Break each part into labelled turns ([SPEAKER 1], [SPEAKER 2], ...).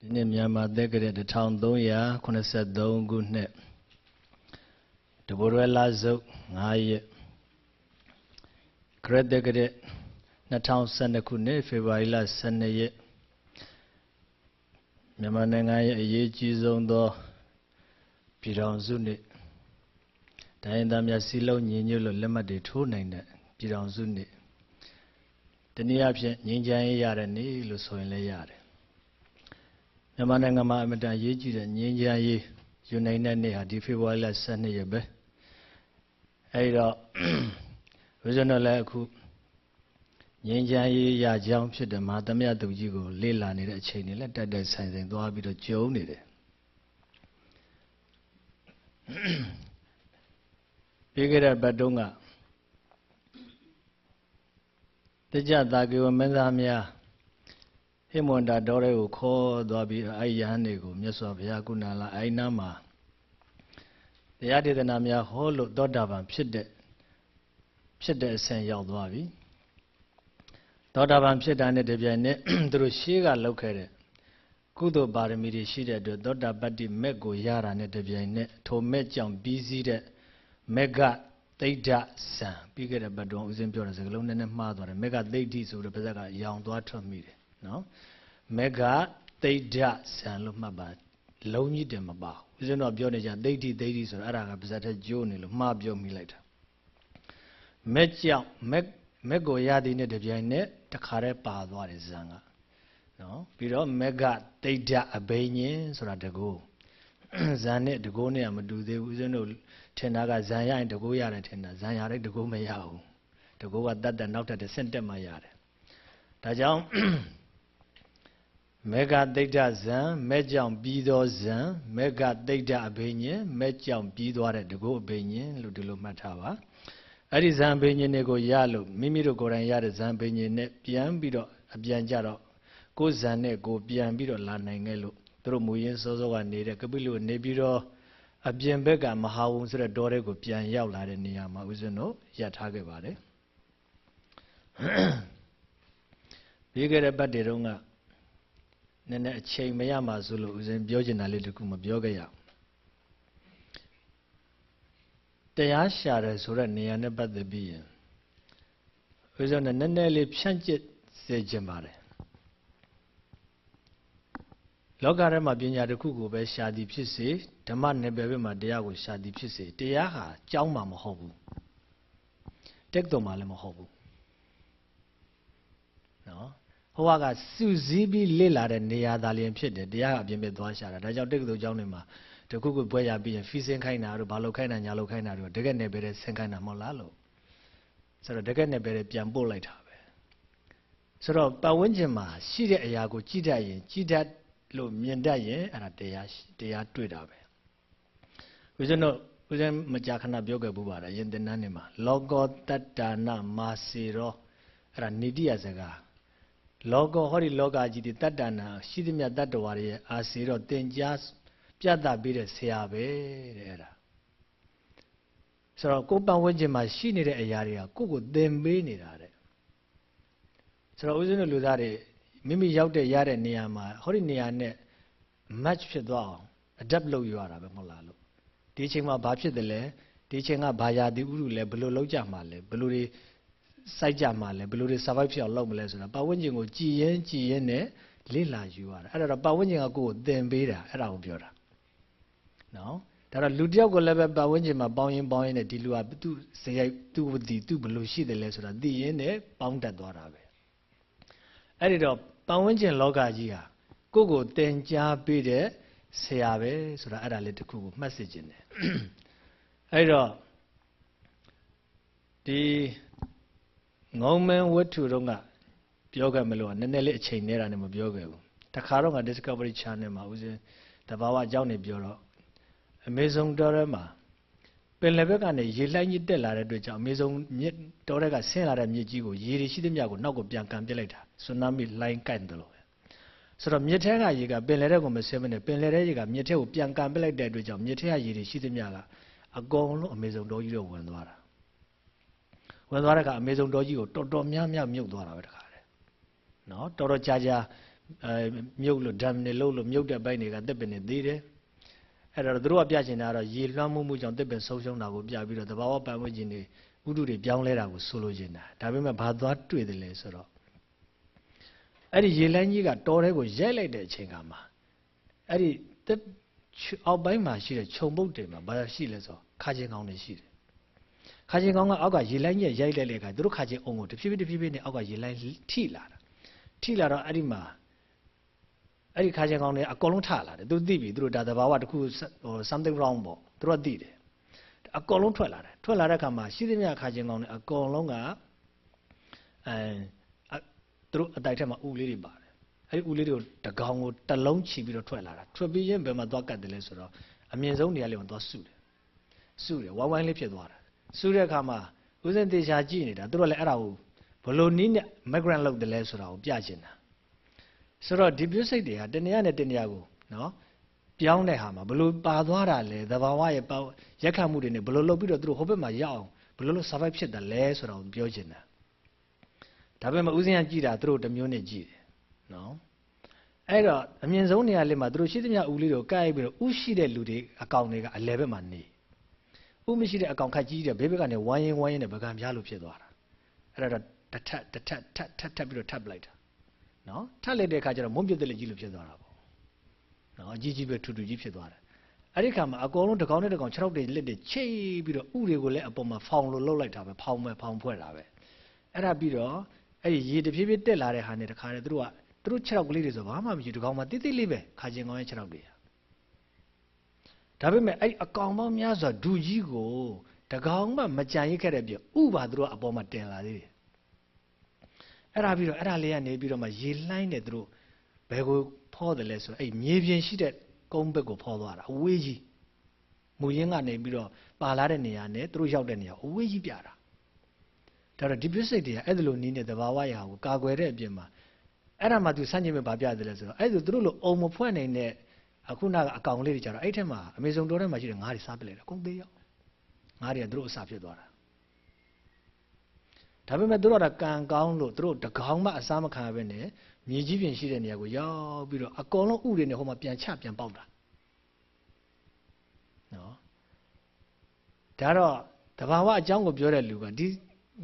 [SPEAKER 1] ဒီနေ့မြန်မာသက်ကရက်1383ခုနှစ်တဘရွယ်လာစုပ်9ရက်ခရစ်သက်ကရက်2012ခုနှစ်ဖေဖော်ဝါရီလ12ရက်မြန်မာနိုင်ငံရဲ့အရေးကြီးဆုံးသောပြည်တော်စုနေ့တိုင်းသားများစီလုံးညီညွတ်လို့လက်မှတ်တွေထိုးနိုင်တဲ့ပြည်တော်စုနေ့တနည်းအားဖြင့်ငြိမ်းချမ်းရေးရတဲ့နေ့လို့ဆိုရင်လည်းရတယ် မြန်မာနိုင်ငံမှာအမတန်ရေးကြည့်တဲ့ငြိမ်းချမ်းရေးယူနိုင်တဲ့နေ့ဟာဒီဖေဖော်ဝါရီလ12ရက်ပဲအဲဒီတော့ဝိဇ္ဇနလည်းအခုငြိမ်းချမ်းရေးရကြောင်းဖြစ်တဲ့မဟာသမယတုကြီးကိုလေ့လာနေတဲ့အချိန်တွေလည်းတက်တက်ဆိုင်ဆိုင်သွားပြီးတော့ကြုံနေတယ်ပြီးခဲ့တဲ့ဘက်တုန်းကတကြတာကေဝမင်းသားများ ဟိမွန်တာတော်တွေကိုခေါ်သွားပြီးအဲ့ယဟန်တွေကိုမြတ်စွာဘုရားကုဏလာအဲ့နာမှာတရားဒေသနာများဟောလို့သောတာပန်ဖြစ်တဲ့ဖြစ်တဲ့အဆင့်ရောက်သွားပြီသောတာပန်ဖြစ်တာနဲ့တပြိုင်နက်သူတို့ရှေးကလောက်ခဲ့တဲ့ကုသိုလ်ပါရမီတွေရှိတဲ့အတွက်သောတာပတ္တိမက်ကိုရတာနဲ့တပြိုင်နက်ထိုမက်ကြောင့်ပြီးစည်းတဲ့မက်ကသိဒ္ဓဇံပြီးခဲ့တဲ့ဘတ်တော်ဦးစင်းပြောတဲ့စကားလုံးနည်းနည်းမှားသွားတယ်မက်ကသိဒ္ဓိဆိုတဲ့ပါဇက်ကရောင်သွားထွက်မိတယ် နော်မက်ကသိဒ္ဓဇံလို့မှတ်ပါလုံးကြီးတယ်မပါဦးဇင်းတော်ပြောနေကြသိဒ္ဓိသိဒ္ဓိဆိုတော့အဲ့ဒါကပါဇက်ထဲကျိုးနေလို့မှားပြောမိလိုက်တာမက်ကြောင့်မက်မက်ကိုရသည်နဲ့တပြိုင်နက်တခါတည်းပါသွားတယ်ဇံကနော်ပြီးတော့မက်ကသိဒ္ဓအဘိညာဉ်ဆိုတာတကူဇံနဲ့တကူနဲ့ကမတူသေးဘူးဦးဇင်းတို့ထင်တာကဇံရရင်တကူရတယ်ထင်တာဇံရတဲ့တကူမရဘူးတကူကတတ်တဲ့နောက်ထပ်တစ်ဆင့်တက်မှရတယ်ဒါကြောင့် မေဃတိတ်္တဇံမဲ့ကြောင့်ပြီးသောဇံမေဃတိတ်္တအဘိညာဉ်မဲ့ကြောင့်ပြီးသွားတဲ့တကုအဘိညာဉ်လို့ဒီလိုမှတ်ထားပါအဲ့ဒီဇံဘိညာဉ်တွေကိုရလို့မိမိတို့ကိုယ်တိုင်ရတဲ့ဇံဘိညာဉ်နဲ့ပြန်ပြီးတော့အပြန်ကြတော့ကိုယ်ဇံနဲ့ကိုပြန်ပြီးတော့လာနိုင်ခဲ့လို့သူတို့မူရင်းစောစောကနေတဲ့ကပိလုနေပြီးတော့အပြင်ဘက်ကမဟာဝုံဆိုတဲ့ဒေါ်တွေကိုပြန်ရောက်လာတဲ့နေရာမှာဦးဇင်းတို့ရထားခဲ့ပါတယ်ပြီးခဲ့တဲ့ဘတ်တွေတုန်းက နည်းနည်းအချိန်မရမှဆိုလို့ဦးဇင်းပြောချင်တာလေးတခုမပြောခဲ့ရတရားရှာတယ်ဆိုတဲ့နေရာနဲ့ပတ်သက်ပြီးရင်ဦးဇင်းနဲ့နည်းနည်းလေးဖြန့်ကျက်စေခြင်းပါတယ်လောကထဲမှာပညာတစ်ခုကိုပဲရှာသည်ဖြစ်စေဓမ္မနယ်ပယ်ဘက်မှာတရားကိုရှာသည်ဖြစ်စေတရားဟာကြောင်းမှာမဟုတ်ဘူးတက်တော်မှာလည်းမဟုတ်ဘူးနော် ဟိုကစူးစီးပြီးလေ့လာတဲ့နေရာသာလျင်ဖြစ်တယ်တရားကအပြင်ပြသွားရှာတာဒါကြောင့်တက္ကသိုလ်ကျောင်းတွေမှာတခုခုပွဲရပြီးရင်ဖီစင်းခိုင်းတာတို့ဘာလို့ခိုင်းတာညာလို့ခိုင်းတာတို့တကက်နဲ့ပဲဆင်းခိုင်းတာမဟုတ်လားလို့ဆိုတော့တကက်နဲ့ပဲပြန်ပို့လိုက်တာပဲဆိုတော့ပတ်ဝန်းကျင်မှာရှိတဲ့အရာကိုကြည့်တတ်ရင်ကြည့်တတ်လို့မြင်တတ်ရင်အဲ့ဒါတရားတရားတွေ့တာပဲဦးဇင်းတို့ဦးဇင်းမကြာခဏပြောခဲ့ပူပါတယ်ယင်တန်းနေမှာလောကောတတ္တာနာမာစီရောအဲ့ဒါနိတိယစကား လောကဟောဒီလောကကြီးဒီတတ္တနာရှိသမျှတတ္တဝါတွေရဲ့အာစီတော့သင်ကြားပြတ်တာပြီးတဲ့ဆရာပဲတဲ့အဲ့ဒါဆိုတော့ကိုယ်ပတ်ဝန်းကျင်မှာရှိနေတဲ့အရာတွေကကိုယ့်ကိုသင်ပေးနေတာတဲ့ဆိုတော့ဦးဇင်းတို့လူသားတွေမိမိရောက်တဲ့ရတဲ့နေရာမှာဟောဒီနေရာနဲ့ match ဖြစ်သွားအောင် adapt လုပ်ရတာပဲမဟုတ်လားလို့ဒီအချိန်မှာဘာဖြစ်တယ်လဲဒီအချိန်ကဘာယာတိဥရုလဲဘယ်လိုလုပ်ကြမှာလဲဘယ်လိုတွေ စိုက်ကြမှာလဲဘယ်လိုတွေ survive ဖြစ်အောင်လုပ်မလဲဆိုတာပတ်ဝန်းကျင်ကိုကြည်ရင်ကြည်ရင်နဲ့လေ့လာယူရတာအဲ့ဒါတော့ပတ်ဝန်းကျင်ကကိုယ်ကိုသင်ပေးတာအဲ့ဒါကိုပြောတာနော်ဒါတော့လူတယောက်ကိုလည်းပဲပတ်ဝန်းကျင်မှာပေါင်းရင်ပေါင်းရင်နဲ့ဒီလူကသူ့ဇေယိုက်သူ့ဝတိသူ့ဘယ်လိုရှိတယ်လဲဆိုတာသိရင်နဲ့ပေါင်းတတ်သွားတာပဲအဲ့ဒီတော့ပတ်ဝန်းကျင်လောကကြီးဟာကိုယ့်ကိုသင်ကြားပေးတဲ့ဆရာပဲဆိုတာအဲ့ဒါလေးတစ်ခုကိုမှတ်စေခြင်းတယ်အဲ့တော့ဒီ ငုံမင်းဝတ္ထုတော့ကပြောခဲ့မလို့နည်းနည်းလေးအချိန်နေတာနဲ့မပြောခဲ့ဘူးတခါတော့က Discovery Channel မှာဦးစင်းတဘာဝအကြောင်းနေပြောတော့အမေဇုံတော်ထဲမှာပင်လယ်ဘက်ကနေရေလှိုင်းကြီးတက်လာတဲ့အတွက်ကြောင့်အမေဇုံမြစ်တော်ထဲကဆင်းလာတဲ့မြစ်ကြီးကိုရေတွေရှိသမျှကိုနောက်ကိုပြန်ကန်ပစ်လိုက်တာဆူနာမီလှိုင်းကိုက်တယ်လို့ပဲဆိုတော့မြစ်ထဲကရေကပင်လယ်ထဲကိုမဆင်းမနဲ့ပင်လယ်ထဲရေကမြစ်ထဲကိုပြန်ကန်ပစ်လိုက်တဲ့အတွက်ကြောင့်မြစ်ထဲကရေတွေရှိသမျှကအကုန်လုံးအမေဇုံတော်ကြီးတော့ဝင်သွားတာ ဝင်သွားတဲ့အခါအမေဇုံတော်ကြီးကိုတော်တော်များများမြုပ်သွားတာပဲတခါလေနော်တော်တော်ကြာကြာအဲမြုပ်လို့ဓာတ်နေလို့လို့မြုပ်တဲ့ဘိုက်တွေကတစ်ပင်နေသေးတယ်အဲ့တော့သူတို့ကပြချင်တာကတော့ရေလွှမ်းမှုမှုကြောင့်တစ်ပင်ဆုံးရှုံးတာကိုပြပြီးတော့သဘာဝပတ်ဝန်းကျင်တွေဥဒုတွေပြောင်းလဲတာကိုဆိုလိုချင်တာဒါပေမဲ့ဘာသွားတွေ့တယ်လဲဆိုတော့အဲ့ဒီရေလန်းကြီးကတော်တဲ့ကိုရိုက်လိုက်တဲ့အချိန်ကမှအဲ့ဒီတစ်အောက်ပိုင်းမှာရှိတဲ့ခြုံပုတ်တွေမှာဘာရှိလဲဆိုတော့ခါချင်းကောင်းတွေရှိတယ် ခါချင်းကောင်းကအောက်ကရေလိုင်းကြီးရိုက်လိုက်တဲ့အခါသူတို့ခါချင်းအုံကိုတဖြည်းဖြည်းတဖြည်းဖြည်းနဲ့အောက်ကရေလိုင်းထိလာတာထိလာတော့အဲ့ဒီမှာအဲ့ဒီခါချင်းကောင်းတွေအကုန်လုံးထလာတယ်သူသိပြီသူတို့ဒါသဘာဝတစ်ခုဟို something wrong ပေါ့သူတို့သိတယ်အကုန်လုံးထွက်လာတယ်ထွက်လာတဲ့အခါမှာရှိသမျှခါချင်းကောင်းတွေအကုန်လုံးကအဲသူတို့အတိုက်ထက်မှာဥလေးတွေပါတယ်အဲ့ဒီဥလေးတွေကိုတကောင်ကိုတလုံးချီပြီးတော့ထွက်လာတာထွက်ပြီးရင်ဘယ်မှာသွားကတ်တယ်လဲဆိုတော့အမြင့်ဆုံးနေရာလေးကိုသွားစုတယ်စုတယ်ဝိုင်းဝိုင်းလေးဖြစ်သွားတာ စုတဲ့အခါမှာဦးစင်တေချာကြည့်နေတာသူတို့လည်းအဲ့ဒါကိုဘလို့နီးနဲ့ migrant လုပ်တယ်လဲဆိုတာကိုပြချင်တာဆိုတော့ဒီပြုစိတ်တွေကတနေရာနဲ့တနေရာကိုနော်ပြောင်းတဲ့ဟာမှာဘလို့ပါသွားတာလဲသဘာဝရဲ့ရက်ခတ်မှုတွေနဲ့ဘလို့လုပ်ပြီးတော့သူတို့ဟိုဘက်မှာရအောင်ဘလို့လို့ survive ဖြစ်တယ်လဲဆိုတာကိုပြောချင်တာဒါပေမဲ့ဦးစင်ကကြည့်တာသူတို့တစ်မျိုးနဲ့ကြည့်တယ်နော်အဲ့တော့အမြင့်ဆုံးနေရာလေးမှာသူတို့ရှိသမျှဦးလေးတွေကိုကိုက်ပြီးတော့ဥရှိတဲ့လူတွေအကောင်တွေကအလဲဘက်မှာနေ ဥမရှိတဲ့အကောင်ခတ်ကြီးတဲ့ဘေးဘက်ကနေဝိုင်းရင်ဝိုင်းရင်နဲ့ပကံပြားလို့ဖြစ်သွားတာအဲ့ဒါတော့တစ်ထက်တစ်ထက်ထက်ထက်ထက်ပြီးတော့ထပ်ပလိုက်တာနော်ထပ်လိုက်တဲ့အခါကျတော့မုန်းပြတ်တဲ့လက်ကြီးလို့ဖြစ်သွားတာပေါ့နော်အကြီးကြီးပဲထူထူကြီးဖြစ်သွားတယ်အဲ့ဒီခါမှာအကုန်လုံးတစ်ကောင်နဲ့တစ်ကောင်6ရောက်တွေလက်တွေချိတ်ပြီးတော့ဥတွေကိုလည်းအပေါ်မှာဖောင်လို့လှုပ်လိုက်တာပဲဖောင်ပဲဖောင်ဖွဲ့တာပဲအဲ့ဒါပြီးတော့အဲ့ဒီရေတဖြည်းဖြည်းတက်လာတဲ့ဟာနဲ့တခါတည်းသူတို့ကသူတို့6ရောက်ကလေးတွေဆိုဘာမှမရှိဒီကောင်မှတိတိလေးပဲခါကျင်ကောင်းရဲ့6ရောက်တွေ ဒါပေမဲ့အဲ့အကောင်ပေါင်းများစွာဒူကြီးကိုတကောင်မှမကြံရစ်ခဲ့တဲ့ပြဥပါသူတို့အပေါ်မှာတင်လာသေးတယ်အဲ့ဒါပြီးတော့အဲ့ဒါလေးကနေပြီးတော့မှရေလှိုင်းတယ်သူတို့ဘယ်ကိုဖောတယ်လဲဆိုတော့အဲ့မြေပြင်ရှိတဲ့ကုန်းဘက်ကိုဖောသွားတာအဝေးကြီးမူရင်းကနေပြီးတော့ပါလာတဲ့နေရာနဲ့သူတို့ရောက်တဲ့နေရာအဝေးကြီးပြတာဒါတော့ဒီပစ္စည်းတွေကအဲ့ဒါလိုနီးတဲ့သဘာဝရာကိုကာကွယ်တဲ့အပြင်မှာအဲ့ဒါမှသူစန့်ကျင်မဲ့ဗာပြတယ်လဲဆိုတော့အဲ့ဒါသူတို့လိုအုံမဖွဲ့နိုင်တဲ့ အခုနကအကောင်လေးတွေကြတော့အဲ့ထက်မှာအမေဇုံတောထဲမှာရှိတဲ့ငါးတွေစားပလိုက်တာအကုန်သေးရောက်ငါးတွေကသူတို့အစာဖြစ်သွားတာဒါပေမဲ့သူတို့ကကံကောင်းလို့သူတို့တကောင်မှအစားမခံဘဲနဲ့မြေကြီးပြင်ရှိတဲ့နေရာကိုရောက်ပြီးတော့အကုန်လုံးဥတွေနဲ့ဟိုမှာပြန်ချပြန်ပေါက်တာနော်ဒါတော့တဘာဝအကြောင်းကိုပြောတဲ့လူကဒီ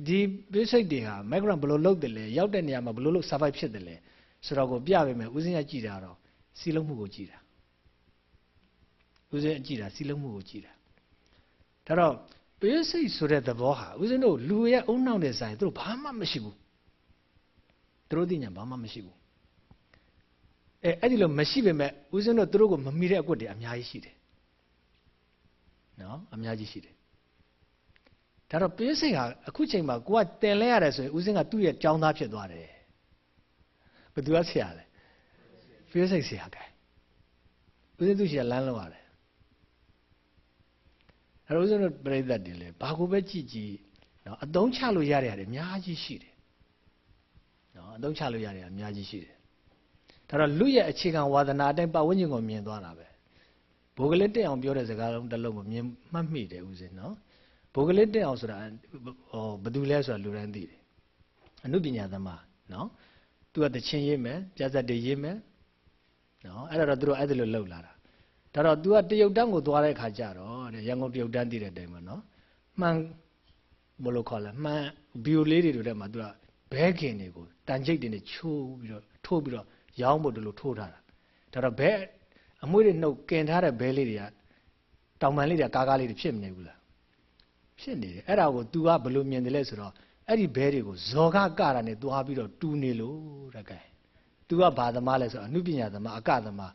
[SPEAKER 1] ဒီပိစိတ်တွေဟာ migrant ဘယ်လိုလုပ်တယ်လဲရောက်တဲ့နေရာမှာဘယ်လိုလုပ် survive ဖြစ်တယ်လဲဆိုတော့ကိုပြပေးမယ်ဦးစင်းရကြည်တာတော့စီလုံးမှုကိုကြည်တာ ဦးဇင်းအကြည့်တာစီလုံးမှုကိုကြည့်တာဒါတော့ပေးစိတ်ဆိုတဲ့သဘောဟာဦးဇင်းတို့လူရဲ့အုံနောက်နဲ့ဆိုင်သူတို့ဘာမှမရှိဘူးသူတို့သိညာဘာမှမရှိဘူးအဲအဲ့ဒီလိုမရှိပေမဲ့ဦးဇင်းတို့သူတို့ကိုမမီတဲ့အကွက်တွေအများကြီးရှိတယ်နော်အများကြီးရှိတယ်ဒါတော့ပေးစိတ်ဟာအခုချိန်မှာကိုကတင်လဲရတယ်ဆိုရင်ဦးဇင်းကသူ့ရဲ့ကြောင်းသားဖြစ်သွားတယ်ဘယ်သူကဆရာလဲပေးစိတ်ဆရာကဲဦးဇင်းသူရှိရလမ်းလောက်ရတယ် အဲ့တော့ဦးဇင်းတို့ပြိဿတ်တွေလေဘာကိုပဲကြည့်ကြည့်နော်အသုံးချလို့ရတဲ့ဟာတွေအများကြီးရှိတယ်နော်အသုံးချလို့ရတဲ့ဟာအများကြီးရှိတယ်ဒါတော့လူရဲ့အခြေခံဝါသနာအတိုင်းပတ်ဝန်းကျင်ကိုမြင်သွားတာပဲဘိုးကလေးတက်အောင်ပြောတဲ့စကားလုံးတစ်လုံးကိုမြင်မှတ်မိတယ်ဦးဇင်းနော်ဘိုးကလေးတက်အောင်ဆိုတာဟောဘယ်သူလဲဆိုတာလူတိုင်းသိတယ်အနုပညာသမားနော်သူကတချင်းရေးမယ်ပြဇတ်တွေရေးမယ်နော်အဲ့ဒါတော့သူတို့အဲ့ဒါလိုလှုပ်လာတာ ဒါတော့ तू ကတရုတ်တန်းကိုသွားတဲ့ခါကျတော့တဲ့ရန်ကုန်တရုတ်တန်းတည်တဲ့အတိုင်းမှာနော်မှန်ဘလို့ခေါ်လဲမှန်ဘီယိုလေးတွေတို့ထဲမှာ तू ကဘဲခင်တွေကိုတန်ကြိတ်တွေနဲ့ချိုးပြီးတော့ထိုးပြီးတော့ရောင်းဖို့ဒီလိုထိုးထားတာဒါတော့ဘဲအမွှေးတွေနှုတ်ကင်ထားတဲ့ဘဲလေးတွေကတောင်ပန်လေးတွေကကားကားလေးတွေဖြစ်မနေဘူးလားဖြစ်နေတယ်အဲ့ဒါကို तू ကဘလို့မြင်တယ်လဲဆိုတော့အဲ့ဒီဘဲတွေကိုဇော်ကကတာနဲ့သွားပြီးတော့တူနေလို့တဲ့ကဲ तू ကဘာသမားလဲဆိုတော့အနုပညာသမားအကသမား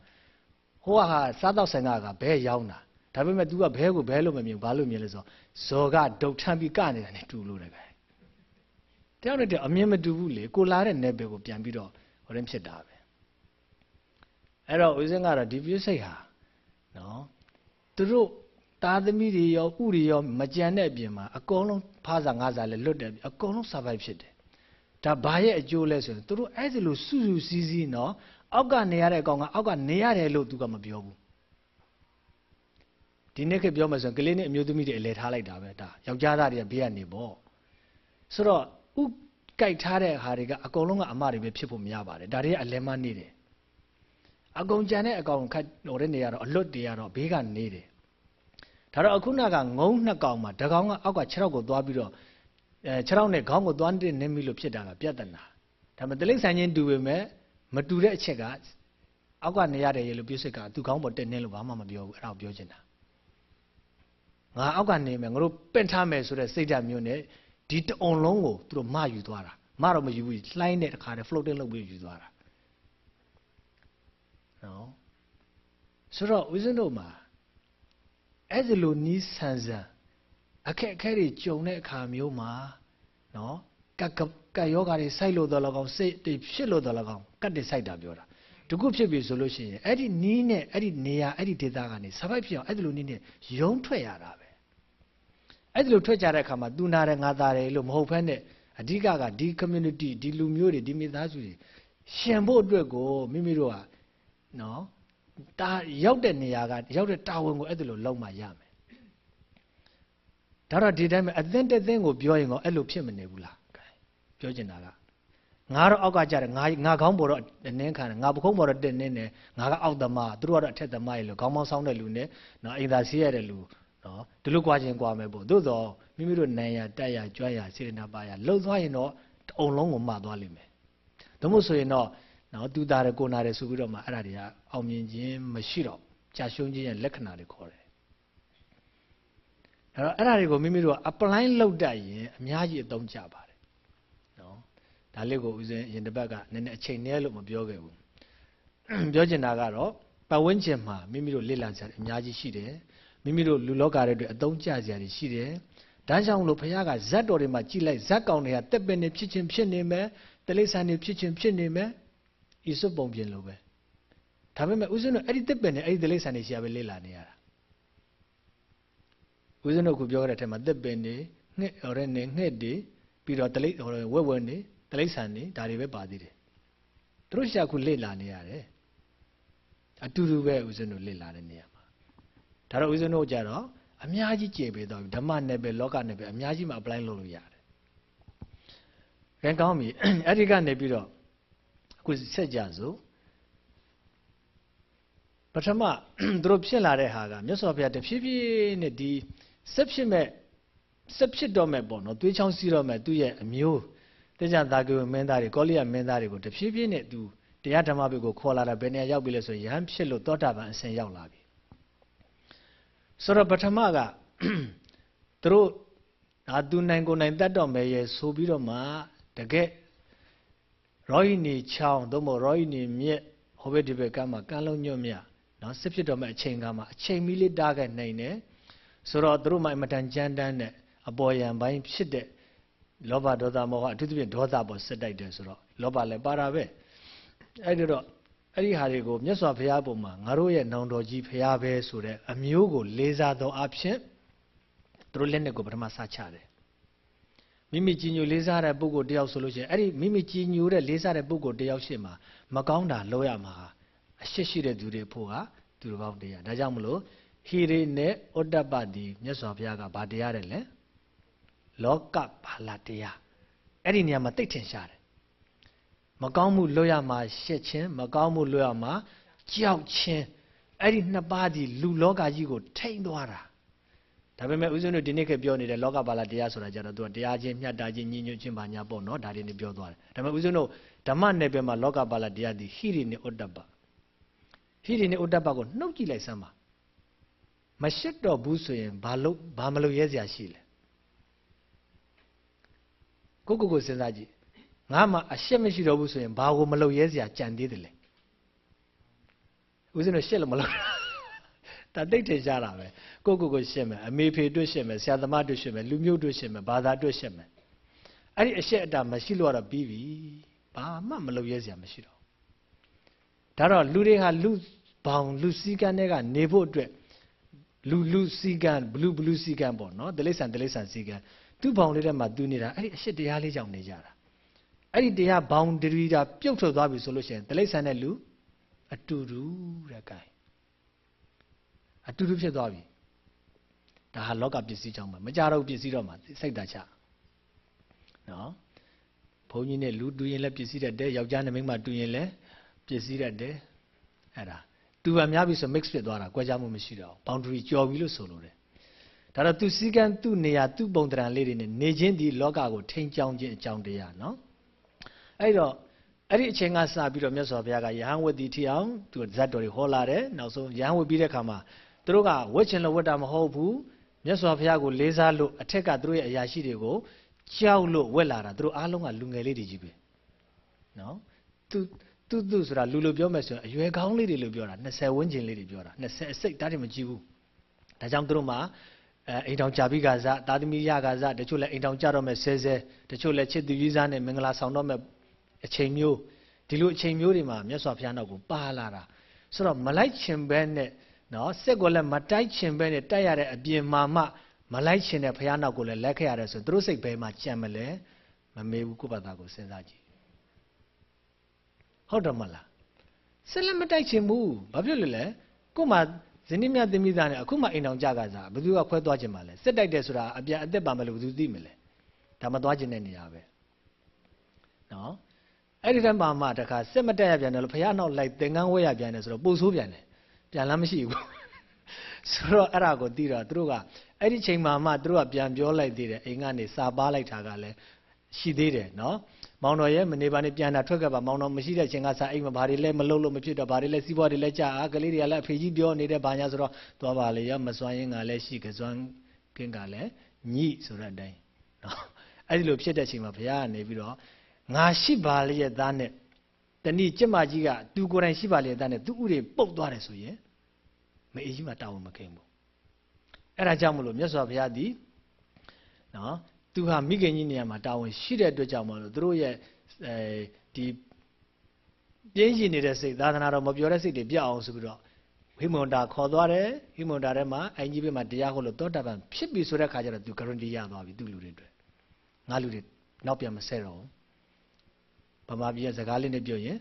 [SPEAKER 1] ဟိုကဟာစားတော့ဆိုင်ကကဘဲရောက်တာဒါပေမဲ့ तू ကဘဲကိုဘဲလို့မမြင်ဘာလို့မြင်လဲဆိုတော့ဇော်ကဒုတ်ထမ်းပြီးကနေတာနဲ့တူလို့တယ်ကဲတယောက်နဲ့တယောက်အမြင်မတူဘူးလေကိုလာတဲ့နယ်ပယ်ကိုပြန်ပြီးတော့ဟိုရင်ဖြစ်တာပဲအဲ့တော့ဦးစင်းကတော့ဒီပြည့်စိတ်ဟာနော်သူတို့သားသမီးတွေရောဥတွေရောမကြံတဲ့အပြင်မှာအကုန်လုံးဖားစာငါးစာလည်းလွတ်တယ်အကုန်လုံး survive ဖြစ်တယ်ဒါဘာရဲ့အကျိုးလဲဆိုရင်သူတို့အဲ့ဒီလိုစုစုစည်းစည်းနော် အောက်ကနေရတဲ့အကောင်ကအောက်ကနေရတယ်လို့သူကမပြောဘူးဒီနေ့ကပြောမှဆိုရင်ကလေးနဲ့အမျိုးသမီးတွေအလဲထားလိုက်တာပဲဒါယောက်ျားသားတွေကဘေးကနေပေါ့ဆိုတော့ဥကြိုက်ထားတဲ့ဟာတွေကအကုန်လုံးကအမတွေပဲဖြစ်ဖို့မရပါတယ်ဒါတွေကအလဲမနေတယ်အကုန်ကြံတဲ့အကောင်ခတ်ဟိုတဲ့နေရတော့အလွတ်တွေကတော့ဘေးကနေတယ်ဒါတော့အခုနကငုံနှစ်ကောင်မှာတကောင်ကအောက်က6ရောက်ကိုသွားပြီးတော့အဲ6ရောက်နဲ့ခေါင်းကိုသွားနေနေပြီလို့ဖြစ်တာကပြဿနာဒါပေမဲ့တလိษံချင်းတူပေမဲ့ မတူတဲ့အချက်ကအောက်ကနေရတယ်ရေလို့ပြည့်စစ်ကသူခေါင်းပေါ်တက်နေလို့ဘာမှမပြောဘူးအဲ့ဒါကိုပြောချင်တာငါအောက်ကနေမယ်ငါတို့ပင့်ထားမယ်ဆိုတဲ့စိတ်ဓာတ်မျိုးနဲ့ဒီတအုံလုံးကိုသူတို့မယူသွားတာမတော့မယူဘူးလှိုင်းတဲ့တခါတည်း floating လုပ်ပြီးယူသွားတာနော်ဆိုတော့ဦးဇင်းတို့မှာအဲ့ဒီလိုနီးဆန်ဆန်အခက်အခဲတွေကြုံတဲ့အခါမျိုးမှာနော် ကကကယောဂါတွေစိုက်လို့တော့လကောင်စိတ်တွေဖြစ်လို့တော့လကောင်ကတ်တွေစိုက်တာပြောတာတခုဖြစ်ပြီဆိုလို့ရှိရင်အဲ့ဒီနီးနဲ့အဲ့ဒီနေရာအဲ့ဒီဒေသကနေစပိုက်ဖြစ်အောင်အဲ့ဒီလိုနီးနဲ့ယုံထွက်ရတာပဲအဲ့ဒီလိုထွက်ကြတဲ့အခါမှာသူနာတယ်ငါသားတယ်လို့မဟုတ်ဖက်နဲ့အဓိကကဒီ community ဒီလူမျိုးတွေဒီမိသားစုတွေရှင်ဖို့အတွက်ကိုမိမိတို့ကနော်တာရောက်တဲ့နေရာကရောက်တဲ့တာဝန်ကိုအဲ့ဒါလိုလောက်မှရမယ်ဒါတော့ဒီတိုင်းမှာအသင်းတစ်သင်းကိုပြောရင်ကောအဲ့လိုဖြစ်မနေဘူးလား ပြောချင်တာကငါတော့အောက်ကကြတယ်ငါငါခေါင်းပေါ်တော့နင်းခံတယ်ငါပခုံးပေါ်တော့တက်နင်းတယ်ငါကအောက်သမားသူတို့ကတော့အထက်သမားရေလို့ခေါင်းမောင်းဆောင်တဲ့လူနဲ့နော်အိမ်သာစီးရတဲ့လူနော်ဒီလိုကြွားခြင်းကြွားမယ်ပေါ့သို့တော့မိမိတို့နိုင်ရတက်ရကြွရစေတနာပါရလှုပ်သွားရင်တော့အုံလုံးကိုမှသွားလိမ့်မယ်ဒါမို့ဆိုရင်တော့နော်သူသားတယ်ကိုနာတယ်ဆိုပြီးတော့မှအဲ့ဒါတွေကအောင်မြင်ခြင်းမရှိတော့ကြာရှုံးခြင်းရဲ့လက္ခဏာတွေခေါ်တယ်အဲ့တော့အဲ့ဒါတွေကိုမိမိတို့က apply လုပ်တတ်ရင်အများကြီးအသုံးကျပါတယ်နော် ဒါလေးကိုဦးဇင်းရင်တစ်ပတ်ကနည်းနည်းအချိန်နည်းလို့မပြောခဲ့ဘူးပြောချင်တာကတော့ပတ်ဝန်းကျင်မှာမိမိတို့လေ့လာစရာအများကြီးရှိတယ်မိမိတို့လူလောကတွေအတွက်အသုံးကျစရာတွေရှိတယ်ဒါကြောင့်လို့ဘုရားကဇတ်တော်တွေမှာကြည်လိုက်ဇတ်ကောင်တွေကတက်ပင်နေဖြစ်ချင်းဖြစ်နေမယ်တလိษံတွေဖြစ်ချင်းဖြစ်နေမယ်ဤစွတ်ပုံပြင်လို့ပဲဒါပေမဲ့ဦးဇင်းတို့အဲ့ဒီတက်ပင်နဲ့အဲ့ဒီတလိษံတွေရှာပဲလေ့လာနေရတာဦးဇင်းတို့ခုပြောရတဲ့အထက်မှာတက်ပင်တွေငှက်ဟောတဲ့နေငှက်တွေပြီးတော့တလိဟောဝက်ဝက်နေ တလိษံတွေဒါတွေပဲပါသေးတယ်သူတို့ရှာခုလေ့လာနေရတယ်အတူတူပဲဦးဇင်းတို့လေ့လာတဲ့နေရာမှာဒါတော့ဦးဇင်းတို့ကြတော့အများကြီးကြည်ပေးတော့ဓမ္မနယ်ပဲလောကနယ်ပဲအများကြီးမှ apply လုပ်လို့ရတယ်။ကဲကောင်းပြီအဲ့ဒီကနေပြီးတော့အခုဆက်ကြစို့ပထမသူတို့ဖြစ်လာတဲ့ဟာကမြတ်စွာဘုရားတဖြည်းဖြည်းနဲ့ဒီဆက်ဖြစ်မဲ့ဆက်ဖြစ်တော့မဲ့ပေါ့နော်သွေးချောင်းစီးတော့မဲ့သူ့ရဲ့အမျိုး တေကြသာကေမင်းသားတွေကောလိယမင်းသားတွေကိုတဖြည်းဖြည်းနဲ့သူတရားဓမ္မဘက်ကိုခေါ်လာတာဘယ်နေရာရောက်ပြီလဲဆိုရင်ယဟန်ဖြစ်လို့သောတာပန်အစဉ်ရောက်လာပြီဆိုတော့ပထမကသူတို့အာသူနိုင်ကိုနိုင်တတ်တော့မယ်ရဲ့ဆိုပြီးတော့မှတကယ်ရောဟိနီချောင်းသို့မဟုတ်ရောဟိနီမြက်ဟိုဘက်ဒီဘက်ကမှကမ်းလုံးညွတ်မြနော်စစ်ဖြစ်တော့မဲ့အချိန်ကမှအချိန်မီလေးတားခဲ့နိုင်တယ်ဆိုတော့သူတို့မှအမတန်ကြမ်းတမ်းတဲ့အပေါ်ယံပိုင်းဖြစ်တဲ့ လောဘဒေါသမောဟအထူးသဖြင့်ဒေါသပေါ်စစ်တိုက်တယ်ဆိုတော့လောဘလည်းပါတာပဲအဲ့ဒီတော့အဲ့ဒီဟာတွေကိုမြတ်စွာဘုရားပုံမှာငါတို့ရဲ့နောင်တော်ကြီးဘုရားပဲဆိုတဲ့အမျိုးကိုလေးစားသောအဖြစ်သူတို့လက်နဲ့ကိုပထမစချတယ်မိမိကြီးညိုလေးစားတဲ့ပုဂ္ဂိုလ်တယောက်ဆိုလို့ရှိရင်အဲ့ဒီမိမိကြီးညိုတဲ့လေးစားတဲ့ပုဂ္ဂိုလ်တယောက်ရှိမှာမကောင်းတာလုပ်ရမှာအရှိရှိတဲ့သူတွေဖို့ကသူတော်ကောင်းတရားဒါကြောင့်မလို့ဟိရိနဲ့ဩတ္တပတိမြတ်စွာဘုရားကဗာတရားတယ်လေ လောကဘာလာတရားအဲ့ဒီနေရာမှာတိတ်ထင်ရှားတယ်မကောင်းမှုလွတ်ရမှာရှက်ခြင်းမကောင်းမှုလွတ်ရမှာကြောက်ခြင်းအဲ့ဒီနှစ်ပါးဒီလူလောကကြီးကိုထိမ့်သွားတာဒါပေမဲ့ဦးဇင်းတို့ဒီနေ့ခေတ်ပြောနေတဲ့လောကပါဠတရားဆိုတာကြတော့သူကတရားချင်းမြတ်တာချင်းညီညွတ်ခြင်းပါညာပေါ့နော်ဒါတွေနေပြောသွားတယ်ဒါပေမဲ့ဦးဇင်းတို့ဓမ္မနယ်ပယ်မှာလောကပါဠတရားဒီဟိရိနေဥတ္တပဟိရိနေဥတ္တပကိုနှုတ်ကြည့်လိုက်စမ်းပါမရှစ်တော့ဘူးဆိုရင်ဘာလို့ဘာမလို့ရဲစရာရှိလဲ ကိုကိုကိုစဉ်းစားကြည့်ငါမှအရှက်မရှိတော့ဘူးဆိုရင်ဘာကိုမလုပ်ရဲစရာကြံသေးတယ်လဲဦးဇင်းတို့ရှက်လို့မလုပ်တာတိတ်ထင်ရှားတာပဲကိုကိုကိုရှက်မယ်အမေဖေတွေ့ရှက်မယ်ဆရာသမားတွေ့ရှက်မယ်လူမျိုးတွေ့ရှက်မယ်ဘာသာတွေ့ရှက်မယ်အဲ့ဒီအရှက်အတာမရှိလို့တော့ပြီးပြီဘာမှမလုပ်ရဲစရာမရှိတော့ဒါတော့လူတွေဟာလူဘောင်လူစည်းကမ်းတွေကနေဖို့အတွက်လူလူစည်းကမ်းဘလူးဘလူးစည်းကမ်းပေါ့နော်တလိษံတလိษံစည်းကမ်း သူ့ဘောင်လေးထဲမှာသူနေတာအဲ့ဒီအရှက်တရားလေးကြောင့်နေကြတာအဲ့ဒီတရားဘောင်ဒရီတာပြုတ်ထွက်သွားပြီဆိုလို့ရှိရင်တလိษံတဲ့လူအတူတူတဲ့ကဲအတူတူဖြစ်သွားပြီဒါဟာလောကပစ္စည်းကြောင့်ပဲမကြတော့ပစ္စည်းတော့မှစိတ်တချနော်ဘုန်းကြီးနဲ့လူတူရင်လည်းပစ္စည်းတတ်တယ်ယောက်ျားနဲ့မိန်းမတူရင်လည်းပစ္စည်းတတ်တယ်အဲ့ဒါသူကများပြီဆို mix ဖြစ်သွားတာကွဲခြားမှုမရှိတော့ဘူး boundary ကျော်ပြီလို့ဆိုလို့တယ် ဒါတော့သူစည်းကမ်းသူ့နေရာသူ့ပုံတံလေးတွေနဲ့နေခြင်းဒီလောကကိုထိန်းချောင်းခြင်းအကြောင်းတရားနော်အဲ့တော့အဲ့ဒီအချိန်ကစပြီးတော့မြတ်စွာဘုရားကယဟန်ဝတ်တီထီအောင်သူဇတ်တော်တွေဟောလာတယ်နောက်ဆုံးယဟန်ဝတ်ပြီးတဲ့အခါမှာသူတို့ကဝတ်ချင်လို့ဝတ်တာမဟုတ်ဘူးမြတ်စွာဘုရားကိုလေးစားလို့အထက်ကသူတို့ရဲ့အရာရှိတွေကိုကြောက်လို့ဝက်လာတာသူတို့အားလုံးကလူငယ်လေးတွေကြီးပဲနော်သူသူသူဆိုတာလူလိုပြောမယ်ဆိုရင်အရွယ်ကောင်းလေးတွေလို့ပြောတာ20ဝန်းကျင်လေးတွေပြောတာ20အစိတ်တားတယ်မကြည့်ဘူးဒါကြောင့်သူတို့မှာ အဲအိမ်တောင်ကြာပြီးကစားတာသမီရကစားတချို့လည်းအိမ်တောင်ကြတော့မဲ့ဆဲဆဲတချို့လည်းချစ်သူကြီးစားနဲ့မင်္ဂလာဆောင်တော့မဲ့အချိန်မျိုးဒီလိုအချိန်မျိုးတွေမှာမြတ်စွာဘုရားနောက်ကိုပါလာတာဆိုတော့မလိုက်ချင်ဘဲနဲ့နော်စက်ကိုလည်းမတိုက်ချင်ဘဲနဲ့တိုက်ရတဲ့အပြင်မှာမှမလိုက်ချင်တဲ့ဘုရားနောက်ကိုလည်းလက်ခဲ့ရတယ်ဆိုရင်သူတို့စိတ်ဘဲမှာကြံမလဲမမေးဘူးကိုယ့်ဘာသာကိုစဉ်းစားကြည့်ဟုတ်တယ်မလားဆက်လက်မတိုက်ချင်ဘူးဘာဖြစ်လို့လဲကို့မှာ ဇနီးမြတ်သမီးသားနဲ့အခုမှအိမ်အောင်ကြကစားဘယ်သူကခွဲသွားခြင်းမလဲစစ်တိုက်တယ်ဆိုတာအပြန်အသက်ပါမလို့ဘယ်သူသိမလဲဒါမသွားခြင်းတဲ့နေရာပဲနော်အဲ့ဒီတည်းမှာမှတခါစစ်မတက်ရပြန်တယ်လို့ဘုရားနောက်လိုက်သင်္ကန်းဝဲရပြန်တယ်ဆိုတော့ပို့ဆိုးပြန်တယ်ပြန်လားမရှိဘူးဆိုတော့အဲ့ဒါကိုသိတော့သူတို့ကအဲ့ဒီချိန်မှာမှသူတို့ကပြန်ပြောလိုက်သေးတယ်အိမ်ကနေစာပါလိုက်တာကလည်းရှိသေးတယ်နော် မောင်တော်ရဲ့မနေပါနဲ့ပြန်တာထွက်ခဲ့ပါမောင်တော်မရှိတဲ့ချိန်ကစားအိမ်မှာဘာတွေလဲမလုပ်လို့မဖြစ်တော့ဘာတွေလဲစီးပွားတွေလဲကြာအားကလေးတွေကလည်းအဖေကြီးပြောနေတဲ့ဘာညာဆိုတော့သွားပါလေရမစွမ်းရင်ကလည်းရှိကစွမ်းကင်းကလည်းညိဆိုတဲ့အတိုင်းနော်အဲ့ဒီလိုဖြစ်တဲ့ချိန်မှာဘုရားကနေပြီးတော့ငါရှိပါလေရဲ့သားနဲ့တဏိကျမကြီးကသူကိုယ်တိုင်ရှိပါလေရဲ့သားနဲ့သူဥတွေပုတ်သွားတယ်ဆိုရင်မအေးကြီးမှတာဝန်မခင်ဘူးအဲ့ဒါကြောင့်မလို့မြတ်စွာဘုရားသည်နော် သူဟာမိခင်ကြီးနေရာမှာတာဝန်ရှိတဲ့အတွက်ကြောင့်မလို့သူတို့ရဲ့အဲဒီပြင်းရှင်နေတဲ့စိတ်သာသနာတော်မပြောတဲ့စိတ်တွေပြအောင်ဆိုပြီးတော့ဟိမွန်တာခေါ်သွားတယ်ဟိမွန်တာထဲမှာအင်ကြီးဘေးမှာတရားဟောလို့သောတာပန်ဖြစ်ပြီဆိုတဲ့ခါကျတော့သူဂရန်တီရသွားပြီသူ့လူတွေအတွက်ငါလူတွေနောက်ပြန်မဆဲတော့ဘူးဗမာပြည်ရဲ့စကားလေးနဲ့ပြောရင်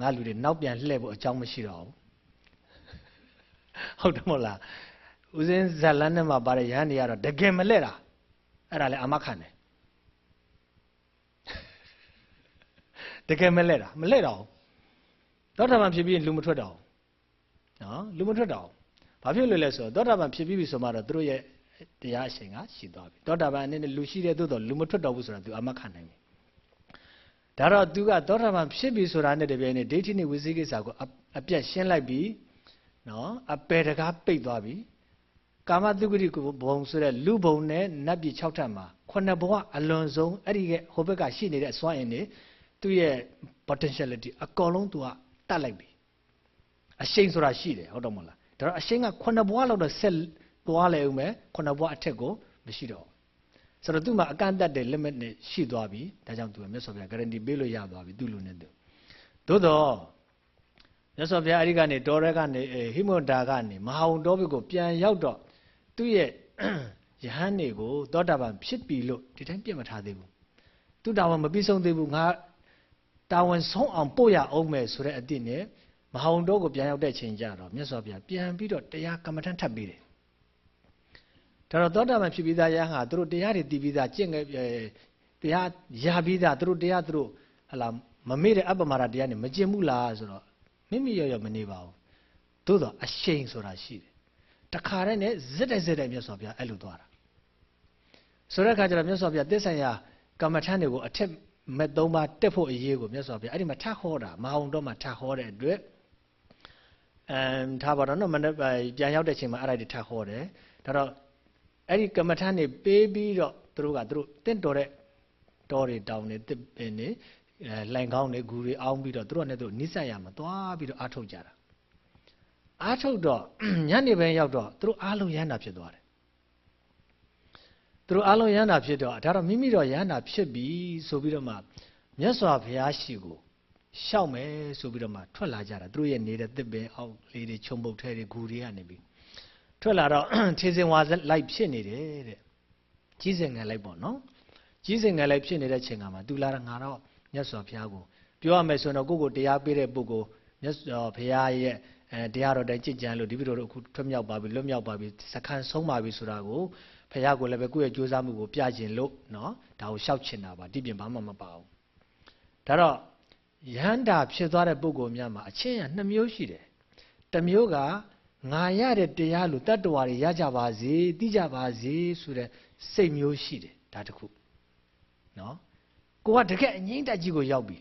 [SPEAKER 1] ငါလူတွေနောက်ပြန်လှည့်ဖို့အကြောင်းမရှိတော့ဘူးဟုတ်တယ်မဟုတ်လားဦးစင်းဇက်လန်းနဲ့မှာပါတဲ့ရဟန်းတွေကတော့တကယ်မလဲတာ အဲ့ဒါလည်းအမခံတယ်တကယ်မလဲတာမလဲတော့သောတာပန်ဖြစ်ပြီးလူမထွက်တော့နော်လူမထွက်တော့ဘာဖြစ်လို့လဲဆိုတော့သောတာပန်ဖြစ်ပြီးပြီဆိုမှတော့သူတို့ရဲ့တရားအရှင်ကရှိသွားပြီသောတာပန်အနေနဲ့လူရှိတဲ့သို့တော့လူမထွက်တော့ဘူးဆိုတာ तू အမခံနိုင်ပြီဒါတော့ तू ကသောတာပန်ဖြစ်ပြီဆိုတာနဲ့တပြိုင်နက်ဒိဋ္ဌိနဲ့ဝိသိကိစ္စကိုအပြတ်ရှင်းလိုက်ပြီနော်အပယ်တကားပိတ်သွားပြီ ကာမတုဂတိဘုံဆိုတဲ့လူဘုံနဲ့နတ်ပြည်6ထပ်မှာခုနှစ်ဘဝအလွန်ဆုံးအဲ့ဒီကဟိုဘက်ကရှိနေတဲ့အစွမ်းအင်တွေသူ့ရဲ့ potentiality အကောင်လုံးသူကတတ်လိုက်ပြီအရှိန်ဆိုတာရှိတယ်ဟုတ်တော့မလားဒါတော့အရှိန်ကခုနှစ်ဘဝလောက်တော့ဆက်သွားလဲဦးမယ်ခုနှစ်ဘဝအထက်ကိုမရှိတော့ဆိုတော့သူ့မှာအကန့်အသတ်တဲ့ limit နဲ့ရှိသွားပြီဒါကြောင့်သူကမြတ်စွာဘုရား guarantee ပေးလို့ရသွားပြီသူ့လူနဲ့သူသို့တော့မြတ်စွာဘုရားအဲ့ဒီကနေတောရဲကနေဟိမွန်ဒါကနေမဟာဝုံတောဘက်ကိုပြန်ရောက်တော့ သူ့ရဲ့ယဟန်တွေကိုသောတာပန်ဖြစ်ပြီလို့ဒီတိုင်းပြတ်မထားသေးဘူးသူတာဝန်မပြီးဆုံးသေးဘူးငါတာဝန်ဆုံးအောင်ပို့ရအောင်မယ်ဆိုတဲ့အတိနဲ့မဟာဝုံတော်ကိုပြန်ရောက်တဲ့ချိန်ကျတော့မြတ်စွာဘုရားပြန်ပြီးတော့တရားကမ္မထန်ထပ်ပြီးတယ်ဒါတော့သောတာပန်ဖြစ်ပြီးသားယဟန်ဟာသူတို့တရားတွေတည်ပြီးသားကျင့်ငယ်တရားရပြီးသားသူတို့တရားသူတို့ဟလာမမေ့တဲ့အပ္ပမာဒတရားနဲ့မကျင့်ဘူးလားဆိုတော့မိမိရောရောမနေပါဘူးသို့တော့အရှိန်ဆိုတာရှိတယ် တခါတည်းနဲ့ဇက်တိုက်ဇက်တိုက်မြတ်စွာဘုရားအဲ့လိုသွားတာဆိုတဲ့အခါကျတော့မြတ်စွာဘုရားသစ္ဆန်ရာကမ္မထန်တွေကိုအထက်မဲ့သုံးပါးတက်ဖို့အရေးကိုမြတ်စွာဘုရားအဲ့ဒီမှာထဟောတာမအောင်တော့မှထဟောတဲ့အတွက်အမ်ထားပါတော့နော်မနေ့ပြန်ရောက်တဲ့ချိန်မှာအဲ့ဒါတွေထဟောတယ်ဒါတော့အဲ့ဒီကမ္မထန်တွေပေးပြီးတော့သူတို့ကသူတို့တင့်တော်တဲ့တော်တွေတောင်းနေတစ်ပင်နေလှိုင်ကောင်းတွေဂူတွေအောင်းပြီးတော့သူတို့ကလည်းသူနိစ္စရမှာသွားပြီးတော့အားထုတ်ကြတာ အားထုတ်တော့ညနေပိုင်းရောက်တော့သူတို့အားလုံးရဟန္တာဖြစ်သွားတယ်သူတို့အားလုံးရဟန္တာဖြစ်တော့ဒါတော့မိမိတော့ရဟန္တာဖြစ်ပြီဆိုပြီးတော့မှမြတ်စွာဘုရားရှိကိုရှောက်မယ်ဆိုပြီးတော့မှထွက်လာကြတာသူတို့ရဲ့နေတဲ့တစ်ပင်အောက်လေးတွေခြုံပုတ်ထဲတွေဂူတွေကနေပြီးထွက်လာတော့ထေစင်ဝါလိုက်ဖြစ်နေတယ်တဲ့ကြီးစင်ငယ်လိုက်ပေါ့နော်ကြီးစင်ငယ်လိုက်ဖြစ်နေတဲ့ချိန်ကမှသူလာတော့ငါတော့မြတ်စွာဘုရားကိုပြောရမယ်ဆိုတော့ကိုယ့်ကိုတရားပေးတဲ့ပုဂ္ဂိုလ်မြတ်စွာဘုရားရဲ့ အဲတရားတော်တိုင်ကြည်ကြံလို့ဒီပြည်တော်တို့အခုထွတ်မြောက်ပါပြီလွတ်မြောက်ပါပြီစခန်းဆုံးပါပြီဆိုတာကိုဖခင်ကိုလည်းပဲကိုယ့်ရဲ့ကြိုးစားမှုကိုပြကျင်လို့နော်ဒါကိုရှောက်ချင်တာပါဒီပြင်ဘာမှမပါဘူးဒါတော့ယန္တာဖြစ်သွားတဲ့ပုဂ္ဂိုလ်များမှာအချင်းရနှစ်မျိုးရှိတယ်တစ်မျိုးကငါရတဲ့တရားလို့တတ္တဝါတွေရကြပါစေသိကြပါစေဆိုတဲ့စိတ်မျိုးရှိတယ်ဒါတခုနော်ကိုကတကယ်အငိမ့်တက်ကြီးကိုရောက်ပြီ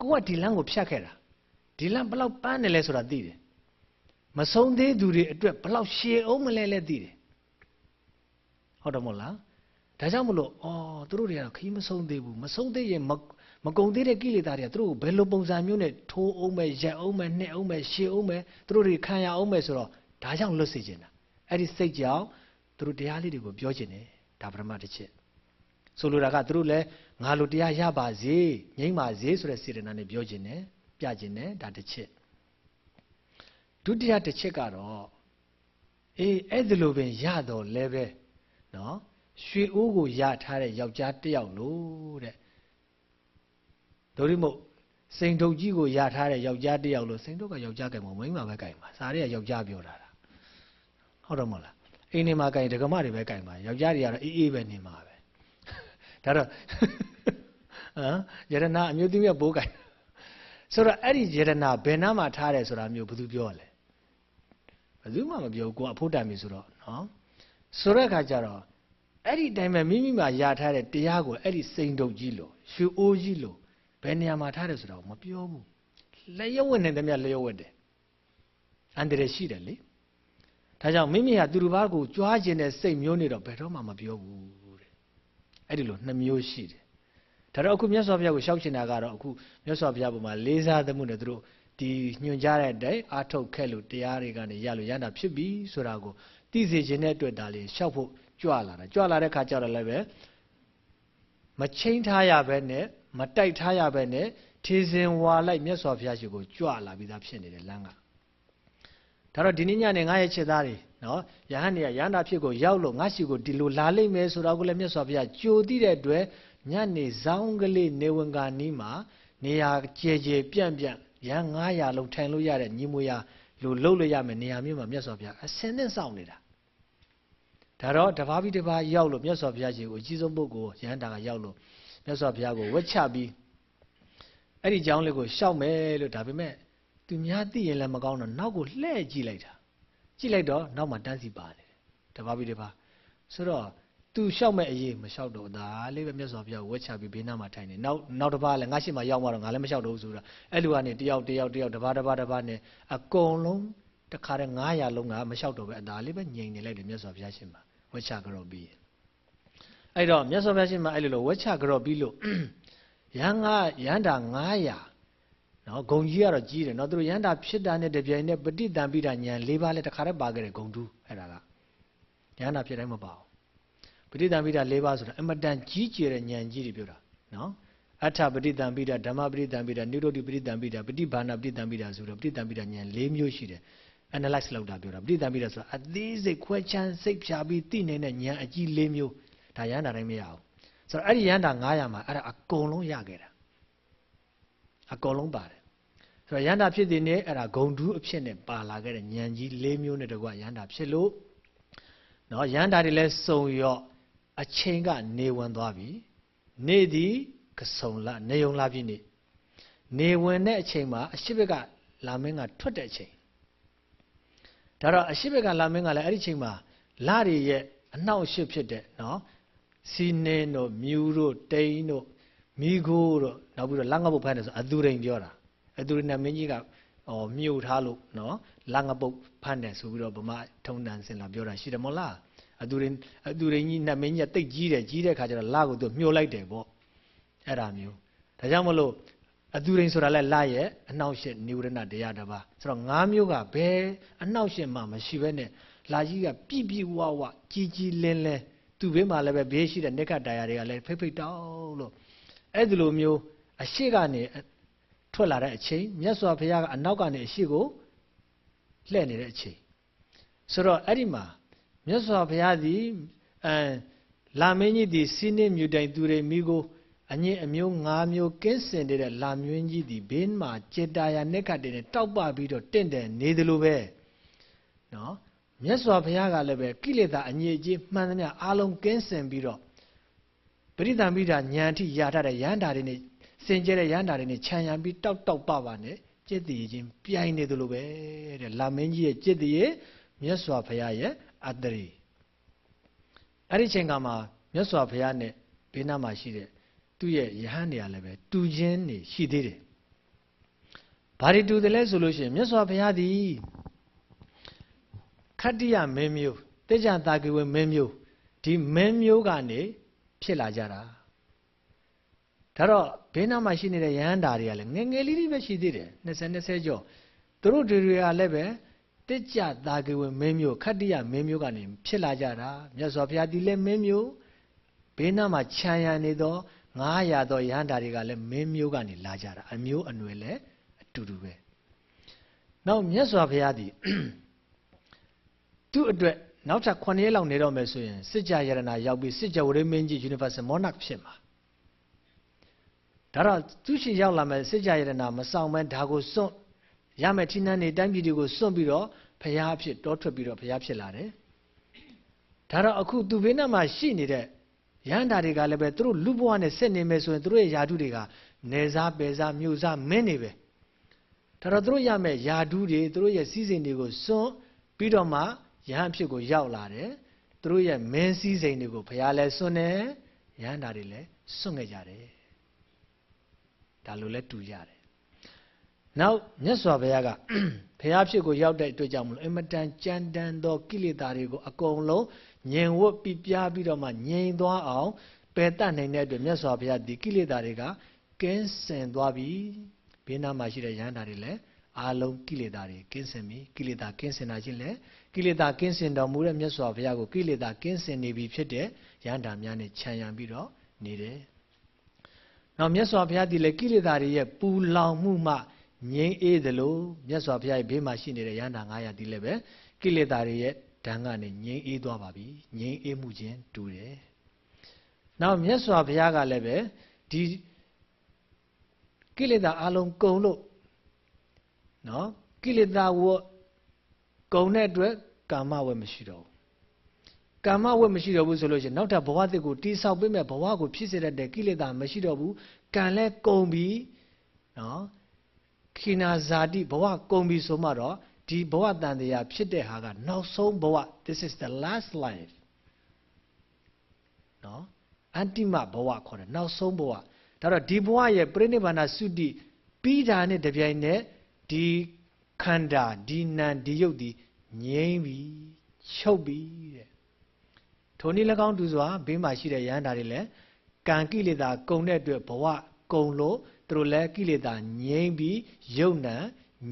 [SPEAKER 1] ကိုကဒီလမ်းကိုဖြတ်ခဲ့တာ ဒီလမ်းဘလောက်ပန်းတယ်လဲဆိုတာသိတယ်မဆုံးသေးသူတွေအတွက်ဘလောက်ရှည်အောင်မလဲလဲသိတယ်ဟုတ်တယ်မို့လားဒါကြောင့်မလို့အော်သူတို့တွေကတော့ခီးမဆုံးသေးဘူးမဆုံးသေးရင်မမကုံသေးတဲ့ကိလေသာတွေကသူတို့ကိုဘယ်လိုပုံစံမျိုးနဲ့ထိုးအောင်မဲ့ရက်အောင်မဲ့နှစ်အောင်မဲ့ရှည်အောင်မဲ့သူတို့တွေခံရအောင်မဲ့ဆိုတော့ဒါကြောင့်လွတ်စေခြင်းတာအဲ့ဒီစိတ်ကြောင့်သူတို့တရားလေးတွေကိုပြောခြင်းတယ်ဒါပရမတစ်ချက်ဆိုလိုတာကသူတို့လည်းငါလိုတရားရပါစေငြိမ့်ပါစေဆိုတဲ့စေတနာနဲ့ပြောခြင်းတယ် ပြခြင်းတယ်ဒါတစ်ချက်ဒုတိယတစ်ချက်ကတော့အေးအဲ့ဒီလိုပင်ရတော့လဲပဲနော်ရွှေအိုးကိုရထားတဲ့ယောက်ျားတစ်ယောက်လို့တဲ့ဒိုရိမို့စိန်ထုတ်ကြီးကိုရထားတဲ့ယောက်ျားတစ်ယောက်လို့စိန်ထုတ်ကယောက်ျားကံမမိန်းမပဲကံပါစားတွေကယောက်ျားပြောတာလားဟုတ်တော့မဟုတ်လားအိမ်နေမှာကံဒကမတွေပဲကံပါယောက်ျားတွေကတော့အေးအေးပဲနေမှာပဲဒါတော့ဟမ်ယရနာအမျိုးသမီးကဘိုးကံ ဆိုတော့အဲ့ဒီယရနာဘယ်နာမှာထားတယ်ဆိုတာမျိုးဘယ်သူပြောလဲဘယ်သူမှမပြောဘူးကိုကအဖို့တန်ပြီဆိုတော့နော်ဆိုတဲ့အခါကျတော့အဲ့ဒီတိုင်းပဲမိမိမှာရထားတဲ့တရားကိုအဲ့ဒီစိန်တုပ်ကြီးလို့ရွှေအိုးကြီးလို့ဘယ်နေရာမှာထားတယ်ဆိုတော့မပြောဘူးလျှက်ဝက်နေတယ်မြလျှက်ဝက်တယ်အန္တရာယ်ရှိတယ်လေဒါကြောင့်မိမိဟာသူတစ်ပါးကိုကြွားခြင်းတဲ့စိတ်မျိုးနေတော့ဘယ်တော့မှမပြောဘူးတဲ့အဲ့ဒီလိုနှစ်မျိုးရှိတယ် ဒါတော့အခုမြတ်စွာဘုရားကိုရှောက်ချင်တာကတော့အခုမြတ်စွာဘုရားပုံမှာလေးစားသမှုနဲ့သူတို့ဒီညွှန်ကြားတဲ့အတိုင်းအာထုတ်ခဲ့လို့တရားတွေကနေရလို့ရတာဖြစ်ပြီဆိုတာကိုသိစေခြင်းတဲ့အတွက်ဒါလေးရှောက်ဖို့ကြွလာတာကြွလာတဲ့ခါကျတော့လည်းပဲမချင်းထားရပဲနဲ့မတိုက်ထားရပဲနဲ့ထေစင်ဝါလိုက်မြတ်စွာဘုရားရှိခိုးကြွလာပြီးသားဖြစ်နေတယ်လမ်းကဒါတော့ဒီနေ့ညနေငါရဲ့ချက်သားတွေနော်ယဟန်နေရယန္တာဖြစ်ကိုရောက်လို့ငါရှိကိုဒီလိုလာလိမ့်မယ်ဆိုတော့ကိုလည်းမြတ်စွာဘုရားကြိုသိတဲ့အတွက် ညနေဇောင်းကလေးနေဝင်ကနီးမှာနေရာကျဲကျဲပြန့်ပြန့်ရန်900လုံးထိုင်လို့ရတဲ့ညီမွေရလိုလှုပ်လို့ရမယ်နေရာမျိုးမှာမြတ်စွာဘုရားအစင်းနဲ့စောင့်နေတာဒါတော့တပါးပြီးတပါးရောက်လို့မြတ်စွာဘုရားရှင်ကိုအကြီးဆုံးပုဂ္ဂိုလ်ရဟန္တာကရောက်လို့မြတ်စွာဘုရားကိုဝက်ချပြီးအဲ့ဒီကြောင်းလေးကိုရှောက်မယ်လို့ဒါပေမဲ့သူများသိရင်လည်းမကောင်းတော့နောက်ကိုလှည့်ကြည့်လိုက်တာကြည့်လိုက်တော့နောက်မှာတန်းစီပါနေတယ်တပါးပြီးတပါးဆိုတော့ သူလျှောက်မဲ့အရေးမလျှောက်တော့ဒါလေးပဲမြတ်စွာဘုရားဝက်ချပြီးဘေးနားမှာထိုင်နေနောက်နောက်တစ်ပါးလည်းငါရှိမှရောက်မှတော့ငါလည်းမလျှောက်တော့ဘူးဆိုတော့အဲ့လိုကနေတယောက်တယောက်တယောက်တစ်ပါးတစ်ပါးတစ်ပါးနဲ့အကုန်လုံးတခါတည်း900လုံးကမလျှောက်တော့ပဲအသာလေးပဲငြိမ်နေလိုက်တယ်မြတ်စွာဘုရားရှင်မှာဝက်ချကြတော့ပြီးအဲ့တော့မြတ်စွာဘုရားရှင်မှာအဲ့လိုလိုဝက်ချကြတော့ပြီးလို့ရန်ကရန်တာ900နော်ဂုံကြီးကတော့ကြီးတယ်နော်သူတို့ရန်တာဖြစ်တာနဲ့တပြိုင်နက်ပဋိတံပိတာဉာဏ်၄ပါးလည်းတခါတည်းပါခဲ့တယ်ဂုံတူးအဲ့ဒါကရန်တာဖြစ်တိုင်းမပါဘူး ပဋိတံပိတာ၄ပါးဆိုတာအမတန်ကြီးကျယ်တဲ့ဉာဏ်ကြီးတွေပြောတာနော်အထပဋိတံပိတာဓမ္မပဋိတံပိတာနိရောဓပဋိတံပိတာပฏิဘာနာပဋိတံပိတာဆိုတော့ပဋိတံပိတာဉာဏ်၄မျိုးရှိတယ် analyze လုပ်တာပြောတာပဋိသင်္ပိတာဆိုတာအသေးစိတ်ခွဲခြမ်းစိတ်ဖြာပြီးသိနေတဲ့ဉာဏ်အကြီး၄မျိုးဒါရဟန္တာတိုင်းမရအောင်ဆိုတော့အဲ့ဒီရဟန္တာ900မှာအဲ့ဒါအကုန်လုံးရခဲ့တာအကုန်လုံးပါတယ်ဆိုတော့ရဟန္တာဖြစ်တဲ့နေ့အဲ့ဒါဂုံတူးအဖြစ်နဲ့ပါလာခဲ့တဲ့ဉာဏ်ကြီး၄မျိုးနဲ့တကွရဟန္တာဖြစ်လို့နော်ရဟန္တာတွေလည်းစုံရော့ အချိန်ကနေဝင်သွားပြီနေ့ဒီကစုံလာနေုံလာပြီနေ့နေဝင်တဲ့အချိန်မှာအရှိဘက်ကလာမင်းကထွက်တဲ့အချိန်ဒါတော့အရှိဘက်ကလာမင်းကလည်းအဲ့ဒီချိန်မှာလာတွေရဲ့အနှောက်အယှက်ဖြစ်တဲ့နော်စီနင်းတို့မြူတို့တိန်တို့မိခိုးတို့နောက်ပြီးတော့လငပုတ်ဖမ်းတယ်ဆိုအသူရိန်ပြောတာအသူရိန်နဲ့မင်းကြီးကဟောမြုပ်ထားလို့နော်လငပုတ်ဖမ်းတယ်ဆိုပြီးတော့ဗမာထုံတန်စင်လာပြောတာရှိတယ်မဟုတ်လား အသူရိန်အသူရိန်ကြီးနဲ့မင်းကြီးကတိတ်ကြီးတယ်ကြီးတဲ့ခါကျတော့လာကိုသူမြှို့လိုက်တယ်ပေါ့အဲ့ဒါမျိုးဒါကြောင့်မလို့အသူရိန်ဆိုတာလဲလာရဲ့အနှောက်ရှက်နိဝရဏတရားတစ်ပါးဆိုတော့၅မျိုးကဘယ်အနှောက်ရှက်မှမရှိဘဲနဲ့လာကြီးကပြည့်ပြည့်ဝဝကြီးကြီးလင်းလင်းသူ့ဘေးမှာလည်းပဲဘေးရှိတဲ့နိက္ခတရားတွေကလည်းဖိတ်ဖိတ်တောင်းလို့အဲ့ဒီလိုမျိုးအရှိကနေထွက်လာတဲ့အချိန်မြတ်စွာဘုရားကအနောက်ကနေအရှိကိုလှည့်နေတဲ့အချိန်ဆိုတော့အဲ့ဒီမှာ မြတ်စွာဘုရားသည်အဲလာမင်းကြီးသည်စီးနှင်းမြူတိုင်သူတွေမိကိုအညစ်အမျိုး၅မျိုးကင်းစင်တဲ့လာမြွင်းကြီးဒီဘေးမှာចេတာယာနဲ့ခတ်တဲ့တောက်ပပြီးတော့တင့်တယ်နေသလိုပဲနော်မြတ်စွာဘုရားကလည်းပဲကိလေသာအညစ်အကြေးမှန်သမျှအားလုံးကင်းစင်ပြီးတော့ပရိသံပိတာဉာဏ်ထိရထားတဲ့ရဟန္တာတွေနဲ့စင်ကြဲတဲ့ရဟန္တာတွေနဲ့ခြံရံပြီးတောက်တောက်ပပါနဲ့ကြက်တည်ချင်းပြိုင်နေသလိုပဲတဲ့လာမင်းကြီးရဲ့ကြက်တည်မြတ်စွာဘုရားရဲ့ အတ္တရိအဲ့ဒီချိန်ကမှမြတ်စွာဘုရားနဲ့ဘေးနားမှာရှိတဲ့သူ့ရဲ့ယဟန်တွေကလည်းပဲတူချင်းနေရှိသေးတယ်ဘာတွေတူတယ်လဲဆိုလို့ရှိရင်မြတ်စွာဘုရားသည်ခတ္တိယမင်းမျိုးတေကြတာကိဝေမင်းမျိုးဒီမင်းမျိုးကနေဖြစ်လာကြတာဒါတော့ဘေးနားမှာရှိနေတဲ့ယဟန်တာတွေကလည်းငယ်ငယ်လေးလေးပဲရှိသေးတယ်20 20ကျော်သူတို့တွေကလည်းပဲ တိကြတာကေဝမင်းမျိုးခတ္တိယမင်းမျိုးကနေဖြစ်လာကြတာမြတ်စွာဘုရားဒီလည်းမင်းမျိုးဘေးနားမှာခြံရံနေသော900သောယဟန်တာတွေကလည်းမင်းမျိုးကနေလာကြတာအမျိုးအနွယ်လည်းအတူတူပဲနောက်မြတ်စွာဘုရားဒီသူ့အတွက်နောက်ထပ်9ရက်လောက်နေတော့မယ်ဆိုရင်စစ်ကြရတနာရောက်ပြီးစစ်ကြဝရမင်းကြီး Universal Monarch ဖြစ်မှာဒါတော့သူရှိရောက်လာမယ်စစ်ကြရတနာမဆောင်မဲဒါကိုစွန့် ရမယ်ထိနှန်းနေတိုင်းပြည်တွေကိုစွန့်ပြီးတော့ဖျားဖြစ်တောထွက်ပြီးတော့ဖျားဖြစ်လာတယ်ဒါတော့အခုသူဘေးနားမှာရှိနေတဲ့ရဟန္တာတွေကလည်းပဲသူတို့လူဘဝနဲ့ဆက်နေမယ်ဆိုရင်သူတို့ရဲ့ယာတုတွေကနေစားပယ်စားမြို့စားမင်းနေပဲဒါတော့သူတို့ရမယ်ယာတုတွေသူတို့ရဲ့စီးစိမ်တွေကိုစွန့်ပြီးတော့မှယဟန်ဖြစ်ကိုရောက်လာတယ်သူတို့ရဲ့မင်းစည်းစိမ်တွေကိုဘုရားလဲစွန့်တယ်ယဟန်တာတွေလည်းစွန့်ခဲ့ကြတယ်ဒါလိုလဲတူရတယ် နောက်မြတ်စွာဘုရားကဘုရားဖြစ်ကိုရောက်တဲ့အတွက်ကြောင့်မလို့အင်မတန်ကြမ်းတမ်းသောကိလေသာတွေကိုအကုန်လုံးငြိမ်ဝတ်ပြပြပြီးတော့မှငြိမ်သွားအောင်ပယ်တတ်နိုင်တဲ့အတွက်မြတ်စွာဘုရားဒီကိလေသာတွေကကင်းစင်သွားပြီဘေးနားမှာရှိတဲ့ယဟန်တာတွေလည်းအာလုံးကိလေသာတွေကင်းစင်ပြီကိလေသာကင်းစင်တာချင်းလည်းကိလေသာကင်းစင်တော်မူတဲ့မြတ်စွာဘုရားကိုကိလေသာကင်းစင်နေပြီဖြစ်တဲ့ယန္တာများနဲ့ခြံရံပြီးတော့နေတယ်။နောက်မြတ်စွာဘုရားဒီလေကိလေသာတွေရဲ့ပူလောင်မှုမှ ငြိမ်းအေးသလိုမြတ်စွာဘုရားရဲ့ဘေးမှာရှိနေတဲ့ယန္တာ900ဒီလည်းပဲကိလေသာတွေရဲ့ဓာန်ကနေငြိမ်းအေးသွားပါပြီ။ငြိမ်းအေးမှုချင်းတူတယ်။နောက်မြတ်စွာဘုရားကလည်းပဲဒီကိလေသာအလုံးကုန်လို့နော်ကိလေသာဝတ်ကုံတဲ့အတွက်ကာမဝတ်မရှိတော့ဘူးကာမဝတ်မရှိတော့ဘူးဆိုလို့ရှိရင်နောက်ထပ်ဘဝသစ်ကိုတိဆောက်ပေးမဲ့ဘဝကိုဖြစ်စေတဲ့ကိလေသာမရှိတော့ဘူးကံလဲကုံပြီနော် ခိနာဇာတိဘဝကုံပြီဆိုမှတော့ဒီဘဝတန်တရားဖြစ်တဲ့ဟာကနောက်ဆုံးဘဝ this is the last life နော်အန္တိမဘဝခေါ်တယ်နောက်ဆုံးဘဝဒါတော့ဒီဘဝရဲ့ပြိဋိဘာနာသုတိပြီးတာနဲ့တပြိုင်နက်ဒီခန္ဓာဒီနာဒီယုတ်ဒီငြိမ့်ပြီချုပ်ပြီတဲ့ထိုနည်း၎င်းတူစွာဘေးမှာရှိတဲ့ယန္တာတွေလည်းကံကိလေသာကုံတဲ့အတွက်ဘဝကုံလို့ သူတို့လည်းကိလေသာငြိမ့်ပြီးယုတ်နံ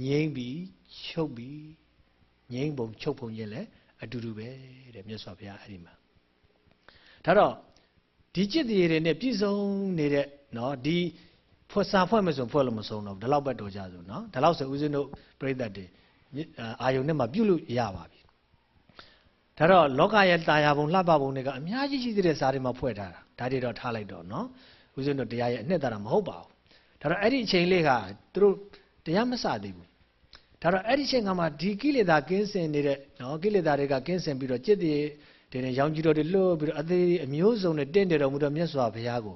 [SPEAKER 1] ငြိမ့်ပြီးချုပ်ပြီငြိမ့်ပုံချုပ်ပုံချင်းလည်းအတူတူပဲတဲ့မြတ်စွာဘုရားအဲ့ဒီမှာဒါတော့ဒီจิตတရေတွေနဲ့ပြည့်စုံနေတဲ့เนาะဒီဖွဲ့စာဖွဲ့မယ်ဆိုဖွဲ့လို့မဆုံးတော့ဘူးဒီလောက်ပဲတော်ကြဆိုနော်ဒီလောက်ဆိုဦးဇင်းတို့ပြိဿတ်တွေအာယုန်နဲ့မှပြုတ်လို့ရပါပြီဒါတော့လောကရဲ့တာယာပုံလှပပုံတွေကအများကြီးရှိသေးတဲ့စာတွေမှာဖွဲ့ထားတာဒါတွေတော့ထားလိုက်တော့နော်ဦးဇင်းတို့တရားရဲ့အနှစ်သာရမဟုတ်ပါဘူး ဒါတော့အဲ့ဒီအချိန်လေးကသူတို့တရားမစသေးဘူးဒါတော့အဲ့ဒီချိန်ကမှဒီကိလေသာကင်းစင်နေတဲ့နော်ကိလေသာတွေကကင်းစင်ပြီးတော့จิตတွေတွေနဲ့ရောင်ကြီးတော်တွေလွတ်ပြီးတော့အသေးအမျိုးစုံနဲ့တင့်တယ်တော်မူတော့မြတ်စွာဘုရားကို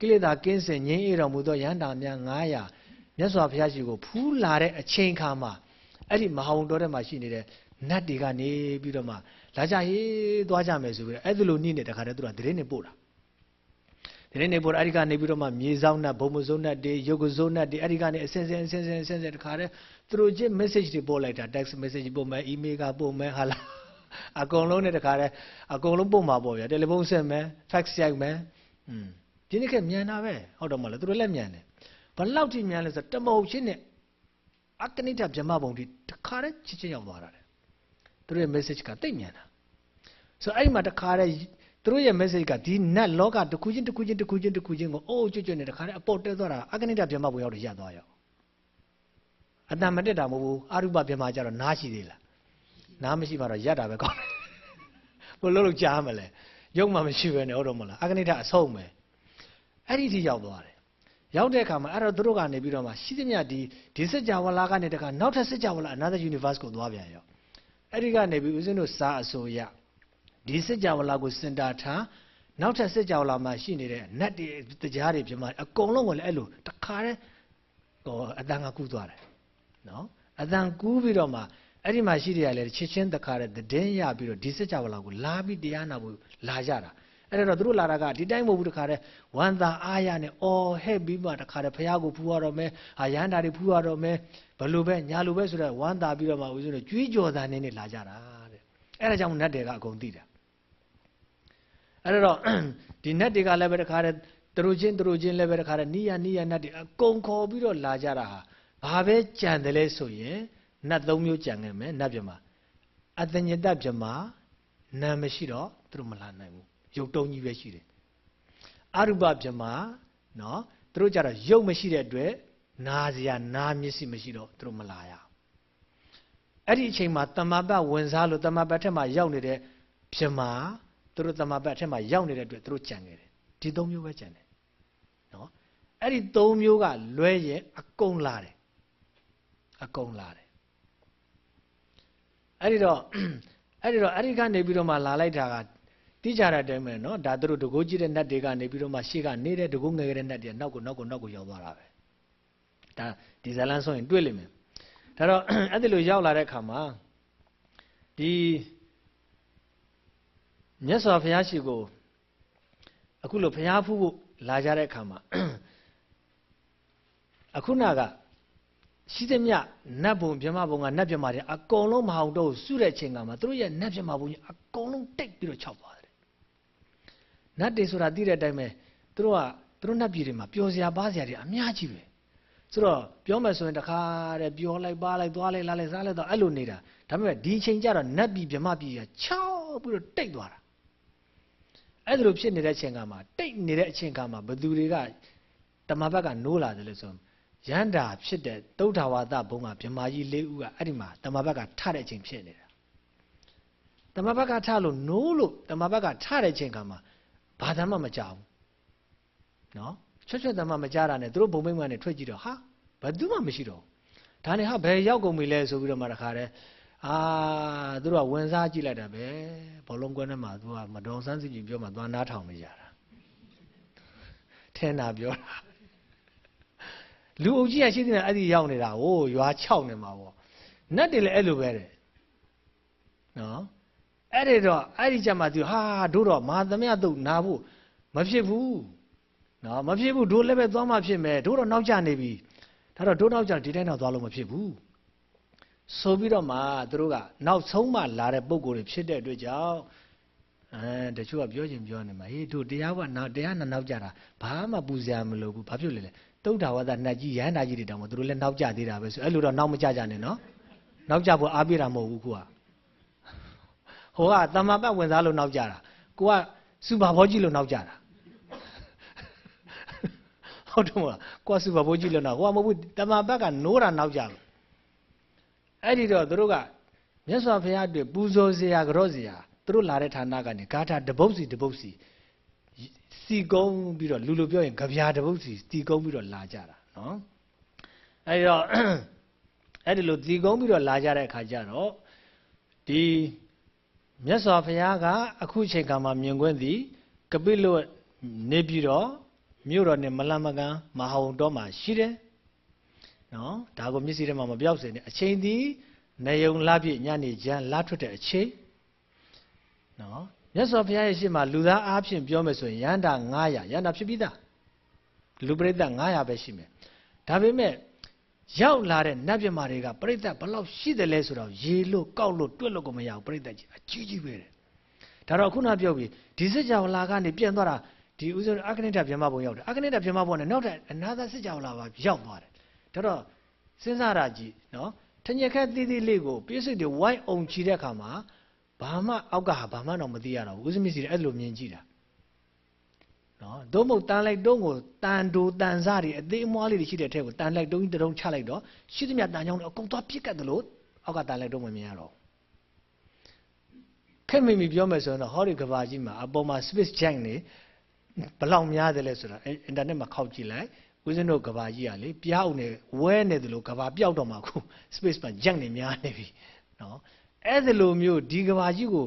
[SPEAKER 1] ကိလေသာကင်းစင်ငြိမ်းအေးတော်မူသောယန္တာများ900မြတ်စွာဘုရားရှိခိုးဖူးလာတဲ့အချိန်ခါမှာအဲ့ဒီမဟာဝုံတော်ထဲမှာရှိနေတဲ့နတ်တွေကနေပြီးတော့မှလာကြဟေးသွားကြမယ်ဆိုပြီးတော့အဲ့ဒီလိုနှိမ့်နေတခါတည်းသူကတရင်နေပို့တာ တရင်နေပို့အဲ့ဒီကနေပြီးတော့မှမြေဆောင်နတ်ဘုံမစိုးနတ်တွေယုတ်ကစိုးနတ်တွေအဲ့ဒီကနေအစင်စင်အစင်စင်အစင်စင်တခါတည်းသူတို့ချင်း message တွေပို့လိုက်တာ text message ပို့မယ် email ကပို့မယ်ဟာလားအကုန်လုံးနဲ့တခါတည်းအကုန်လုံးပို့မှာပေါ့ဗျာတယ်လီဖုန်းဆက်မယ် fax ရိုက်မယ်อืมဒီနေ့ကမြန်တာပဲဟုတ်တော့မလားသူတို့လည်းမြန်တယ်ဘလောက်ထိမြန်လဲဆိုတမဟုတ်ချင်းနဲ့အကနိဋ္ဌဗြဟ္မဘုံဒီတခါတည်းချစ်ချင်းရောက်သွားတာတဲ့သူတို့ရဲ့ message ကတိတ်မြန်တာဆိုအဲ့ဒီမှာတခါတည်း သူတို့ရဲ့ message ကဒီနတ်လောကတစ်ခုချင်းတစ်ခုချင်းတစ်ခုချင်းတစ်ခုချင်းကိုအိုးကျွတ်ကျွတ်နဲ့တခါတည်းအပေါ်တက်သွားတာအကနိဋ္ဌဗြဟ္မဘုံရောက်တော့ရသွားရောအတန်မတက်တာမဟုတ်ဘူးအရုပဗြဟ္မကျတော့နားရှိသေးလားနားမရှိမှတော့ရက်တာပဲကောင်းတယ်ဘယ်လိုလုပ်ကြားမလဲရုပ်မှမရှိပဲနဲ့ဟုတ်တော့မလားအကနိဋ္ဌအဆုံးပဲအဲ့ဒီထိရောက်သွားတယ်ရောက်တဲ့အခါမှာအဲ့တော့သူတို့ကနေပြီးတော့မှရှိသမျှဒီဒီစကြဝဠာကနေတခါနောက်ထပ်စကြဝဠာ another universe ကိုသွားပြန်ရောအဲ့ဒီကနေပြီးဦးဇင်းတို့စာအစိုးရ ဒီစကြဝဠာကိုစင်တာထားနောက်ထပ်စကြဝဠာမှာရှိနေတဲ့နတ်တွေတရားတွေပြမအကုန်လုံးကိုလည်းအဲ့လိုတခါတည်းဟောအတန်ကကူးသွားတယ်နော်အတန်ကူးပြီးတော့မှအဲ့ဒီမှာရှိတယ်ရလေချစ်ချင်းတခါတဲ့တည်င်းရပြီးတော့ဒီစကြဝဠာကိုလာပြီးတရားနာဖို့လာကြတာအဲ့တော့သူတို့လာတာကဒီတိုင်းမဟုတ်ဘူးတခါတဲ့ဝန္တာအာရနဲ့အော်ဟဲ့ပြီးမှတခါတဲ့ဖះကိုဖူးရတော့မယ်ဟာရဟန္တာတွေဖူးရတော့မယ်ဘလို့ပဲညာလိုပဲဆိုတော့ဝန္တာပြီးတော့မှဦးဇင်းတို့ကြွေးကြော်တာနေနေလာကြတာတဲ့အဲ့ဒါကြောင့်နတ်တွေကအကုန်သိတာ အဲ့တော့ဒီနတ်တွေကလည်းပဲတခါတဲ့သူတို့ချင်းသူတို့ချင်းလည်းပဲတခါတဲ့နိယနိယနတ်တွေအကုန်ခေါ်ပြီးတော့လာကြတာဟာဘာပဲကြံတယ်လဲဆိုရင်နတ်သုံးမျိုးကြံခဲ့မယ်နတ်ပြမအတညတပြမနာမရှိတော့သူတို့မလာနိုင်ဘူးရုပ်တုံးကြီးပဲရှိတယ်အရူပပြမနော်သူတို့ကြတော့ရုပ်မရှိတဲ့အတွက်နာစရာနာမျက်စိမရှိတော့သူတို့မလာရအဲ့ဒီအချိန်မှာတမ္မာပတ်ဝင်စားလို့တမ္မာပတ်ထက်မှာရောက်နေတဲ့ပြမ သူတို့တမာပတ်အထက်မှာရောက်နေတဲ့အတွက်သူတို့ကြံနေတယ်ဒီ၃မျိုးပဲကြံတယ်နော်အဲ့ဒီ၃မျိုးကလွဲရင်အကုန်လာတယ်အကုန်လာတယ်အဲ့ဒီတော့အဲ့ဒီတော့အဲ့ဒီကနေပြီးတော့မှလာလိုက်တာကတိကြတဲ့အတိုင်းပဲနော်ဒါသူတို့တကိုးကြီးတဲ့နတ်တွေကနေပြီးတော့မှရှေ့ကနေတဲ့တကိုးငယ်ငယ်တဲ့နတ်တွေနောက်ကိုနောက်ကိုနောက်ကိုရောက်သွားတာပဲဒါဒီဇလန်းဆိုရင်တွေ့လိမ့်မယ်ဒါတော့အဲ့ဒီလိုရောက်လာတဲ့အခါမှာဒီ မြတ်စွာဘုရားရှိခိုးအခုလိုဘုရားဖူးဖို့လာကြတဲ့အခါမှာအခုနကရှိသမျှနတ်ဘုံမြမဘုံကနတ်မြမတွေအကုန်လုံးမအောင်တော့စုတဲ့ချိန်ကမှာသူတို့ရဲ့နတ်မြမဘုံကြီးအကုန်လုံးတိတ်ပြီးတော့ခြောက်သွားတယ်နတ်တွေဆိုတာသိတဲ့အတိုင်းပဲသူတို့ကသူတို့နတ်ပြည်တွေမှာပျော်စရာပါစရာတွေအများကြီးပဲဆိုတော့ပြောမယ်ဆိုရင်တခါတဲ့ပျော်လိုက်ပါလိုက်သွားလိုက်လာလိုက်စားလိုက်တော့အဲ့လိုနေတာဒါပေမဲ့ဒီချိန်ကျတော့နတ်ပြည်မြမပြည်ကခြောက်ပြီးတော့တိတ်သွားတာ အဲ့ဒါလိုဖြစ်နေတဲ့ချိန်ကမှာတိတ်နေတဲ့အချိန်ကမှာဘသူတွေကတမဘက်ကနိုးလာတယ်လို့ဆိုရန်တာဖြစ်တဲ့တုဋ္ဌဝါဒဘုံကမြမာကြီး၄ဦးကအဲ့ဒီမှာတမဘက်ကထတဲ့အချိန်ဖြစ်နေတာတမဘက်ကထလို့နိုးလို့တမဘက်ကထတဲ့ချိန်ကမှာဘာသာမှမကြောက်ဘူးနော်ချွတ်ချွတ်တမမကြတာနဲ့သူတို့ဘုံမိမ့်မနဲ့ထွက်ကြည့်တော့ဟာဘာသူမှမရှိတော့ဒါနဲ့ဟာဘယ်ရောက်ကုန်ပြီလဲဆိုပြီးတော့မှတခါတည်း အာသူတို့ကဝင်စားကြည့်လိုက်တာပဲဘောလုံးကွင်းထဲမှာသူကမတော်ဆန်းစီကြီးပြောမှသွားနားထောင်နေကြတာထဲနာပြောတာလူအုပ်ကြီးကရှိတဲ့အဲ့ဒီရောက်နေတာဟိုရွာ6နေမှာပေါ့နတ်တွေလည်းအဲ့လိုပဲတဲ့နော်အဲ့ဒီတော့အဲ့ဒီကြမှာသူဟာတို့တော့မာသမယတုတ်နာဖို့မဖြစ်ဘူးနော်မဖြစ်ဘူးတို့လည်းပဲသွားမှဖြစ်မယ်တို့တော့နောက်ကျနေပြီဒါတော့တို့နောက်ကျဒီတိုင်းတော့သွားလို့မဖြစ်ဘူး ဆိုပြီးတော့မှသူတို့ကနောက်ဆုံးမှလာတဲ့ပုံကိုယ်တွေဖြစ်တဲ့အတွက်ကြောင့်အဲတချို့ကပြောချင်ပြောနေမှာဟေးတို့တရားကနောက်တရားနဲ့နောက်ကြတာဘာမှပူစရာမလိုဘူးဘာဖြစ်လဲလဲတုတ်တာဝါဒနတ်ကြီးရဟန္တာကြီးတွေတောင်မှသူတို့လည်းနောက်ကျသေးတာပဲဆိုအဲ့လိုတော့နောက်မကျကြနဲ့နော်နောက်ကျဖို့အားပေးတာမဟုတ်ဘူးကိုကဟိုကတမပတ်ဝင်စားလို့နောက်ကျတာကိုကစူပါဘောကြီးလို့နောက်ကျတာဟုတ်တယ်မလားကိုကစူပါဘောကြီးလို့နောက်ဟိုကမဟုတ်ဘူးတမပတ်ကနိုးတာနောက်ကျလို့ အဲ့ဒီတော့သူတို့ကမြတ်စွာဘုရားအတွက်ပူဇော်စရာကြော့စရာသူတို့လာတဲ့ဌာနကနေဂါထာတပုတ်စီတပုတ်စီစီကုန်းပြီးတော့လူလူပြောရင်ကြပြာတပုတ်စီစီကုန်းပြီးတော့လာကြတာနော်အဲဒီတော့အဲ့ဒီလိုစီကုန်းပြီးတော့လာကြတဲ့အခါကျတော့ဒီမြတ်စွာဘုရားကအခုချိန်ခါမှာမြင်ခွင့်သည်ကပိလုနေပြီးတော့မြို့တော်နဲ့မလမကန်မဟာဝုံတော်မှာရှိတယ် နော်ဒါကိုမျက်စိထဲမှာမပြောက်စေနဲ့အချိန်သည်နေုံလပြည့်ညနေချမ်းလာထွက်တဲ့အချိန်နော်မြတ်စွာဘုရားရဲ့ရှေ့မှာလူသားအားဖြင့်ပြောမယ်ဆိုရင်ရန္တာ900ရန္တာဖြစ်ပြီးသားလူပရိသတ်900ပဲရှိမယ်ဒါပေမဲ့ရောက်လာတဲ့နတ်ပြမာတွေကပရိသတ်ဘလောက်ရှိတယ်လဲဆိုတော့ရေလို့ကောက်လို့တွက်လို့ကိုမရဘူးပရိသတ်ကြီးအကြီးကြီးပဲတဲ့ဒါတော့ခုနပြောပြီးဒီစစ်ကြောလာကနေပြန်သွားတာဒီဥစ္စာအကနိဋ္ဌဗြဟ္မဘုံရောက်တယ်အကနိဋ္ဌဗြဟ္မဘုံနဲ့နောက်တဲ့အနာသစစ်ကြောလာပါရောက်သွားတယ် ဒါတော့စဉ်းစားရကြည့်နော်ထညက်ခက်သေးသေးလေးကိုပြည့်စုံတွေဝိုင်းအောင်ချီတဲ့အခါမှာဘာမှအောက်ကဟာဘာမှတော့မသိရတော့ဘူးဥစ္စမစ္စည်းအဲ့လိုမြင်ကြည့်တာနော်သို့မဟုတ်တန်လိုက်တုံးကိုတန်တူတန်စားတွေအသေးအမွှားလေးတွေရှိတဲ့ထဲကိုတန်လိုက်တုံးကြီးတုံးချလိုက်တော့ရှိသမျှတန်ချောင်းတွေအကုန်သွားပြစ်ကတ်တယ်လို့အောက်ကတန်လိုက်တုံးမမြင်ရတော့ခင်မိမိပြောမယ်ဆိုရင်တော့ဟောဒီကဘာကြီးမှာအပေါ်မှာ space jack နေဘလောက်များတယ်လဲဆိုတာအင်တာနက်မှာခောက်ကြည့်လိုက် ဦးဇင်းတို့ကဘာကြီးကလေပြားအောင်နေဝဲနေတယ်လို့ကဘာပျောက်တော့မှခု space မှာ jack နေများနေပြီနော်အဲ့ဒီလိုမျိုးဒီကဘာကြီးကို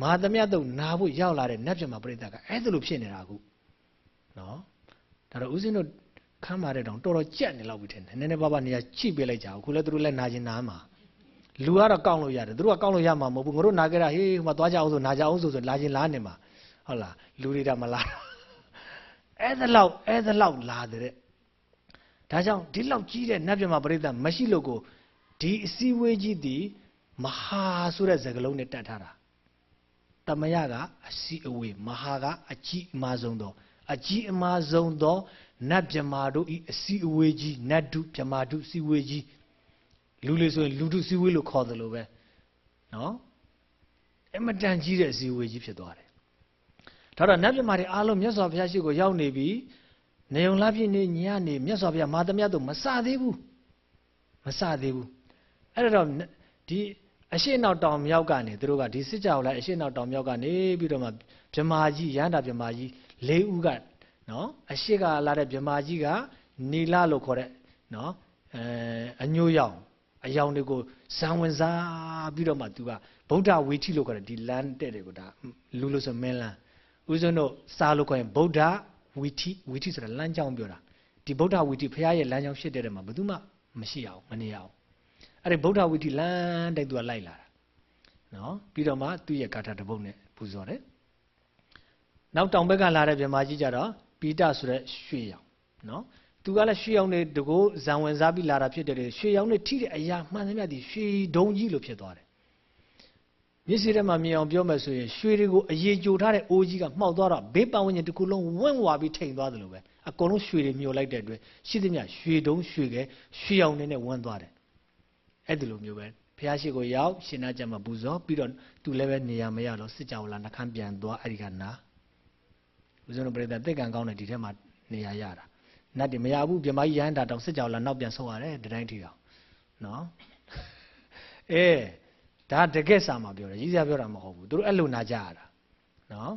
[SPEAKER 1] မဟာသမယတုတ်နာဖို့ရောက်လာတဲ့နတ်ပြမပရိသတ်ကအဲ့ဒီလိုဖြစ်နေတာခုနော်ဒါတော့ဦးဇင်းတို့ကခမ်းပါတဲ့တောင်တော်တော်ကြက်နေလောက်ပြီထင်တယ်နည်းနည်းပါးပါးနေရာချိပေးလိုက်ကြအောင်ခုလည်းသူတို့လည်းနာကျင်နာမှာလူကတော့ကောက်လို့ရတယ်သူတို့ကကောက်လို့ရမှာမဟုတ်ဘူးငါတို့နာကြတာဟေးဟိုမှာသွားကြအောင်ဆိုနာကြအောင်ဆိုဆိုလာကျင်လာနေမှာဟုတ်လားလူတွေကမလာ အဲ့ဒါလောက်အဲ့ဒါလောက်လာတဲ့ဒါကြောင့်ဒီလောက်ကြီးတဲ့နတ်ပြမပရိသတ်မရှိလို့ကိုဒီအစည်းအဝေးကြီးဒီမဟာဆိုတဲ့စကားလုံးနဲ့တတ်ထားတာတမယကအစည်းအဝေးမဟာကအကြီးအမားဆုံးသောအကြီးအမားဆုံးသောနတ်မြမာတို့ဤအစည်းအဝေးကြီးနတ်တုမြမာတုစည်းဝေးကြီးလူလေဆိုရင်လူတုစည်းဝေးလို့ခေါ်တယ်လို့ပဲနော်အမတန်ကြီးတဲ့အစည်းအဝေးကြီးဖြစ်သွားတယ် ဒါတော့နတ်မြမာတွေအားလုံးမြတ်စွာဘုရားရှိခိုးရောက်နေပြီနေုံလာပြည့်နေညနေမြတ်စွာဘုရားမာသမယတို့မစသေးဘူးမစသေးဘူးအဲ့တော့ဒီအရှိနောက်တောင်မြောက်ကနေသူတို့ကဒီစစ်ကြောလိုက်အရှိနောက်တောင်မြောက်ကနေပြီးတော့မှဗြမာကြီးရဟန္တာဗြမာကြီး၄ဦးကနော်အရှိကလာတဲ့ဗြမာကြီးကနီလာလို့ခေါ်တဲ့နော်အဲအညိုးရောင်အယောင်တွေကိုဇံဝင်စားပြီးတော့မှသူကဗုဒ္ဓဝီထိလို့ခေါ်တဲ့ဒီလမ်းတဲ့တွေကိုဒါလူလို့ဆိုမင်းလမ်း ဦးဇင်းတို့စာလို့ခေါ်ရင်ဗုဒ္ဓဝီထိဝီထိဆိုတာလမ်းကြောင်းပြောတာဒီဗုဒ္ဓဝီထိဖရာရဲ့လမ်းကြောင်းရှစ်တဲ့တဲ့မှာဘယ်သူမှမရှိအောင်မနေအောင်အဲ့ဒီဗုဒ္ဓဝီထိလမ်းတိုက်သူကလိုက်လာတာနော်ပြီးတော့မှသူ့ရဲ့ကာထာတပုတ်နဲ့ပူဇော်တယ်နောက်တောင်ဘက်ကလာတဲ့ဗြဟ္မာကြီးကြတော့ပိတဆိုတဲ့ရွှေရောင်နော်သူကလည်းရွှေရောင်တွေတကိုးဇံဝင်စားပြီးလာတာဖြစ်တယ်ရွှေရောင်တွေထိတဲ့အရာမှန်သမျှဒီရွှေဒုံကြီးလို့ဖြစ်သွားတယ် မျက်စိထဲမှာမြင်အောင်ပြောမယ်ဆိုရင်ရွှေတွေကိုအရေးကြိုထားတဲ့အိုးကြီးကမှောက်သွားတော့ဘေးပတ်ဝန်းကျင်တစ်ခုလုံးဝင့်ဝါပြီးထိန်သွားတယ်လို့ပဲအကုန်လုံးရွှေတွေမျောလိုက်တဲ့အတွက်ရှိသမျှရွှေဒုံရွှေကဲရွှေရောင်တွေနဲ့ဝန်းသွားတယ်အဲ့ဒီလိုမျိုးပဲဖះရှိကိုရောက်ရှင်နာကြမှာပူဇော်ပြီးတော့သူလည်းပဲနေရာမရတော့စစ်ကြောလာနှခမ်းပြန်သွားအဲ့ဒီကနာဦးဇင်းတို့ပြိတ္တသိက္ကံကောင်းတဲ့ဒီထဲမှာနေရာရတာနတ်တွေမရဘူးပြမကြီးရဟန္တာတောင်စစ်ကြောလာနောက်ပြန်ဆုတ်ရတယ်ဒီတိုင်းထီအောင်နော်အေး ဒါတကက်စာမှာပြောတယ်ကြီးစရာပြောတာမဟုတ်ဘူးသူတို့အဲ့လိုနာကြရတာနော်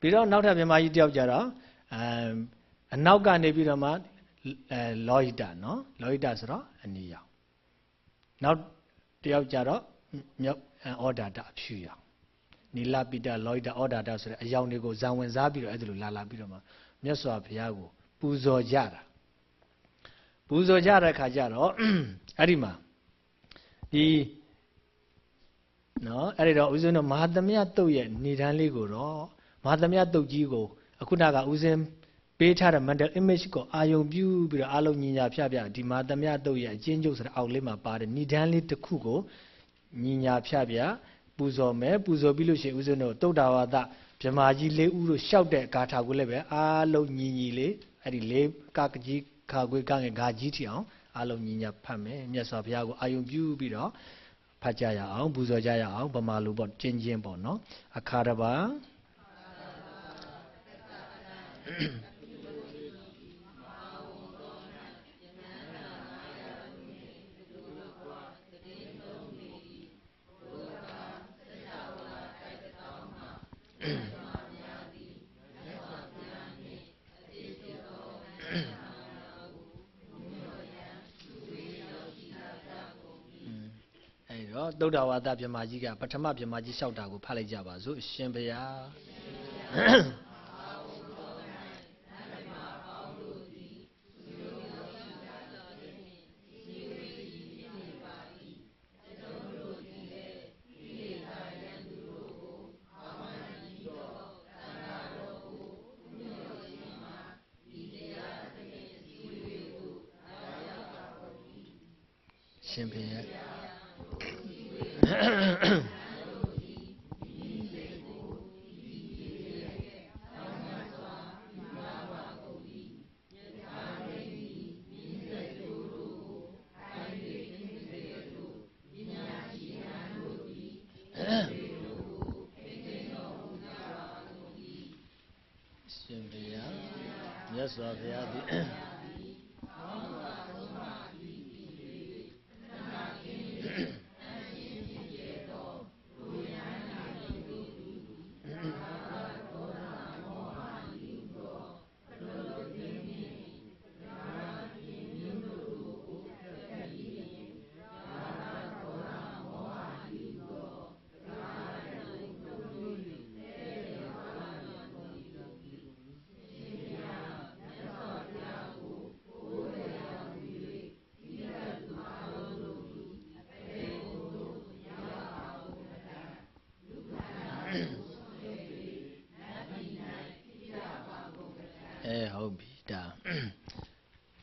[SPEAKER 1] ပြီးတော့နောက်ထပ်ပြမကြီးတယောက်ကြတော့အမ်အနောက်ကနေပြီးတော့မှအဲလောဟိတနော်လောဟိတဆိုတော့အနီရောင်နောက်တယောက်ကြတော့မြောက်ဩဒါတအဖြူရောင်နီလပိတလောဟိတဩဒါတဆိုတဲ့အယောင်တွေကိုဇံဝင်စားပြီးတော့အဲ့ဒါလိုလာလာပြီးတော့မှမြတ်စွာဘုရားကိုပူဇော်ကြတာပူဇော်ကြတဲ့ခါကျတော့အဲ့ဒီမှာဒီ နော်အဲ့ဒီတော့ဦးဇင်းတို့မဟာသမယတုတ်ရဲ့ဏိဒန်းလေးကိုတော့မဟာသမယတုတ်ကြီးကိုအခုနကဦးဇင်းပေးထားတဲ့ mental image ကိုအာယုံပြုပြီးတော့အလုံးညီညာဖြဖြဒီမဟာသမယတုတ်ရဲ့အချင်းကျုပ်ဆိုတဲ့အောက်လေးမှာပါတယ်ဏိဒန်းလေးတစ်ခုကိုညီညာဖြဖြပူဇော်မယ်ပူဇော်ပြီးလို့ရှိရင်ဦးဇင်းတို့တုတ်တာဝါဒဗြမာကြီးလေးဦးတို့ရှောက်တဲ့ဂါထာကိုလည်းပဲအားလုံးညီညီလေးအဲ့ဒီလေးကကကြီးခါခွေကငယ်ဂါကြီးထီအောင်အားလုံးညီညာဖတ်မယ်မြတ်စွာဘုရားကိုအာယုံပြုပြီးတော့ ဖတ်ကြရအောင်ပူဇော်ကြရအောင်ဗမာလူပေါ့ကျင်းချင်းပေါ့နော်အခါတပါ ဒ္ဓဝါဒဗြဟ္မာကြီးကပထမဗြဟ္မာကြီးလျှောက်တာကိုဖတ်လိုက်ကြပါစို့အရှင်ဘုရား မြတ်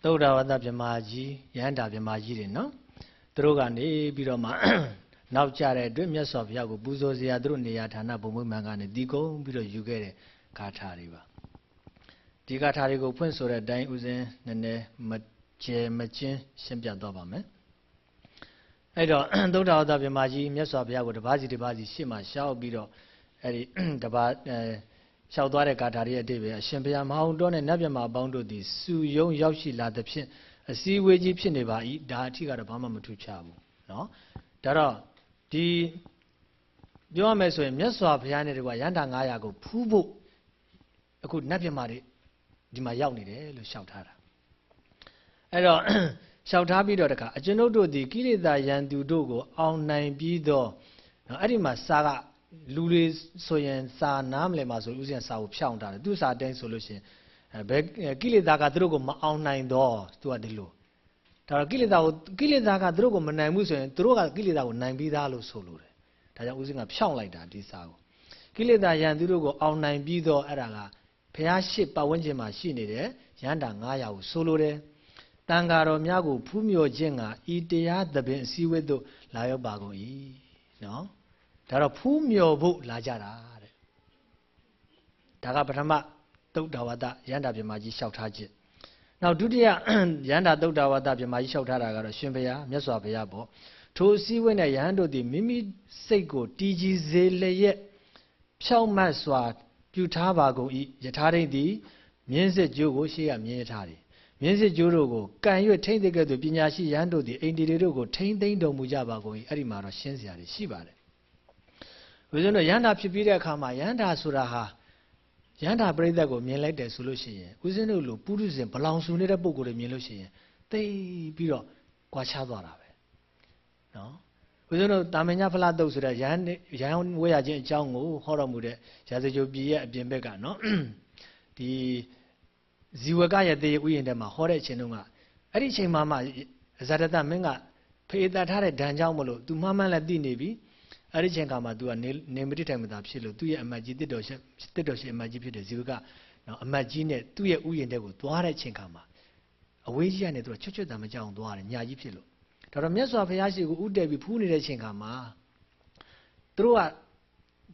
[SPEAKER 1] သည်သုဒ္ဓဝတ္တဗြဟ္မာကြီးယန္တာဗြဟ္မာကြီးတွေနော်သူတို့ကနေပြီးတော့မှနောက်ကြတဲ့အတွက်မြတ်စွာဘုရားကိုပူဇော်စရာသူတို့နေရာဌာနဘုံဘုံမှန်ကနေဒီကုန်းပြီးတော့ယူခဲ့တဲ့ဂါထာတွေပါဒီဂါထာတွေကိုဖွင့်ဆိုတဲ့အတိုင်းဥစဉ်နည်းနည်းမကျဲမချင်းရှင်းပြတော့ပါမယ်အဲ့တော့သုဒ္ဓဝတ္တဗြဟ္မာကြီးမြတ်စွာဘုရားကိုတပါးစီတပါးစီရှေ့မှာရှောက်ပြီးတော့အဲ့ဒီတပါးအဲ လျှောက်သွားတဲ့ဂါထာတွေရဲ့အတိတ်ပဲအရှင်ဘုရားမဟာုံတော်နဲ့နတ်မြတ်မအပေါင်းတို့သည်စုယုံရောက်ရှိလာသဖြင့်အစည်းအဝေးကြီးဖြစ်နေပါ၏ဒါအထိကတော့ဘာမှမထူးခြားဘူးเนาะဒါတော့ဒီပြောရမယ်ဆိုရင်မြတ်စွာဘုရားနဲ့တကွာရန်တာ900ကိုဖူးဖို့အခုနတ်မြတ်မာတွေဒီမှာရောက်နေတယ်လို့ရှောက်ထားတာအဲ့တော့ရှောက်ထားပြီးတော့တခါအကျွန်ုပ်တို့ဒီကိလေသာယံသူတို့ကိုအောင်နိုင်ပြီးတော့နော်အဲ့ဒီမှာစာက လူတွေဆိုရင်စာနားမလဲမှာဆိုဥစဉ်စာကိုဖြောင်းထားတယ်သူစာတိုင်းဆိုလို့ရှိရင်ဘယ်ကိလေသာကသူတို့ကိုမအောင်နိုင်တော့သူကဒီလိုဒါတော့ကိလေသာကိုကိလေသာကသူတို့ကိုမနိုင်ဘူးဆိုရင်သူတို့ကကိလေသာကိုနိုင်ပြီးသားလို့ဆိုလိုတယ်ဒါကြောင့်ဥစဉ်ကဖြောင်းလိုက်တာဒီစာကိုကိလေသာယံသူတို့ကိုအောင်နိုင်ပြီးတော့အဲ့ဒါကဘုရားရှိပတ်ဝန်းကျင်မှာရှိနေတဲ့ရန်တာ900ကိုဆိုလိုတယ်တန်ဃာတော်များကိုဖူးမြော်ခြင်းကဤတရားသဘင်အစည်းအဝေးသို့လာရောက်ပါကုန်၏နော် ဒါတော့ဖူးမြော်ဖို့လာကြတာတဲ့ဒါကပထမသုတ်တော်ဝတ္တရန်တာပြမကြီးလျှောက်ထားခြင်းနောက်ဒုတိယရန်တာသုတ်တော်ဝတ္တပြမကြီးလျှောက်ထားတာကတော့ရှင်ဘုရားမြတ်စွာဘုရားပေါ့ထိုအစည်းအဝေးနဲ့ယဟန်တို့သည်မိမိစိတ်ကိုတည်ကြည်စေလျက်ဖြောင့်မတ်စွာ ပြုထားပါကုန်၏ယထာရိတ်သည်မြင်းစစ်ကျိုးကိုရှေ့ကမြင်းထားတယ်မြင်းစစ်ကျိုးတို့ကိုကံရွတ်ထိမ့်တဲ့ကဲ့သို့ပညာရှိယဟန်တို့သည်အိန္ဒိတွေတို့ကိုထိမ့်သိမ့်တော်မူကြပါကုန်၏အဲ့ဒီမှာတော့ရှင်းစရာတွေရှိပါတယ် ဘုရားတို့ယန္တာဖြစ်ပြီးတဲ့အခါမှာယန္တာဆိုတာဟာယန္တာပြိဿကိုမြင်လိုက်တယ်ဆိုလို့ရှိရင်ဦးဇင်းတို့လိုပုရုဇဉ်ဘလောင်ဆူနေတဲ့ပုံကိုယ်တွေမြင်လို့ရှိရင်သိပြီးတော့ကြွားချသွားတာပဲနော်ဦးဇင်းတို့တာမညဖလားတုတ်ဆိုတဲ့ရဟန်းရဟန်းဝေရခြင်းအကြောင်းကိုဟောတော်မူတဲ့ရာဇဂိုပြည်ရဲ့အပြင်ဘက်ကနော်ဒီဇီဝကရဲ့တေဥယျာဉ်ထဲမှာဟောတဲ့အချိန်တုန်းကအဲ့ဒီအချိန်မှာမှဇာတတမင်းကဖေးတတ်ထားတဲ့ဒဏ်ကြောင့်မလို့ तू မှန်းမှန်းလည်းသိနေပြီ အဲ့ဒီချိန်ကမှ तू ကနေနေမတိထိုင်မသာဖြစ်လို့သူ့ရဲ့အမတ်ကြီးတစ်တော်ရှိတစ်တော်ရှိအမတ်ကြီးဖြစ်တဲ့ဇီဝကနော်အမတ်ကြီးနဲ့သူ့ရဲ့ဥယျာဉ်ထဲကိုသွားတဲ့ချိန်ခါမှာအဝေးကြီးကနေသူကချွတ်ချွတ်တမ်းမကြောက်အောင်သွားတယ်ညာကြီးဖြစ်လို့ဒါတော့မြတ်စွာဘုရားရှိခိုးဥတည်ပြီးဖူးနေတဲ့ချိန်ခါမှာသူတို့က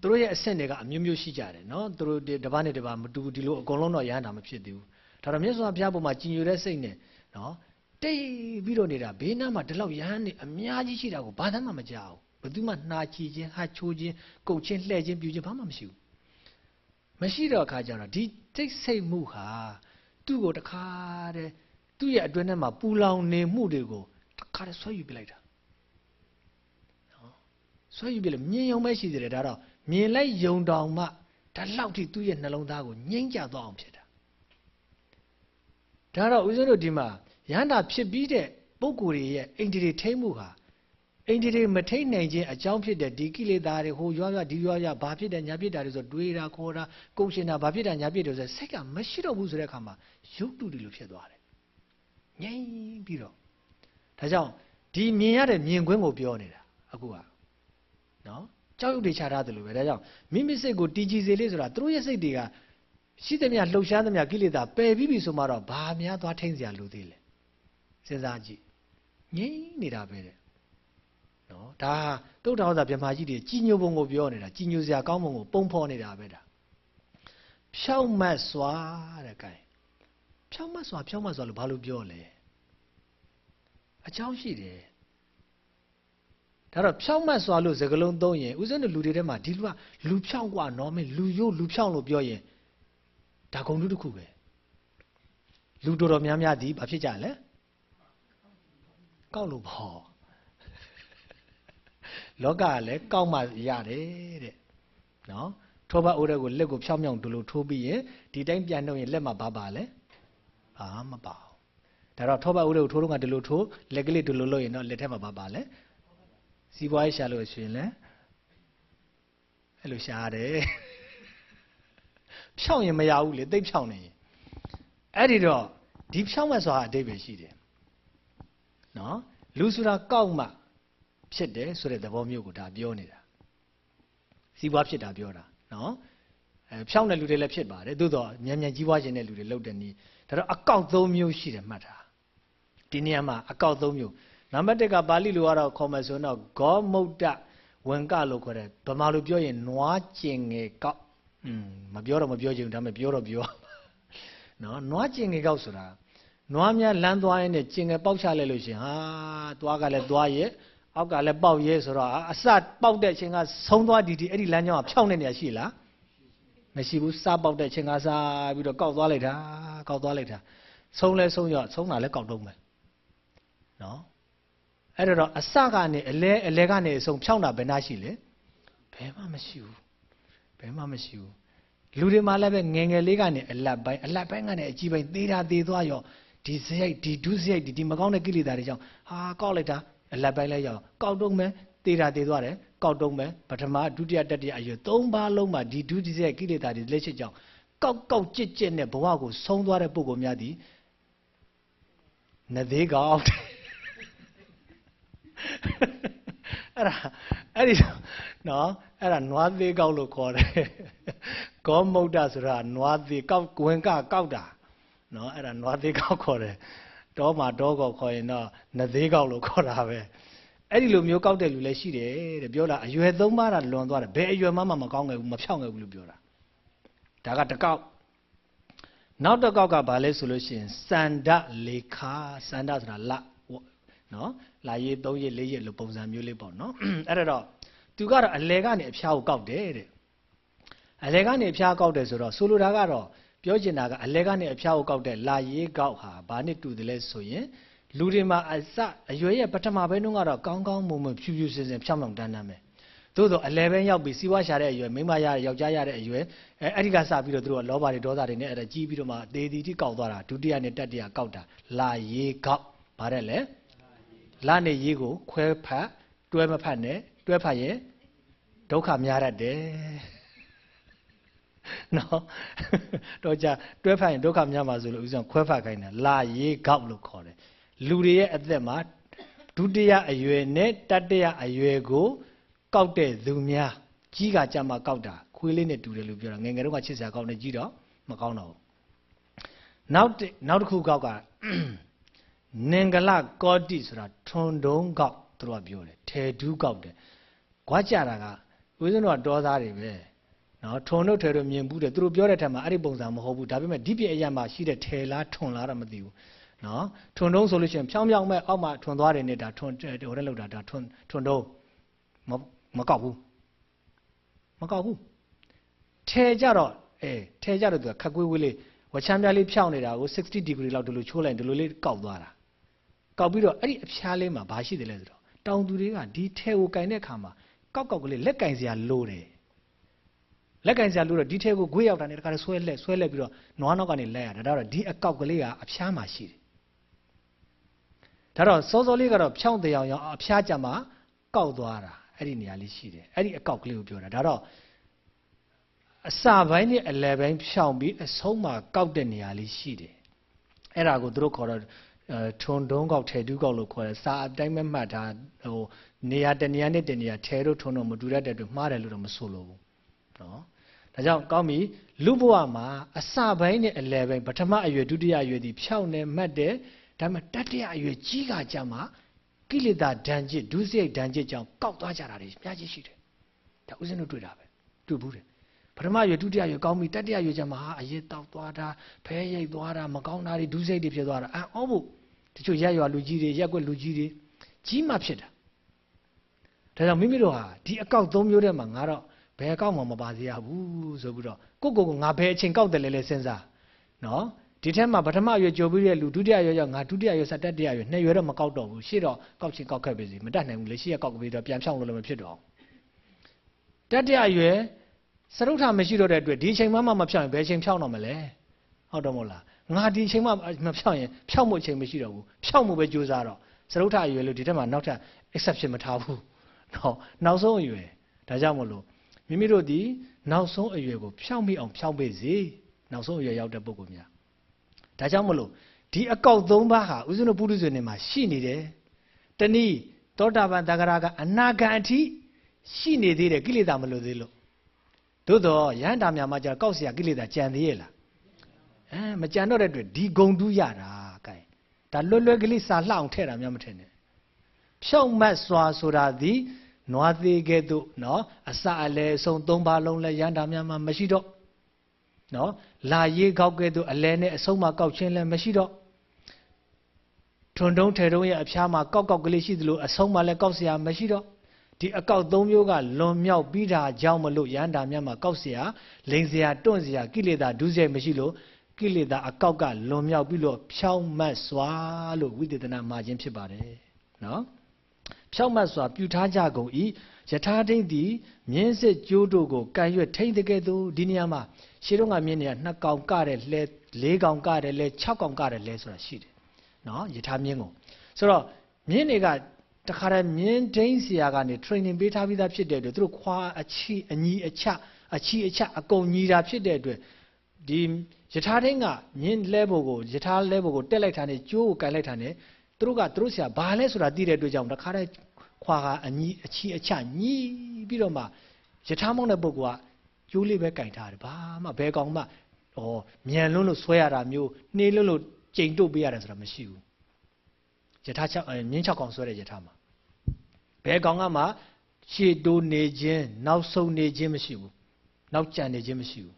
[SPEAKER 1] သူတို့ရဲ့အဆင့်တွေကအမျိုးမျိုးရှိကြတယ်နော်သူတို့တပတ်နဲ့တပတ်မတူဒီလိုအကုန်လုံးတော့ရဟန္တာမဖြစ်သေးဘူးဒါတော့မြတ်စွာဘုရားပုံမှာကြည်ညိုတဲ့စိတ်နဲ့နော်တိတ်ပြီးတော့နေတာဘေးနားမှာဒီလောက်ရဟန်းနေအများကြီးရှိတာကိုဘာသာမှမကြောက်ဘူး ဘယ်သူမှနှာချီခြင်းဟာချိုးခြင်းကုတ်ခြင်းလှဲ့ခြင်းပြူခြင်းဘာမှမရှိဘူးမရှိတော့အခါကျတော့ဒီစိတ်စိတ်မှုဟာသူ့ကိုတခါတည်းသူ့ရဲ့အတွင်းထဲမှာပူလောင်နေမှုတွေကိုတခါတည်းဆွဲယူပြလိုက်တာနော်ဆွဲယူပြလိုက်မြင်ယုံပဲရှိသေးတယ်ဒါတော့မြင်လိုက်ယုံတောင်မှဒါလောက်ထိသူ့ရဲ့နှလုံးသားကိုငြိမ့်ကြသွားအောင်ဖြစ်တာဒါတော့ဦးဇင်းတို့ဒီမှာရဟန္တာဖြစ်ပြီးတဲ့ပုဂ္ဂိုလ်တွေရဲ့အိန္ဒိတွေထိမ့်မှုဟာ အိန္ဒိတွေမထိမ့်နိုင်ခြင်းအကြောင်းဖြစ်တဲ့ဒီကိလေသာတွေဟိုရွာရွာဒီရွာရွာဘာဖြစ်တယ်ညာဖြစ်တာတွေဆိုတွေးတာခေါ်တာကုတ်ရှင်တာဘာဖြစ်တာညာဖြစ်တယ်ဆိုစိတ်ကမရှိတော့ဘူးဆိုတဲ့အခါမှာရုပ်တုတွေလိုဖြစ်သွားတယ်ငြိမ့်ပြီးတော့ဒါကြောင့်ဒီမြင်ရတဲ့မြင်ကွင်းကိုပြောနေတာအခုကနော်ကြောက်ရွံ့တွေခြားထားတယ်လို့ပဲဒါကြောင့်မိမိစိတ်ကိုတည်ကြည်စေလေးဆိုတာသူတို့ရဲ့စိတ်တွေကရှိသမျှလှုပ်ရှားသမျှကိလေသာပယ်ပြီးပြီဆိုမှတော့ဘာများသွားထိန်စရာလိုသေးလဲစဉ်းစားကြည့်ငြိမ့်နေတာပဲတဲ့ နော်ဒါတုတ်တော်သာမြမကြီးတွေကြီးညိုပုံကိုပြောနေတာကြီးညိုစရာကောင်းပုံကိုပုံဖော်နေတာပဲဒါဖြောက်မတ်စွာတဲ့ကဲဖြောက်မတ်စွာဖြောက်မတ်စွာလို့ဘာလို့ပြောလဲအကြောင်းရှိတယ်ဒါတော့ဖြောက်မတ်စွာလို့စကားလုံးသုံးရင်ဦးဇင်းတို့လူတွေထဲမှာဒီလူကလူဖြောက်กว่าနော်မင်းလူရိုးလူဖြောက်လို့ပြောရင်ဒါဂုံလူတစ်ခုပဲလူတော်တော်များများဒီဘာဖြစ်ကြလဲကောက်လို့ပေါ့ လောကကလည်းကောက်မှရတယ်တဲ့နော်ထောပတ်အိုးတဲ့ကိုလက်ကိုဖြောင်းဖြောင်းဒလို့ထိုးပြီးရင်ဒီတိုင်းပြန်တော့ရင်လက်မှာဘာပါလဲဘာမပါဘူးဒါတော့ထောပတ်အိုးတဲ့ကိုထိုးတော့ကဒလို့ထိုးလက်ကလေးဒလို့လို့ရင်တော့လက်ထက်မှာဘာပါလဲစီးပွားရေးရှာလို့ရှိရင်လည်းအဲ့လိုရှာရတယ်ဖြောင်းရင်မရဘူးလေသိပ်ဖြောင်းနေရင်အဲ့ဒီတော့ဒီဖြောင်းမဲ့ဆိုတာအတိတ်ပဲရှိတယ်နော်လူဆိုတာကောက်မှ ဖြစ်တယ်ဆိုတဲ့သဘောမျိုးကိုဒါပြောနေတာစီးပွားဖြစ်တာပြောတာနော်အဲဖြောင်းတဲ့လူတွေလည်းဖြစ်ပါတယ်သို့တော့မြန်မြန်ကြီးပွားခြင်းတဲ့လူတွေလောက်တဲ့နည်းဒါတော့အကောက်သုံးမျိုးရှိတယ်မှတ်တာဒီနေရာမှာအကောက်၃မျိုးနံပါတ်၁ကပါဠိလိုကတော့ခေါ်မယ်ဆိုရင်တော့ဂောမုတ်တဝင်ကလို့ခေါ်တယ်ဗမာလိုပြောရင်နွားကျင်ငယ်ကောက်อืมမပြောတော့မပြောချင်ဘူးဒါပေမဲ့ပြောတော့ပြောနော်နွားကျင်ငယ်ကောက်ဆိုတာနွားများလမ်းသွားရင်းနဲ့ကျင်ငယ်ပေါက်ချလိုက်လို့ရှင်ဟာသွားကလည်းသွားရဲ့ အောက်ကလည်းပေါက်ရဲဆိုတော့အစပေါက်တဲ့အချိန်ကဆုံးသွားဒီဒီအဲ့ဒီလမ်းကြောင်းကဖြောင်းနေနေရရှိလားမရှိဘူးစပေါက်တဲ့အချိန်ကစားပြီးတော့ကောက်သွားလိုက်တာကောက်သွားလိုက်တာဆုံးလဲဆုံးရဆုံးတာလဲကောက်တော့မယ်နော်အဲ့တော့အစကနေအလဲအလဲကနေအဆုံးဖြောင်းတာဘယ်နှရှိလဲဘယ်မှမရှိဘူးဘယ်မှမရှိဘူးလူတွေမှလည်းပဲငယ်ငယ်လေးကနေအလတ်ပိုင်းအလတ်ပိုင်းကနေအကြီးပိုင်းသေးတာသေးသွားရောဒီစရိုက်ဒီဒုစရိုက်ဒီဒီမကောင်းတဲ့ကိလေသာတွေကြောင့်ဟာကောက်လိုက်တာ အလတ်ပိုင်းလဲရောက်ကောက်တုံးမယ်သေးတာသေးသွားတယ်ကောက်တုံးမယ်ပထမဒုတိယတတိယအရွယ်သုံးပါးလုံးမှာဒီဒုတိယကိလေသာတွေလက်ရှိကြောင့်ကောက်ကောက်ကြစ်ကြစ်နဲ့ဘဝကိုဆုံးသွားတဲ့ပုဂ္ဂိုလ်များသည်နသေးကောက်အဲ့ဒါအဲ့ဒီနော်အဲ့ဒါနွားသေးကောက်လို့ခေါ်တယ်ဂောမုဒ္ဒဆိုတာနွားသေးကောက်ဝင်ကကောက်တာနော်အဲ့ဒါနွားသေးကောက်ခေါ်တယ် တောမှာတောကောက်ခေါ်ရင်တော့နသေးကောက်လို့ခေါ်တာပဲအဲ့ဒီလိုမျိုးကောက်တဲ့လူလည်းရှိတယ်တဲ့ပြောတာအရွယ်သုံးပါးတာလွန်သွားတယ်ဘယ်အရွယ်မှမကောင်းခဲ့ဘူးမဖြောင့်ခဲ့ဘူးလို့ပြောတာဒါကတကောက်နောက်တစ်ကောက်ကဘာလဲဆိုလို့ရှိရင်စန္ဒလေခာစန္ဒဆိုတာလနော်လာရေး၃ရေး၄ရေးလို့ပုံစံမျိုးလေးပေါ့နော်အဲ့တော့သူကတော့အလဲကနေအဖျားကိုကောက်တယ်တဲ့အလဲကနေအဖျားကောက်တယ်ဆိုတော့ဆိုလိုတာကတော့ ပြောချင်တာကအလဲကနေအဖျားကိုကောက်တဲ့လာရေးကောက်ဟာဘာနဲ့တူတယ်လဲဆိုရင်လူတွေမှာအစအရွယ်ရဲ့ပထမဘဲနှုန်းကတော့ကောင်းကောင်းမွန်မွန်ဖြူဖြူစင်စင်ဖြောင်းဖြောင်းတန်းတန်းပဲသို့တော့အလဲပဲရောက်ပြီးစီးပွားရှာတဲ့အရွယ်မိမရတဲ့ယောက်ျားရတဲ့အရွယ်အဲအဲ့ဒီကစပြီးတော့သူတို့ကလောဘတွေဒေါသတွေနဲ့အဲ့ဒါကြီးပြီးတော့မှသေတီတိကောက်သွားတာဒုတိယနဲ့တတိယကောက်တာလာရေးကောက်ဗါတဲ့လေလာနဲ့ရေးကိုခွဲဖတ်တွဲမဖတ်နဲ့တွဲဖတ်ရင်ဒုက္ခများတတ်တယ် နော်တော့ကြတွဲဖတ်ရင်ဒုက္ခများမှာဆိုလို့ဥစ္စာခွဲဖတ်ခိုင်းတယ်လာရေးကောက်လို့ခေါ်တယ်လူတွေရဲ့အသက်မှာဒုတိယအရွယ်နဲ့တတိယအရွယ်ကိုကောက်တဲ့သူများကြီးကကြမှာကောက်တာခွေးလေးနဲ့တူတယ်လို့ပြောတာငယ်ငယ်တော့ကချစ်စရာကောက်နေကြီးတော့မကောင်းတော့ဘူးနောက်နောက်တစ်ခုကောက်ကနင်္ဂလကောတိဆိုတာထွန်တုံးကောက်သူတို့ကပြောတယ်ထေဒူးကောက်တယ်ခွာကြတာကဦးဇင်းတို့ကတောသားတွေပဲ နော်ထွန်တို့ထေတို့မြင်ဘူးတယ်သူတို့ပြောတဲ့ထက်မှာအဲ့ဒီပုံစံမဟုတ်ဘူးဒါပေမဲ့ဒီပြည့်အရမှာရှိတဲ့ထေလားထွန်လားတော့မသိဘူးနော်ထွန်တုံးဆိုလို့ရှိရင်ဖြောင်းဖြောင်းမဲ့အောက်မှာထွန်သွားတယ်နေတာထွန်ဟိုထဲလောက်တာဒါထွန်ထွန်တုံးမမကောက်ဘူးမကောက်ဘူးထဲကြတော့အဲထဲကြတော့သူကခက်ကွေးဝေးလေးဝချမ်းပြားလေးဖြောင်းနေတာကို60 degree လောက်ဒီလိုချိုးလိုက်ဒီလိုလေးကောက်သွားတာကောက်ပြီးတော့အဲ့ဒီအဖျားလေးမှာဘာရှိတယ်လဲဆိုတော့တောင်သူတွေကဒီထဲကိုကင်တဲ့အခါမှာကောက်ကောက်ကလေးလက်ကင်စရာလိုတယ် လက်ကင်စရာလိုတော့ဒီထဲကိုဂွေးရောက်တာနဲ့တခါတည်းဆွဲလက်ဆွဲလက်ပြီးတော့နွားနောက်ကနေလက်ရတာဒါတော့ဒီအကောက်ကလေးကအဖျားမှာရှိတယ်ဒါတော့စောစောလေးကတော့ဖြောင်းတယ်အောင်ရောအဖျားကြမှာကောက်သွားတာအဲ့ဒီနေရာလေးရှိတယ်အဲ့ဒီအကောက်ကလေးကိုပြောတာဒါတော့အစပိုင်းနဲ့အလယ်ပိုင်းဖြောင်းပြီးအဆုံးမှာကောက်တဲ့နေရာလေးရှိတယ်အဲ့ဒါကိုသူတို့ခေါ်တော့ထွန်တုံးကောက်ထဲတူးကောက်လို့ခေါ်တယ်စာအတိုင်းမဲ့မှတ်ထားဟိုနေရာတနေရာနဲ့တနေရာထဲတို့ထွန်တော့မတူတတ်တဲ့အတွက်မှားတယ်လို့တော့မဆိုလိုဘူးနော် ဒါကြောင့်ကောင်းပြီလူဘဝမှာအစပိုင်းနဲ့အလယ်ပိုင်းပထမအရွယ်ဒုတိယအရွယ်ဒီဖြောင့်နေမှတ်တယ်ဒါမှတတိယအရွယ်ကြီးကကြမှာကိလေသာဒဏ်ချစ်ဒုစရိုက်ဒဏ်ချစ်ကြောင့်ကောက်သွားကြတာတွေများကြီးရှိတယ်ဒါဥစဉ်တို့တွေ့တာပဲတွေ့ဘူးတယ်ပထမရွယ်ဒုတိယရွယ်ကောင်းပြီတတိယရွယ်ကျမှဟာအရေးတောက်သွားတာဖဲရိတ်သွားတာမကောင်းတာတွေဒုစရိုက်တွေဖြစ်သွားတာအော်အောဖို့တချို့ရက်ရွာလူကြီးတွေရက်ွက်လူကြီးတွေကြီးမှဖြစ်တာဒါကြောင့်မိမိတို့ဟာဒီအကောက်၃မျိုးထဲမှာငါတော့ ဘယ်အကောက်မှမပါစေရဘူးဆိုပြီးတော့ကိုကိုကိုငါဘယ်အချိန်ကောက်တယ်လဲလဲစဉ်းစားနော်ဒီထက်မှာပထမရွယ်ကြိုပြီးတဲ့လူဒုတိယရွယ်ရောက်ငါဒုတိယရွယ်စတတိယရွယ်နှစ်ရွယ်တော့မကောက်တော့ဘူးရှေ့တော့ကောက်ချင်ကောက်ခဲ့ပြီစီမတတ်နိုင်ဘူးလေရှေ့ကကောက်ပြီးတော့ပြန်ဖြောင်းလို့လည်းမဖြစ်တော့တတိယရွယ်စရုပ်ထမရှိတော့တဲ့အတွက်ဒီအချိန်မှမဖြောင်းရင်ဘယ်အချိန်ဖြောင်းတော့မလဲဟုတ်တော့မဟုတ်လားငါဒီအချိန်မှမဖြောင်းရင်ဖြောင်းမှုအချိန်မရှိတော့ဘူးဖြောင်းမှုပဲကြိုးစားတော့စရုပ်ထအရွယ်လို့ဒီထက်မှာနောက်ထပ် exception မထားဘူးနော်နောက်ဆုံးအရွယ်ဒါကြောင့်မလို့ မိမိတို့ဒီနောက်ဆုံးအရွယ်ကိုဖြောင်းမိအောင်ဖြောင်းပေးစေနောက်ဆုံးအရွယ်ရောက်တဲ့ပုဂ္ဂိုလ်များဒါကြောင့်မလို့ဒီအကောက်၃ပါးဟာဥစ္စနပုရိသေနေမှာရှိနေတယ်တနည်းသောတာပန်တဂရကအနာဂတ်အထိရှိနေသေးတယ်ကိလေသာမလို့သေးလို့သို့တော့ယဟန္တာများမှာじゃကောက်เสียကိလေသာကြံသေးရဲ့လားအဲမကြံတော့တဲ့အတွက်ဒီဂုံတူးရတာကဲဒ ဒါလွတ်လွတ်ကလေးစာလှအောင်ထဲ့တာများမထင်နဲ့ဖြောက်မတ်စွာဆိုတာဒီ နွားသေးကဲ့သို့နော်အစအလဲအဆုံးသုံးပါလုံးလဲရန်တာများမှမရှိတော့နော်လာရေးကောက်ကဲ့သို့အလဲနဲ့အဆုံးမှာကောက်ချင်းလဲမရှိတော့ထွန်တုံးထဲတုံးရဲ့အဖျားမှာကောက်ကောက်ကလေးရှိသလိုအဆုံးမှာလဲကောက်စရာမရှိတော့ဒီအကောက်သုံးမျိုးကလွန်မြောက်ပြီးတာကြောင့်မလို့ရန်တာများမှာကောက်စရာလိန်စရာတွန့်စရာကိလေသာဒုစရိုက်မရှိလို့ကိလေသာအကောက်ကလွန်မြောက်ပြီးလို့ဖြောင်းမတ်စွာလို့ဝိသေသနာမှာခြင်းဖြစ်ပါတယ်နော် ဖြောင်းမတ်စွာပြုထားကြကုန်၏ယထာဒိဋ္ဌိမြင်းစစ်ကျိုးတို့ကိုကံရွက်ထိမ့်တဲ့ကဲ့သို့ဒီနေရာမှာရှေးတော့ကမြင်းတွေကနှစ်ကောင်ကတဲ့လဲ၄ကောင်ကတဲ့လဲ၆ကောင်ကတဲ့လဲဆိုတာရှိတယ်နော်ယထာမြင်းကိုဆိုတော့မြင်းတွေကတခါတည်းမြင်းဒိန်းဆရာကနေ training ပေးထားပြီးသားဖြစ်တဲ့အတွက်သူတို့ခွာအချီအညီအချအချီအချအကုန်ညီတာဖြစ်တဲ့အတွက်ဒီယထာဒိန်းကမြင်းလဲဖို့ကိုယထာလဲဖို့ကိုတက်လိုက်တာနဲ့ကျိုးကိုကန်လိုက်တာနဲ့ သူတို့ကသူတို့ဆရာဘာလဲဆိုတာသိတဲ့အတွက်ကြောင့်တခါတည်းခွာကအညီအချီအချညီပြီးတော့မှယထာမောင်းတဲ့ပုဂ္ဂိုလ်ကကျိုးလေးပဲကင်ထားတယ်ဘာမှဘယ်ကောင်မှဟောမြန်လွန်းလို့ဆွဲရတာမျိုးနှေးလွန်းလို့ကြိမ်တုတ်ပေးရတယ်ဆိုတာမရှိဘူးယထာ6မြင်း6ကောင်ဆွဲတဲ့ယထာမှာဘယ်ကောင်ကမှရှေ့တိုးနေခြင်းနောက်ဆုံးနေခြင်းမရှိဘူးနောက်ကျန်နေခြင်းမရှိဘူး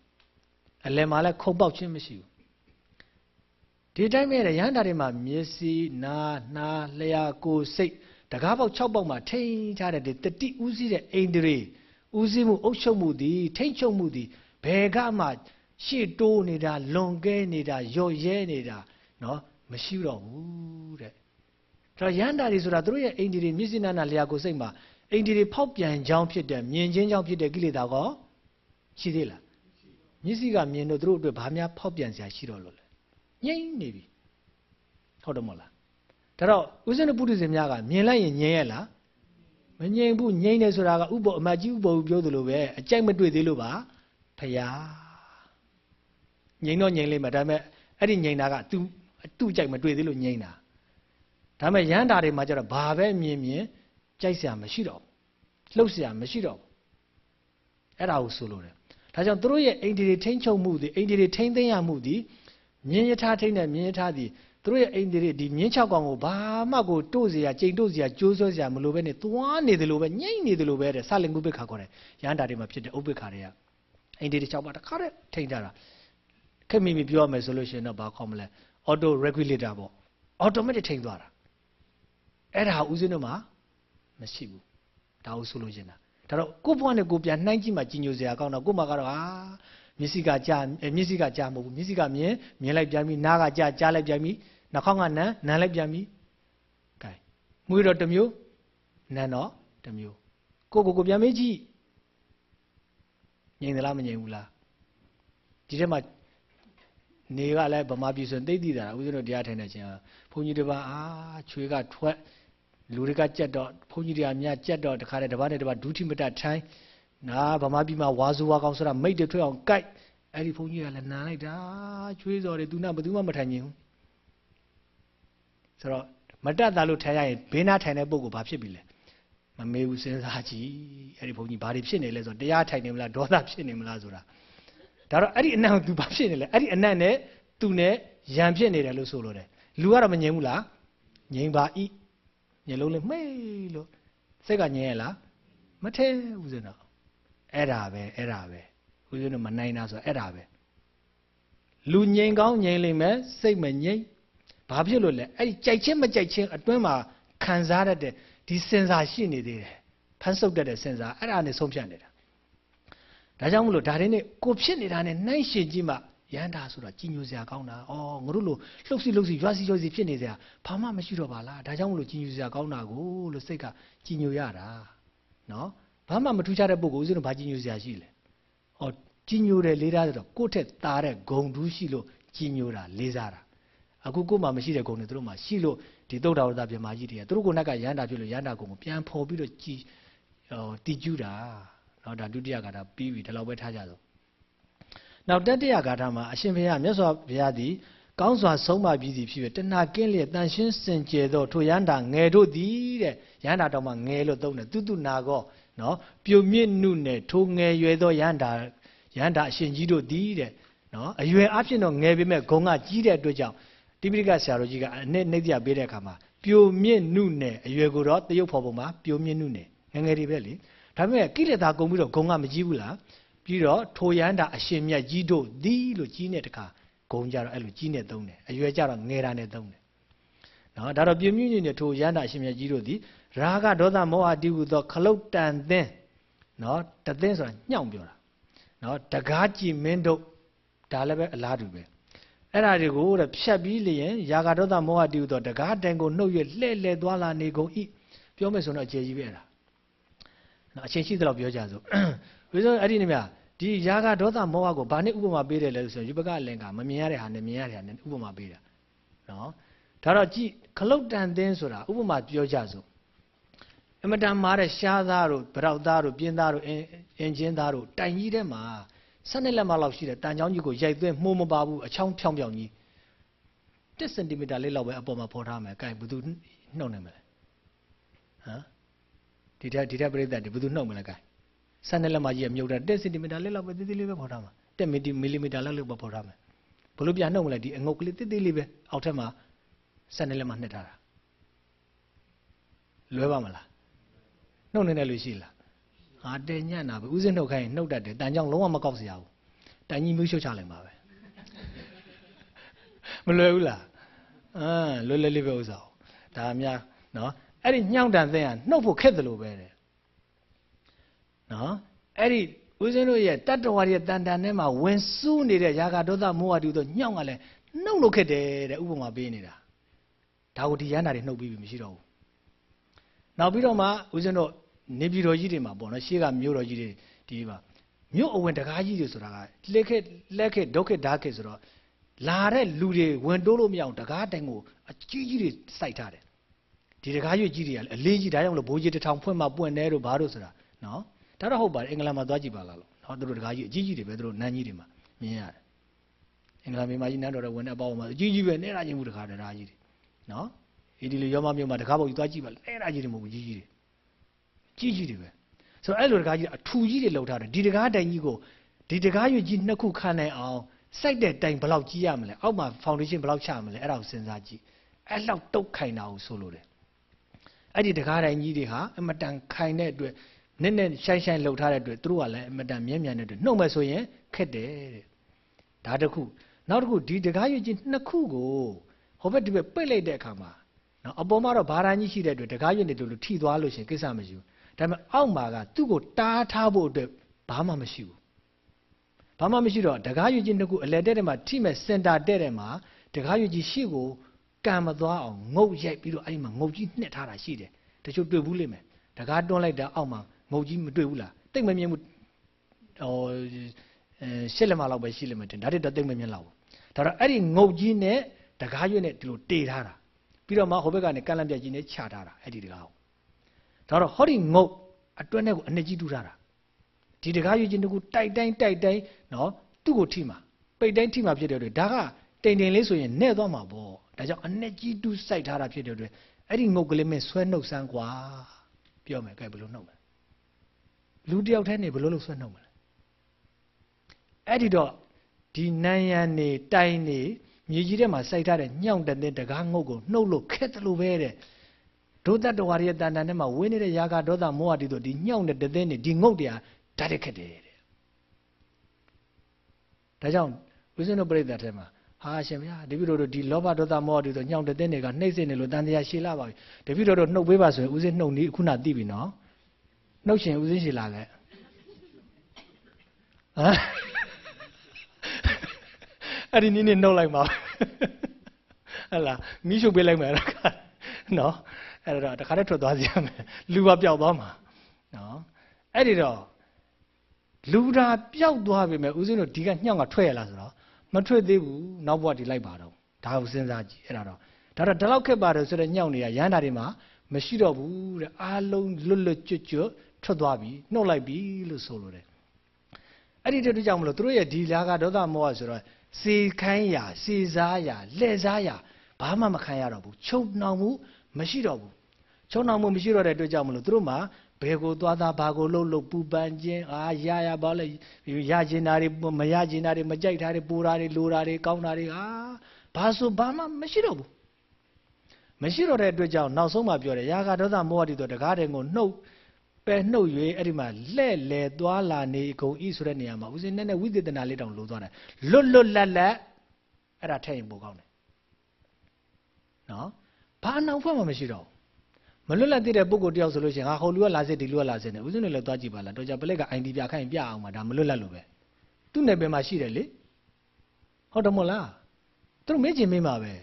[SPEAKER 1] အလယ်မှာလည်းခုံပေါက်ခြင်းမရှိဘူး ဒီတိုင်းပဲရဟန္တာတွေမှာမျက်စိနာနှာလျှာကိုယ်စိတ်တကားပေါက်6ပေါက်မှာထိန်းထားတဲ့တတိဥစည်းတဲ့အိန္ဒြေဥစည်းမှုအုပ်ချုပ်မှုသည်ထိန်းချုပ်မှုသည်ဘယ်ကမှရှေ့တိုးနေတာလွန်ကဲနေတာရော့ရဲနေတာနော်မရှိတော့ဘူးတဲ့ဒါရန်တာတွေဆိုတာတို့ရဲ့အိန္ဒြေမျက်စိနာနာလျှာကိုယ်စိတ်မှာအိန္ဒြေဖောက်ပြန်ကြောင်းဖြစ်တဲ့မြင်ချင်းကြောင်းဖြစ်တဲ့ကိလေသာကောရှိသေးလားမျက်စိကမြင်လို့တို့အတွက်ဘာများဖောက်ပြန်စရာရှိတော့လို့လဲ ငြိမ့်နေပြီဟုတ်တယ်မဟုတ်လားဒါတော့ဦးဇင်းတို့ပုထုဇဉ်များကမြင်လိုက်ရင်ငြိမ်ရဲ့လားမငြိမ်ဘူးငြိမ်တယ်ဆိုတာကဥပ္ပအမကြီးဥပ္ပပြောသလိုပဲအကြိုက်မတွေ့သေးလို့ပါဖယားငြိမ်တော့ငြိမ်လိမ့်မယ်ဒါပေမဲ့အဲ့ဒီငြိမ်တာက तू သူ့ကြိုက်မတွေ့သေးလို့ငြိမ်တာဒါပေမဲ့ရန်တာတွေမှာကျတော့ဘာပဲမြင်မြင်ကြိုက်စရာမရှိတော့ဘူးလှုပ်စရာမရှိတော့ဘူးအဲ့ဒါကိုဆိုလိုတယ်ဒါကြောင့်သူတို့ရဲ့အိန္ဒိတွေထိမ့်ချုပ်မှုတွေအိန္ဒိတွေထိမ့်သိမ်းရမှုတွေ မြင်းယထာထိတ်နဲ့မြင်းယထာသည်သူတို့ရဲ့အိမ်တွေဒီမြင်း၆ကောင်ကိုဘာမှကိုတို့စရာကြိမ်တို့စရာကြိုးဆွဲစရာမလိုပဲနဲ့သွားနေတယ်လို့ပဲညှိနေတယ်လို့ပဲတဲ့ဆလင်ကုပိ္ခါခေါ်တယ်ရန်တာတွေမှာဖြစ်တဲ့ဥပိ္ခါတွေကအိမ်တွေ၆ပါးတခါတည်းထိတ်ကြတာခက်မိမိပြောရမယ်ဆိုလို့ရှိရင်တော့ဘာခေါ်မလဲ auto regulator ပေါ့ automatic ထိတ်သွားတာအဲ့ဒါဥစဉ်တော့မှမရှိဘူးဒါကိုဆိုလို့ရှင်တာဒါတော့ကို့ဘဝနဲ့ကို့ပြန်နှိုင်းကြည့်မှကြီးညိုစရာကောင်းတော့ကို့မှာကတော့ဟာ မျက်စိကကြာမျက်စိကကြာမဟုတ်ဘူးမျက်စိကမြင်မြင်လိုက်ပြန်ပြီနားကကြာကြားလိုက်ပြန်ပြီနှာခေါင်းကနမ်းနမ်းလိုက်ပြန်ပြီကဲမွေးတော့တစ်မျိုးနမ်းတော့တစ်မျိုးကိုကိုကိုပြန်မေးကြည့်ငြိမ်သလားမငြိမ်ဘူးလားဒီထဲမှာနေကလည်းဗမာပြည်ဆိုသိသိတာဦးဇင်းတို့တရားထိုင်နေခြင်းဘုန်းကြီးတစ်ပါးအာချွေးကထွက်လူတွေကကြက်တော့ဘုန်းကြီးတွေကမြတ်ကြက်တော့တခါတည်းတစ်ပါးနဲ့တစ်ပါးဒုတိမတထိုင်း နာဗမာပြည်မှာဝါဇူဝါကောင်ဆိုတာမိတ်တွေထွက်အောင်ကြိုက်အဲ့ဒီဘုန်းကြီးကလည်းနာလိုက်တာချွေးစော်တွေသူနာဘယ်သူမှမထိုင်ခြင်းဘူးဆိုတော့မတတ်တာလို့ထိုင်ရရင်ဘေးနားထိုင်တဲ့ပုဂ္ဂိုလ်ဘာဖြစ်ပြီလဲမမေးဘူးစဉ်းစားကြည့်အဲ့ဒီဘုန်းကြီးဘာတွေဖြစ်နေလဲဆိုတော့တရားထိုင်နေမလားဒေါသဖြစ်နေမလားဆိုတာဒါတော့အဲ့ဒီအနံ့သူဘာဖြစ်နေလဲအဲ့ဒီအနံ့နဲ့သူနဲ့ရံဖြစ်နေတယ်လို့ဆိုလို့တယ်လူကတော့မငြိမ်ဘူးလားငြိမ်ပါဤညလုံးလေးမှိတ်လို့စိတ်ကငြိမ်ရလားမထဲဘူးစင်တော့ အဲ့ဒါပဲအဲ့ဒါပဲဦးဇင်းတို့မနိုင်တာဆိုအဲ့ဒါပဲလူငြိမ်ကောင်းငြိမ်လိမ့်မယ်စိတ်မငြိမ်ဘာဖြစ်လို့လဲအဲ့ဒီကြိုက်ချင်းမကြိုက်ချင်းအတွင်းမှာခံစားရတဲ့ဒီစင်စာရှိနေသေးတယ်ဖန်ဆုပ်တတ်တဲ့စင်စာအဲ့ဒါနဲ့ဆုံးဖြတ်နေတာဒါကြောင့်မလို့ဒါတွေနဲ့ကိုဖြစ်နေတာနဲ့နှိုင်းရှင်ကြည့်မှရန်တာဆိုတာကြီးညိုစရာကောင်းတာ။အော်ငါတို့လိုလှုပ်စီလှုပ်စီရွာစီရွာစီဖြစ်နေစရာဘာမှမရှိတော့ပါလား။ဒါကြောင့်မလို့ကြီးညိုစရာကောင်းတာကိုလို့စိတ်ကကြီးညိုရတာ။နော်။ ဘာမှမထူးခြားတဲ့ပုဂ္ဂိုလ်ဦးဇင်းတို့ဘာကြီးညိုစရာရှိလဲ။အော်ကြီးညိုတယ်လေးစားဆိုတော့ကိုယ့်ထက်သားတဲ့ဂုံတူးရှိလို့ကြီးညိုတာလေးစားတာ။အခုကိုယ်မှမရှိတဲ့ဂုံတွေသူတို့မှရှိလို့ဒီသုဒ္ဓဝတ္တပြမကြီးတွေကသူတို့ကိုယ်နဲ့ကရန်တာဖြစ်လို့ရန်တာကုံကိုပြန်ဖော်ပြီးတော့ကြီးဟိုတီကျူးတာ။နော်ဒါဒုတိယကတာပြီးပြီဒီလောက်ပဲထားကြတော့နောက်တတိယဂါထာမှာအရှင်ဘုရားမြတ်စွာဘုရားသည်ကောင်းစွာဆုံးမပြီးစီဖြစ်၍တဏှာကင်းလျက်တန်ရှင်းစင်ကြယ်သောထိုရန်တာငယ်တို့သည်တဲ့ရန်တာတော့မှငယ်လို့သုံးတယ်တုတုနာကော နော်ပြုံမြင့်နုနဲ့ထိုငယ်ရွယ်သောရန်တာရန်တာအရှင်ကြီးတို့သည်တဲ့နော်အရွယ်အဖြစ်တော့ငယ်ပေမဲ့ဂုံကကြီးတဲ့အတွက်ကြောင့်တိပိဋကဆရာတော်ကြီးကအနှစ်နှိမ့်ပြပေးတဲ့အခါမှာပြိုမြင့်နုနယ်အရွယ်ကိုတော့တရုတ်ဖော်ပုံမှာပြိုမြင့်နုနယ်ငယ်ငယ်တွေပဲလေဒါပေမဲ့ကိလေသာကုန်ပြီးတော့ဂုံကမကြီးဘူးလားပြီးတော့ထိုရန်တာအရှင်မြတ်ကြီးတို့သည်လို့ကြီးနဲ့တခါဂုံကြတော့အဲ့လိုကြီးနဲ့သုံးတယ်အရွယ်ကြတော့ငယ်တာနဲ့သုံးတယ်နော်ဒါတော့ပြင်းပြင်းနဲ့ထိုရန်တာအရှင်မြတ်ကြီးတို့သည် ရာဂဒေါသမောဟတိဟုသောခလုတ်တန်သင်းနော်တသင်းဆိုတာညှောင်ပြောတာနော်တကားကြည်မင်းတို့ဒါလည်းပဲအလားတူပဲအဲ့ဒါတွေကိုတဲ့ဖြတ်ပြီးလျင်ယာဂဒေါသမောဟတိဟုသောတကားတိုင်ကိုနှုတ်ရလှဲ့လှဲ့သွားလာနေကုန်ဤပြောမယ်ဆိုတော့အခြေကြီးပဲအဲ့ဒါနော်အချိန်ရှိသလောက်ပြောကြစို့ဝိဇ္ဇအဲ့ဒီနေမြဒီယာဂဒေါသမောဟကိုဘာနဲ့ဥပမာပေးတယ်လဲဆိုရင်ယူပကအလင်ကမမြင်ရတဲ့ဟာနဲ့မြင်ရတဲ့ဟာနဲ့ဥပမာပေးတာနော်ဒါတော့ကြည်ခလုတ်တန်သင်းဆိုတာဥပမာပြောကြစို့ အမတန်မားတဲ့ရှားသားတို့ဗရောက်သားတို့ပြင်းသားတို့အင်ဂျင်သားတို့တိုင်ကြီးထဲမှာ12လက်မလောက်ရှိတဲ့တန်ချောင်းကြီးကိုရိုက်သွင်းမှုမပါဘူးအချောင်းဖြောင်းဖြောင်းကြီး1စင်တီမီတာလေးလောက်ပဲအပေါ်မှာဖော်ထားမယ်။ကဲဘယ်သူနှုတ်နိုင်မလဲ။ဟမ်ဒီတက်ဒီတက်ပြိတ္တဒီဘယ်သူနှုတ်မလဲကဲ12လက်မကြီးကမြုပ်တာ1စင်တီမီတာလေးလောက်ပဲသေးသေးလေးပဲဖော်ထားမှာ1မီလီမီတာလောက်လောက်ပဲဖော်ထားမယ်။ဘလို့ပြန်နှုတ်မလဲဒီအငုတ်ကလေးသေးသေးလေးပဲအောက်ထက်မှာ12လက်မနှစ်ထားတာ။လွဲပါမလား။ နှုတ်နေတယ်လို့ရှိလား။ဟာတင်ညံ့တာပဲဥစဉ်နှုတ်ခိုင်းနှုတ်တတ်တယ်တန်ကြောင်လုံးဝမကောက်စရာဘူး။တန်ကြီးမျိုးရှုပ်ချလိုက်ပါပဲ။မလွယ်ဘူးလား။အမ်လွယ်လွယ်လေးပဲဥစ္စာ။ဒါများနော်အဲ့ဒီညှောင်းတန်သင်ကနှုတ်ဖို့ခက်တယ်လို့ပဲတဲ့နော်အဲ့ဒီဦးဇင်းတို့ရဲ့တတ္တဝါရဲ့တန်တန်ထဲမှာဝင်စူးနေတဲ့ယာဂဒေါသမောဟတူတို့ညှောင်းကလည်းနှုတ်လို့ခက်တယ်တဲ့ဥပမာပေးနေတာဒါကိုဒီရန်တာတွေနှုတ်ပြီးပြီမရှိတော့ဘူးနောက်ပြီးတော့မှဦးဇင်းတို့ နေပြည်တော်ကြီးတွေမှာပေါ့နော်ရှေ့ကမြို့တော်ကြီးတွေဒီမှာမြို့အဝင်တကားကြီးတွေဆိုတာကလက်ခက်လက်ခက်ဒုက္ခဓာတ်ခက်ဆိုတော့လာတဲ့လူတွေဝင်တိုးလို့မရအောင်တကားတိုင်ကိုအကြီးကြီးတွေစိုက်ထားတယ်ဒီတကားရွက်ကြီးတွေကလည်းအလေးကြီးဒါကြောင့်မလို့ဘိုးကြီးတစ်ထောင်ဖွင့်မှပွင့်တယ်တို့ဘာတို့ဆိုတာနော်ဒါတော့ဟုတ်ပါတယ်အင်္ဂလန်မှာသွားကြည့်ပါလားလို့နော်သူတို့တကားကြီးအကြီးကြီးတွေပဲသူတို့နန်းကြီးတွေမှာမြင်ရတယ်အင်္ဂလန်မြန်မာကြီးနန်းတော်တဲ့ဝင်တဲ့အပေါင်းမှာအကြီးကြီးပဲနေတာချင်းမှုတကားတကားကြီးတွေနော်အီဒီလိုရောမမြို့မှာတကားပေါက်ကြီးသွားကြည့်ပါနေတာကြီးတွေမဟုတ်ဘူးကြီးကြီးတွေ ကြီးကြီးတွေပဲဆိုတော့အဲ့လိုတကားကြီးအထူကြီးတွေလှုပ်ထားတယ်ဒီတကားတိုင်ကြီးကိုဒီတကားရွက်ကြီးနှစ်ခုခံနိုင်အောင်စိုက်တဲ့တိုင်ဘယ်လောက်ကြီးရမလဲအောက်မှာဖောင်ဒေးရှင်းဘယ်လောက်ချမလဲအဲ့ဒါကိုစဉ်းစားကြည့်အဲ့လောက်တုတ်ခိုင်တာကိုဆိုလို့တယ်အဲ့ဒီတကားတိုင်းကြီးတွေဟာအမတန်ခိုင်တဲ့အတွက်နည်းနည်းရှိုင်းရှိုင်းလှုပ်ထားတဲ့အတွက်သူတို့ကလည်းအမတန်မြဲမြံတဲ့အတွက်နှုတ်မယ်ဆိုရင်ခက်တယ်တဲ့ဒါတခုနောက်တစ်ခုဒီတကားရွက်ကြီးနှစ်ခုကိုဟိုဘက်ဒီဘက်ပိတ်လိုက်တဲ့အခါမှာနော်အပေါ်မှာတော့ဘာသာကြီးရှိတဲ့အတွက်တကားရွက်တွေတို့လိုထိသွားလို့ရှိရင်ကိစ္စမရှိဘူး ဒါပေမဲ့အောက်မှာကသူ့ကိုတားထားဖို့အတွက်ဘာမှမရှိဘူးဘာမှမရှိတော့တကားရွက်ကြီးနှစ်ခုအလဲတဲ့တဲ့မှာထိမဲ့စင်တာတဲ့တဲ့မှာတကားရွက်ကြီးရှေ့ကိုကံမသွားအောင်ငုတ်ရိုက်ပြီးတော့အဲ့ဒီမှာငုတ်ကြီးနှစ်ထားတာရှိတယ်တချို့တွေ့ဘူးလိမ့်မယ်တကားတွန်းလိုက်တာအောက်မှာငုတ်ကြီးမတွေ့ဘူးလားတိတ်မမြင်ဘူးဟိုအဲရှစ်လက်မလောက်ပဲရှိလိမ့်မယ်တင်ဒါတည်းတော့တိတ်မမြင်လောက်ဘူးဒါတော့အဲ့ဒီငုတ်ကြီးနဲ့တကားရွက်နဲ့ဒီလိုတေထားတာပြီးတော့မှဟိုဘက်ကနေကန့်လန့်ပြကြီးနဲ့ခြာထားတာအဲ့ဒီတကားကို ဒါတော့ဟောဒီငုတ်အတွင်းနဲ့ကိုအနှစ်ကြီးတူးထားတာဒီတကားရွက်ကြီးတကူတိုက်တိုင်းတိုက်တိုင်းနော်သူ့ကိုထိမှာပိတ်တိုင်းထိမှာဖြစ်တဲ့အတွက်ဒါကတိမ်တိမ်လေးဆိုရင်နဲ့သွားမှာပေါ့ဒါကြောင့်အနှစ်ကြီးတူးစိုက်ထားတာဖြစ်တဲ့အတွက်အဲ့ဒီငုတ်ကလေးမင်းဆွဲနှုတ်စမ်းกว่าပြောမယ်ကဲဘယ်လိုနှုတ်မလဲလူတယောက်တည်းနေဘယ်လိုလုပ်ဆွဲနှုတ်မလဲအဲ့ဒီတော့ဒီနန်းရံနေတိုင်းနေမြေကြီးထဲမှာစိုက်ထားတဲ့ညောင်တဲ့တကားငုတ်ကိုနှုတ်လို့ခက်တယ်လို့ပဲတဲ့ ဒုသတ္တဝါရဲ့တန်တန်ထဲမှာဝင်းနေတဲ့ယာကဒေါသမောဟတိတို့ဒီညောင်တဲ့တဲ့နေဒီငုတ်တရားဓာတ်ခက်တယ်တဲ့ဒါကြောင့်ဝိဇ္ဇနုပရိသတ်ထဲမှာဟာရှင်ဗျာတပည့်တော်တို့ဒီလောဘဒေါသမောဟတွေဆိုညောင်တဲ့တဲ့တွေကနှိမ့်စင်နေလို့တန်တရားရှည်လာပါပြီတပည့်တော်တို့နှုတ်ပေးပါဆိုရင်ဦးစင်းနှုတ်နီးခုနသိပြီနော်နှုတ်ရှင်ဦးစင်းရှည်လာခဲ့ဟမ်အဲ့ဒီနည်းနဲ့နှုတ်လိုက်ပါဟဲ့လားမီးရှုပ်ပေးလိုက်မယ်အဲ့ဒါနော် အဲ့တော့တခါတည်းထွက်သွားစီရမယ်လူပါပျောက်သွားမှာနော်အဲ့ဒီတော့လူဓာပျောက်သွားပြီမဲ့ဦးစင်းတို့ဒီကညှောင်းကထွက်ရလားဆိုတော့မထွက်သေးဘူးနောက်ဘဝဒီလိုက်ပါတော့ဒါကိုစဉ်းစားကြည့်အဲ့ဒါတော့ဒါတော့ဒီလောက်ခက်ပါတယ်ဆိုတော့ညှောင်းတွေကရဟန္တာတွေမှာမရှိတော့ဘူးတဲ့အားလုံးလွတ်လွတ်ကျွတ်ကျွတ်ထွက်သွားပြီနှုတ်လိုက်ပြီလို့ဆိုလိုတယ်အဲ့ဒီတည်းကြောင့်မလို့သူတို့ရဲ့ဒီလာကဒေါသမောဟဆိုတော့စေခိုင်းရာစေစားရာလှည့်စားရာဘာမှမခံရတော့ဘူးချုပ်နှောင်မှု မရှိတော့ဘူးချုပ်နှောင်မှုမရှိတော့တဲ့အတွက်ကြောင့်မလို့သူတို့မှာဘယ်ကိုသွားသားဘာကိုလှုပ်လှုပ်ပူပန်ခြင်းအာရရပါလဲရခြင်းတာတွေမရခြင်းတာတွေမကြိုက်တာတွေပူတာတွေလိုတာတွေကောင်းတာတွေဟာဘာဆိုဘာမှမရှိတော့ဘူးမရှိတော့တဲ့အတွက်ကြောင့်နောက်ဆုံးမှပြောတယ်ရာဂဒေါသမောဟတိတို့တကားတဲ့ကိုနှုတ်ပဲနှုတ်၍အဲ့ဒီမှာလှဲ့လေသွားလာနေကုန်ဤဆိုတဲ့နေရာမှာဦးဇင်းနဲ့နဲ့ဝိသေသနာလေးတောင်လိုသွားတယ်လွတ်လွတ်လပ်လပ်အဲ့ဒါထည့်ရင်ပိုကောင်းတယ်နော် ဘာအနောက်ဖွဲ့မှမရှိတော့မလွတ်လပ်သေးတဲ့ပုဂ္ဂိုလ်တယောက်ဆိုလို့ရှိရင်ဟာဟိုလူကလာစစ်ဒီလူကလာစစ်နေဦးဇင်းတွေလည်းသွားကြည့်ပါလားတော့ကြပလက်က ID ပြခိုင်းပြအောင်ပါဒါမလွတ်လပ်လို့ပဲသူ့နယ်ပယ်မှာရှိတယ်လေဟုတ်တယ်မို့လားသူတို့မေ့ချင်မေးမှာပဲ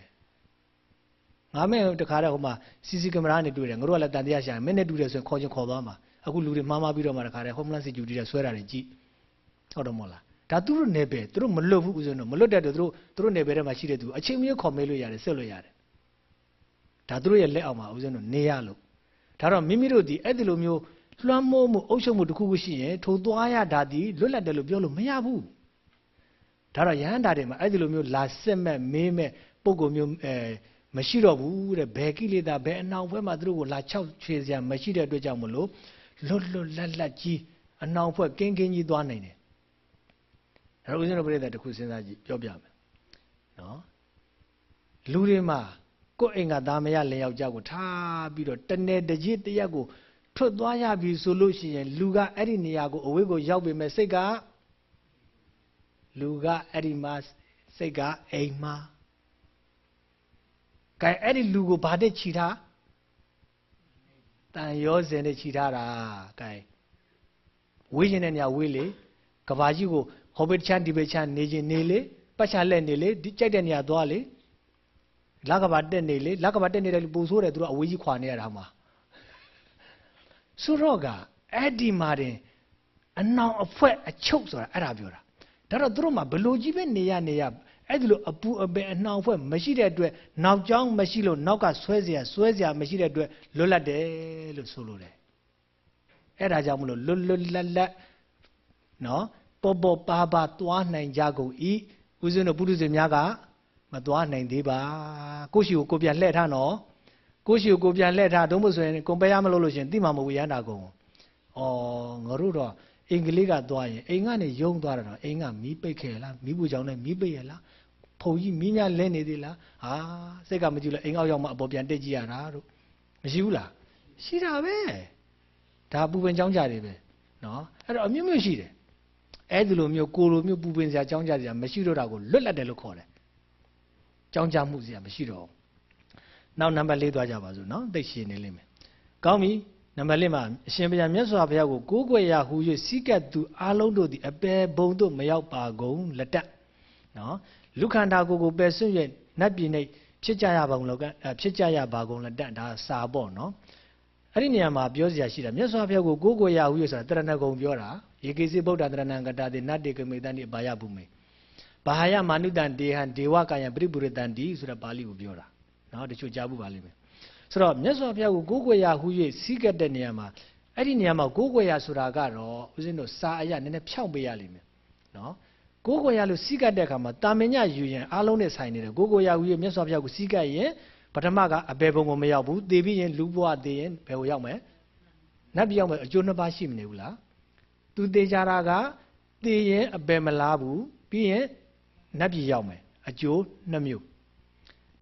[SPEAKER 1] ငါမဲ့တခါတည်းဟိုမှာစီစီကင်မရာနဲ့တွေ့တယ်ငါတို့ကလည်းတန်တရားရှာမင်းနဲ့တွေ့တယ်ဆိုရင်ခေါ်ချင်းခေါ်သွားမှာအခုလူတွေမှားမှားပြီးတော့မှတခါတည်း homeland security တွေဆွဲတာတွေကြည့်ဟုတ်တယ်မို့လားဒါသူတို့နယ်ပယ်သူတို့မလွတ်ဘူးဦးဇင်းတို့မလွတ်တဲ့သူတို့သူတို့နယ်ပယ်ထဲမှာရှိတဲ့သူအချိန်မီခေါ်မေးလို့ရတယ်ဆက်လို့ရတယ် ဒါသူတို့ရဲ့လက်အောက်မှာဦးဇင်းတို့နေရလို့ဒါတော့မိမိတို့ဒီအဲ့ဒီလိုမျိုးလွှမ်းမိုးမှုအုပ်ချုပ်မှုတစ်ခုခုရှိရင်ထိုသွားရတာဒီလွတ်လပ်တယ်လို့ပြောလို့မရဘူးဒါတော့ယဟန္တာတွေမှာအဲ့ဒီလိုမျိုးလာစစ်မဲ့မေးမဲ့ပုံကိုမျိုးအဲမရှိတော့ဘူးတဲ့ဘယ်ကိလေသာဘယ်အနောင်ဘက်မှာသူတို့ကိုလာချောက်ချွေစရာမရှိတဲ့အတွက်ကြောင့်မလို့လွတ်လွတ်လပ်လပ်ကြီးအနောင်ဘက်ကင်းကင်းကြီးသွားနိုင်တယ်ဒါတော့ဦးဇင်းတို့ပြိဿတခုစဉ်းစားကြည့်ပြောပြမယ်နော်လူတွေမှာ ကိုယ်အိမ်ကသားမရလင်ယောက်ျားကိုထားပြီးတော့တနေ့တကြီးတရက်ကိုထွက်သွားရပြီဆိုလို့ရှိရင်လူကအဲ့ဒီနေရာကိုအဝေးကိုရောက်ပေမဲ့စိတ်ကလူကအဲ့ဒီမှာစိတ်ကအိမ်မှာကဲအဲ့ဒီလူကိုဘာတဲ့ခြိထားတန်ရောစင်နဲ့ခြိထားတာကဲဝေးရင်တဲ့နေရာဝေးလေကဘာကြီးကိုဟောဘစ်ချန်ဒီဘစ်ချန်နေခြင်းနေလေပတ်ချလက်နေလေဒီကြိုက်တဲ့နေရာသွားလေ လက်ကဘာတက်နေလေလက်ကဘာတက်နေတယ်ပူဆိုးတယ်သူတို့အဝေးကြီးခွာနေရတာမှာဆိုတော့ကအဲ့ဒီမှာတင်အနောင်အဖွဲအချုပ်ဆိုတာအဲ့ဒါပြောတာဒါတော့သူတို့မှာဘလို့ကြီးပဲနေရနေရအဲ့ဒီလိုအပူအပင်အနှောင်ဖွဲ့မရှိတဲ့အတွက်နောက်ကျောင်းမရှိလို့နောက်ကဆွဲเสียဆွဲเสียမရှိတဲ့အတွက်လွတ်လပ်တယ်လို့ဆိုလိုတယ်အဲ့ဒါကြောင့်မလို့လွတ်လွတ်လပ်လပ်နော်ပေါ်ပေါ်ပါပါသွားနိုင်ကြကုန်ဤဦးဇင်းတို့ပုထုဇဉ်များက မသွားနိုင်သေးပါကိုရှိကိုကိုပြန်လှည့်ထားနော်ကိုရှိကိုကိုပြန်လှည့်ထားတော့မဆိုရင်ကွန်ပယ်ရမလို့လို့ရှင်သိမှာမဟုတ်ဘူးရန်တာကုန်ဩငါတို့တော့အင်္ဂလိပ်ကသွားရင်အိမ်ကနေယုံသွားတာတော့အိမ်ကမီးပိတ်ခဲ့လားမီးပူချောင်းနဲ့မီးပိတ်ရလားဖုန်ကြီးမီးများလဲနေသေးလားဟာစိတ်ကမကြည့်လို့အိမ်အောက်ရောက်မှအပေါ်ပြန်တက်ကြည့်ရတာတို့မရှိဘူးလားရှိတာပဲဒါပူပင်ကြောင်းကြတွေပဲနော်အဲ့တော့အမျိုးမျိုးရှိတယ်အဲ့ဒီလိုမျိုးကိုလိုမျိုးပူပင်စရာကြောင်းကြစရာမရှိတော့တာကိုလွတ်လပ်တယ်လို့ခေါ်တယ် ကြောင်းကြမှုစရာမရှိတော့ဘူးနောက်နံပါတ်၄သွားကြပါစို့နော်သိရှင်းနေလိမ့်မယ်ကောင်းပြီနံပါတ်၄မှာအရှင်ဘုရားမြတ်စွာဘုရားကိုကိုးကွယ်ရဟူ၍စီကတ်သူအလုံးတို့သည်အပေဘုံတို့မရောက်ပါကုန်လက်တက်နော်လူခန္ဓာကိုယ်ကိုပယ်ဆွင့်၍နတ်ပြည်၌ဖြစ်ကြရပါကုန်လောကဖြစ်ကြရပါကုန်လက်တက်ဒါစာပေါ့နော်အဲ့ဒီနေရာမှာပြောစရာရှိတာမြတ်စွာဘုရားကိုကိုးကွယ်ရဟူ၍ဆိုတာတရဏဂုံပြောတာယေကေစီဗုဒ္ဓတရဏံကတာတိနတ်တေကမေတန်တိဘာယဘုမေ ဘာဟာယမာနုတံဒေဟံဒေဝကာယံပရိပုရတံတိဆိုတာပါဠိကိုပြောတာနော်တချို့ကြားဘူးပါလိမ့်မယ်ဆိုတော့မြတ်စွာဘုရားကိုကိုးကွယ်ရဟူ၍စီးကတ်တဲ့နေရာမှာအဲ့ဒီနေရာမှာကိုးကွယ်ရဆိုတာကတော့ဦးဇင်းတို့စာအရနည်းနည်းဖြောင့်ပေးရလိမ့်မယ်နော်ကိုးကွယ်ရလို့စီးကတ်တဲ့အခါမှာတာမင်ညယူရင်အားလုံးနဲ့ဆိုင်နေတယ်ကိုးကွယ်ရဟူ၍မြတ်စွာဘုရားကိုစီးကတ်ရင်ပထမကအဘယ်ဘုံကိုမရောက်ဘူးသေပြီးရင်လူဘဝသေရင်ဘယ်ကိုရောက်မလဲနတ်ပြောင်းမယ်အကျိုးနှစ်ပါးရှိမနေဘူးလားသူသေချာတာကသေရင်အဘယ်မလားဘူးပြီးရင် နတ်ပြည်ရောက်မယ်အကျိုးနှစ်မျိုး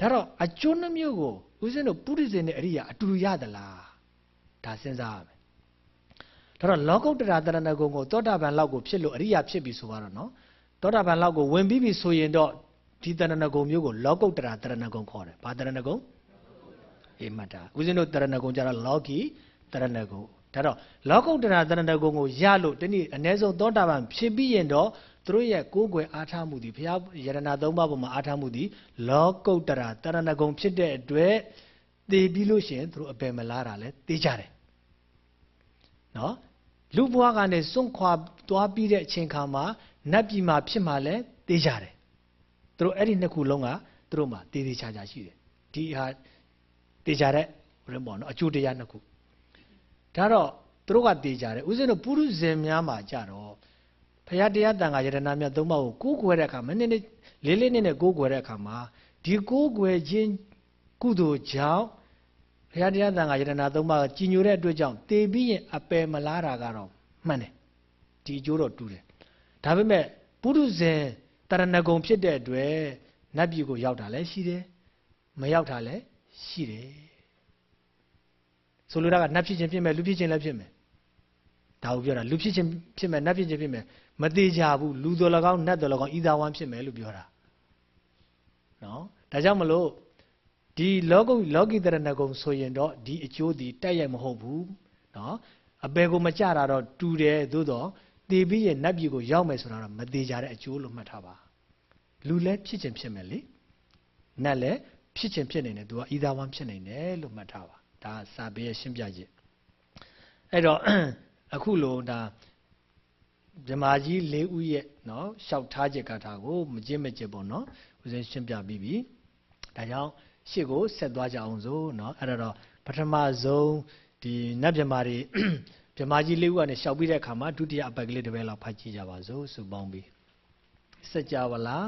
[SPEAKER 1] ဒါတော့အကျိုးနှစ်မျိုးကိုဦးဇင်းတို့ပုရိသေနဲ့အရိယာအတူတူရသလားဒါစဉ်းစားရမယ်ဒါတော့လောကုတ္တရာတရဏဂုံကိုသောတာပန်လောက်ကိုဖြစ်လို့အရိယာဖြစ်ပြီဆိုတော့နော်သောတာပန်လောက်ကိုဝင်ပြီးပြီဆိုရင်တော့ဒီတရဏဂုံမျိုးကိုလောကုတ္တရာတရဏဂုံခေါ်တယ်ဘာတရဏဂုံအေးမှတ်တာဦးဇင်းတို့တရဏဂုံကျတော့လောကီတရဏဂုံဒါတော့လောကုတ္တရာတရဏဂုံကိုရလို့ဒီနေ့အ ਨੇ ဆုံးသောတာပန်ဖြစ်ပြီးရင်တော့ သူတို့ရဲ့ကိုးကွယ်အားထားမှုဒီဘုရားယရဏသုံးပါးပေါ်မှာအားထားမှုဒီလောကုတ္တရာတရဏဂုံဖြစ်တဲ့အတွက်သေပြီးလို့ရှိရင်သူတို့အပယ်မလားတာလဲသိကြတယ်နော်လူဘွားကနေစွန့်ခွာသွားပြီးတဲ့အချိန်ခါမှာနတ်ပြည်မှာဖြစ်မှလဲသိကြတယ်သူတို့အဲ့ဒီနှစ်ခုလုံးကသူတို့မှာတည်တည်ချာချာရှိတယ်ဒီဟာတည်ကြတဲ့ဘယ်ပေါ့နော်အကျိုးတရားနှစ်ခုဒါတော့သူတို့ကတည်ကြတယ်ဥစဉ်တို့ပုရုဇဉ်များမှာကြတော့ ဖရာတရားတန်ခါယတနာမြတ်သုံးပါးကိုကိုးကွယ်တဲ့အခါမနည်းနည်းလေးလေးနည်းနည်းကိုးကွယ်တဲ့အခါမှာဒီကိုးကွယ်ခြင်းကုသိုလ်ကြောင့်ဘုရားတရားတန်ခါယတနာသုံးပါးကြီးညိုတဲ့အတွက်ကြောင့်တည်ပြီးရင်အပယ်မလားတာကတော့မှန်တယ်ဒီအကျိုးတော့တူတယ်ဒါပေမဲ့ပုရုဇဉ်တရဏဂုံဖြစ်တဲ့အတွက်နတ်ပြည်ကိုရောက်တာလည်းရှိတယ်မရောက်တာလည်းရှိတယ်ဆိုလိုတာကနတ်ဖြစ်ခြင်းဖြစ်မယ်လူဖြစ်ခြင်းလည်းဖြစ်မယ်ဒါကိုပြောတာလူဖြစ်ခြင်းဖြစ်မယ်နတ်ဖြစ်ခြင်းဖြစ်မယ် မသေးကြဘူးလူတော်၎င်းနတ်တော်၎င်းဤသာဝမ်းဖြစ်မယ်လို့ပြောတာနော်ဒါကြောင့်မလို့ဒီလောကုလောကီတရဏဂုံဆိုရင်တော့ဒီအကျိုးဒီတက်ရိုက်မဟုတ်ဘူးနော်အပေကိုမကြတာတော့တူတယ်သို့တော့တည်ပြီးရဲ့နတ်ပြည်ကိုရောက်မယ်ဆိုတာတော့မသေးကြတဲ့အကျိုးလို့မှတ်ထားပါလူလည်းဖြစ်ခြင်းဖြစ်မယ်လေနတ်လည်းဖြစ်ခြင်းဖြစ်နေတယ်သူကဤသာဝမ်းဖြစ်နေတယ်လို့မှတ်ထားပါဒါစာပေရဲ့ရှင်းပြချက်အဲ့တော့အခုလိုဒါ မြမာကြီး၄ဦးရဲ့နော်ရှောက်ထားချက်ကထာကိုမကြည့်မကြည့်ပေါ့နော်ဦးဇင်းရှင်းပြပြီးပြီဒါကြောင့်ရှေ့ကိုဆက်သွားကြအောင်စို့နော်အဲ့တော့ပထမဆုံးဒီနတ်မြမာတွေမြမာကြီး၄ဦးကနေရှောက်ပြီးတဲ့အခါမှာဒုတိယအပိုက်ကလေးတစ်ပဲလောက်ဖတ်ကြည့်ကြပါစို့စုပေါင်းပြီးစัจ java လား